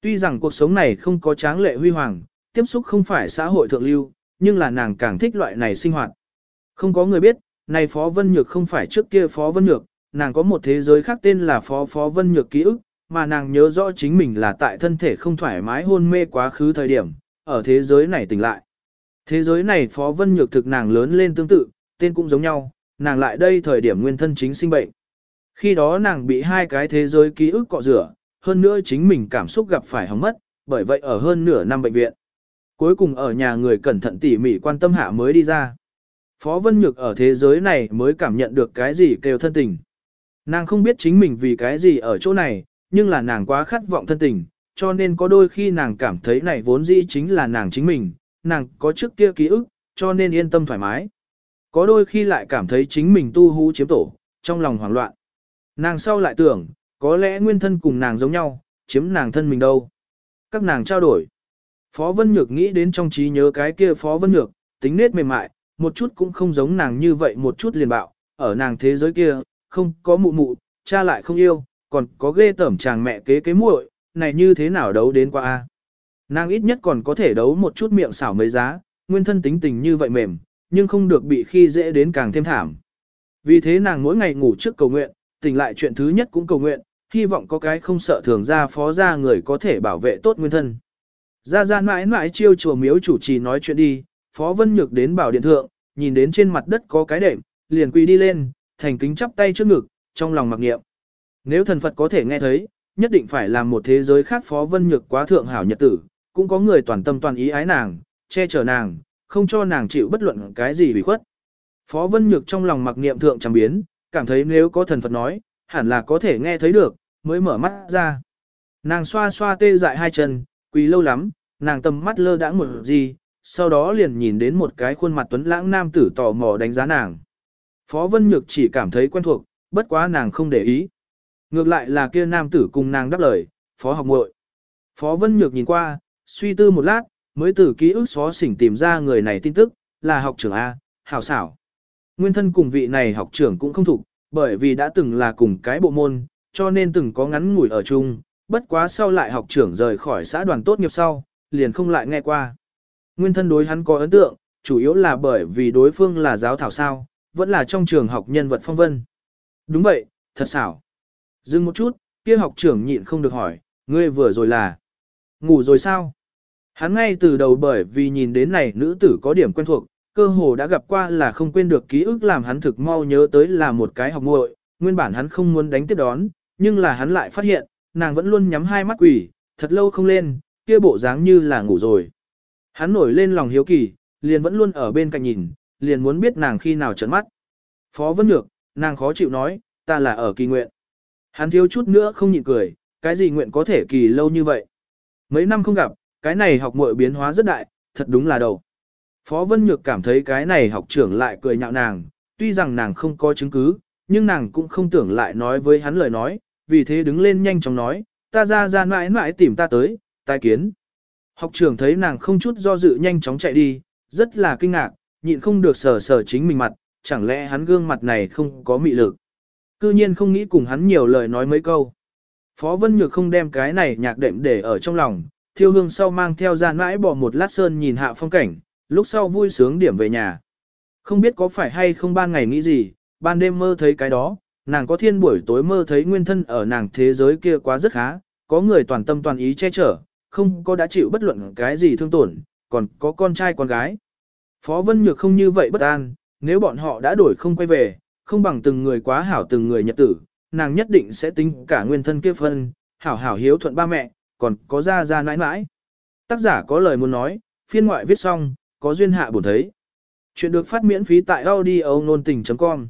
Tuy rằng cuộc sống này không có tráng lệ huy hoàng, tiếp xúc không phải xã hội thượng lưu, nhưng là nàng càng thích loại này sinh hoạt. Không có người biết, này Phó Vân Nhược không phải trước kia Phó Vân Nhược, nàng có một thế giới khác tên là Phó Phó Vân Nhược ký ức, mà nàng nhớ rõ chính mình là tại thân thể không thoải mái hôn mê quá khứ thời điểm, ở thế giới này tỉnh lại. Thế giới này Phó Vân Nhược thực nàng lớn lên tương tự, tên cũng giống nhau, nàng lại đây thời điểm nguyên thân chính sinh bệnh. Khi đó nàng bị hai cái thế giới ký ức cọ rửa, hơn nữa chính mình cảm xúc gặp phải hỏng mất, bởi vậy ở hơn nửa năm bệnh viện. Cuối cùng ở nhà người cẩn thận tỉ mỉ quan tâm hạ mới đi ra. Phó Vân Nhược ở thế giới này mới cảm nhận được cái gì kêu thân tình. Nàng không biết chính mình vì cái gì ở chỗ này, nhưng là nàng quá khát vọng thân tình, cho nên có đôi khi nàng cảm thấy này vốn dĩ chính là nàng chính mình, nàng có trước kia ký ức, cho nên yên tâm thoải mái. Có đôi khi lại cảm thấy chính mình tu hú chiếm tổ, trong lòng hoảng loạn. Nàng sau lại tưởng, có lẽ nguyên thân cùng nàng giống nhau, chiếm nàng thân mình đâu. Các nàng trao đổi. Phó Vân Nhược nghĩ đến trong trí nhớ cái kia Phó Vân Nhược, tính nết mềm mại, một chút cũng không giống nàng như vậy một chút liền bạo, ở nàng thế giới kia, không có mụ mụ, cha lại không yêu, còn có ghê tởm chàng mẹ kế kế muội, này như thế nào đấu đến qua a? Nàng ít nhất còn có thể đấu một chút miệng xảo mấy giá, nguyên thân tính tình như vậy mềm, nhưng không được bị khi dễ đến càng thêm thảm. Vì thế nàng mỗi ngày ngủ trước cầu nguyện, tỉnh lại chuyện thứ nhất cũng cầu nguyện, hy vọng có cái không sợ thường ra phó ra người có thể bảo vệ tốt nguyên thân. Ra ra mãi mãi chiêu chùa miếu chủ trì nói chuyện đi, phó vân nhược đến bảo điện thượng, nhìn đến trên mặt đất có cái đệm, liền quỳ đi lên, thành kính chắp tay trước ngực, trong lòng mặc niệm. Nếu thần Phật có thể nghe thấy, nhất định phải làm một thế giới khác phó vân nhược quá thượng hảo nhật tử, cũng có người toàn tâm toàn ý ái nàng, che chở nàng, không cho nàng chịu bất luận cái gì bị khuất. Phó vân nhược trong lòng mặc niệm thượng chẳng biến, cảm thấy nếu có thần Phật nói, hẳn là có thể nghe thấy được, mới mở mắt ra. Nàng xoa xoa tê dại hai chân, quỳ lâu lắm, nàng tầm mắt lơ đãng một gì, sau đó liền nhìn đến một cái khuôn mặt tuấn lãng nam tử tò mò đánh giá nàng. Phó Vân Nhược chỉ cảm thấy quen thuộc, bất quá nàng không để ý. Ngược lại là kia nam tử cùng nàng đáp lời, Phó học muội. Phó Vân Nhược nhìn qua, suy tư một lát, mới từ ký ức xó xỉnh tìm ra người này tin tức, là học trưởng A, hảo xảo. Nguyên thân cùng vị này học trưởng cũng không thuộc, bởi vì đã từng là cùng cái bộ môn, cho nên từng có ngắn ngủi ở chung, bất quá sau lại học trưởng rời khỏi xã đoàn tốt nghiệp sau, liền không lại nghe qua. Nguyên thân đối hắn có ấn tượng, chủ yếu là bởi vì đối phương là giáo thảo sao, vẫn là trong trường học nhân vật phong vân. Đúng vậy, thật xảo. Dừng một chút, kia học trưởng nhịn không được hỏi, ngươi vừa rồi là ngủ rồi sao? Hắn ngay từ đầu bởi vì nhìn đến này nữ tử có điểm quen thuộc, cơ hồ đã gặp qua là không quên được ký ức làm hắn thực mau nhớ tới là một cái học muội, nguyên bản hắn không muốn đánh tiếp đón, nhưng là hắn lại phát hiện, nàng vẫn luôn nhắm hai mắt quỷ, thật lâu không lên, kia bộ dáng như là ngủ rồi. Hắn nổi lên lòng hiếu kỳ, liền vẫn luôn ở bên cạnh nhìn, liền muốn biết nàng khi nào trợn mắt. Phó Vân Nhược, nàng khó chịu nói, ta là ở kỳ nguyện. Hắn thiếu chút nữa không nhịn cười, cái gì nguyện có thể kỳ lâu như vậy. Mấy năm không gặp, cái này học muội biến hóa rất đại, thật đúng là đầu. Phó Vân Nhược cảm thấy cái này học trưởng lại cười nhạo nàng, tuy rằng nàng không có chứng cứ, nhưng nàng cũng không tưởng lại nói với hắn lời nói, vì thế đứng lên nhanh chóng nói, ta ra ra mãi mãi tìm ta tới, tai kiến. Học trưởng thấy nàng không chút do dự nhanh chóng chạy đi, rất là kinh ngạc, nhịn không được sờ sờ chính mình mặt, chẳng lẽ hắn gương mặt này không có mị lực. Cư nhiên không nghĩ cùng hắn nhiều lời nói mấy câu. Phó Vân Nhược không đem cái này nhạc đệm để ở trong lòng, thiêu hương sau mang theo ra mãi bỏ một lát sơn nhìn hạ phong cảnh, lúc sau vui sướng điểm về nhà. Không biết có phải hay không ban ngày nghĩ gì, ban đêm mơ thấy cái đó, nàng có thiên buổi tối mơ thấy nguyên thân ở nàng thế giới kia quá rất khá, có người toàn tâm toàn ý che chở, không có đã chịu bất luận cái gì thương tổn, còn có con trai con gái. Phó Vân Nhược không như vậy bất an, nếu bọn họ đã đổi không quay về, không bằng từng người quá hảo từng người nhật tử, nàng nhất định sẽ tính cả nguyên thân kia phân, hảo hảo hiếu thuận ba mẹ, còn có ra ra nãi nãi. Tác giả có lời muốn nói, phiên ngoại viết xong, có duyên hạ buồn thấy. Chuyện được phát miễn phí tại audio nôn tình.com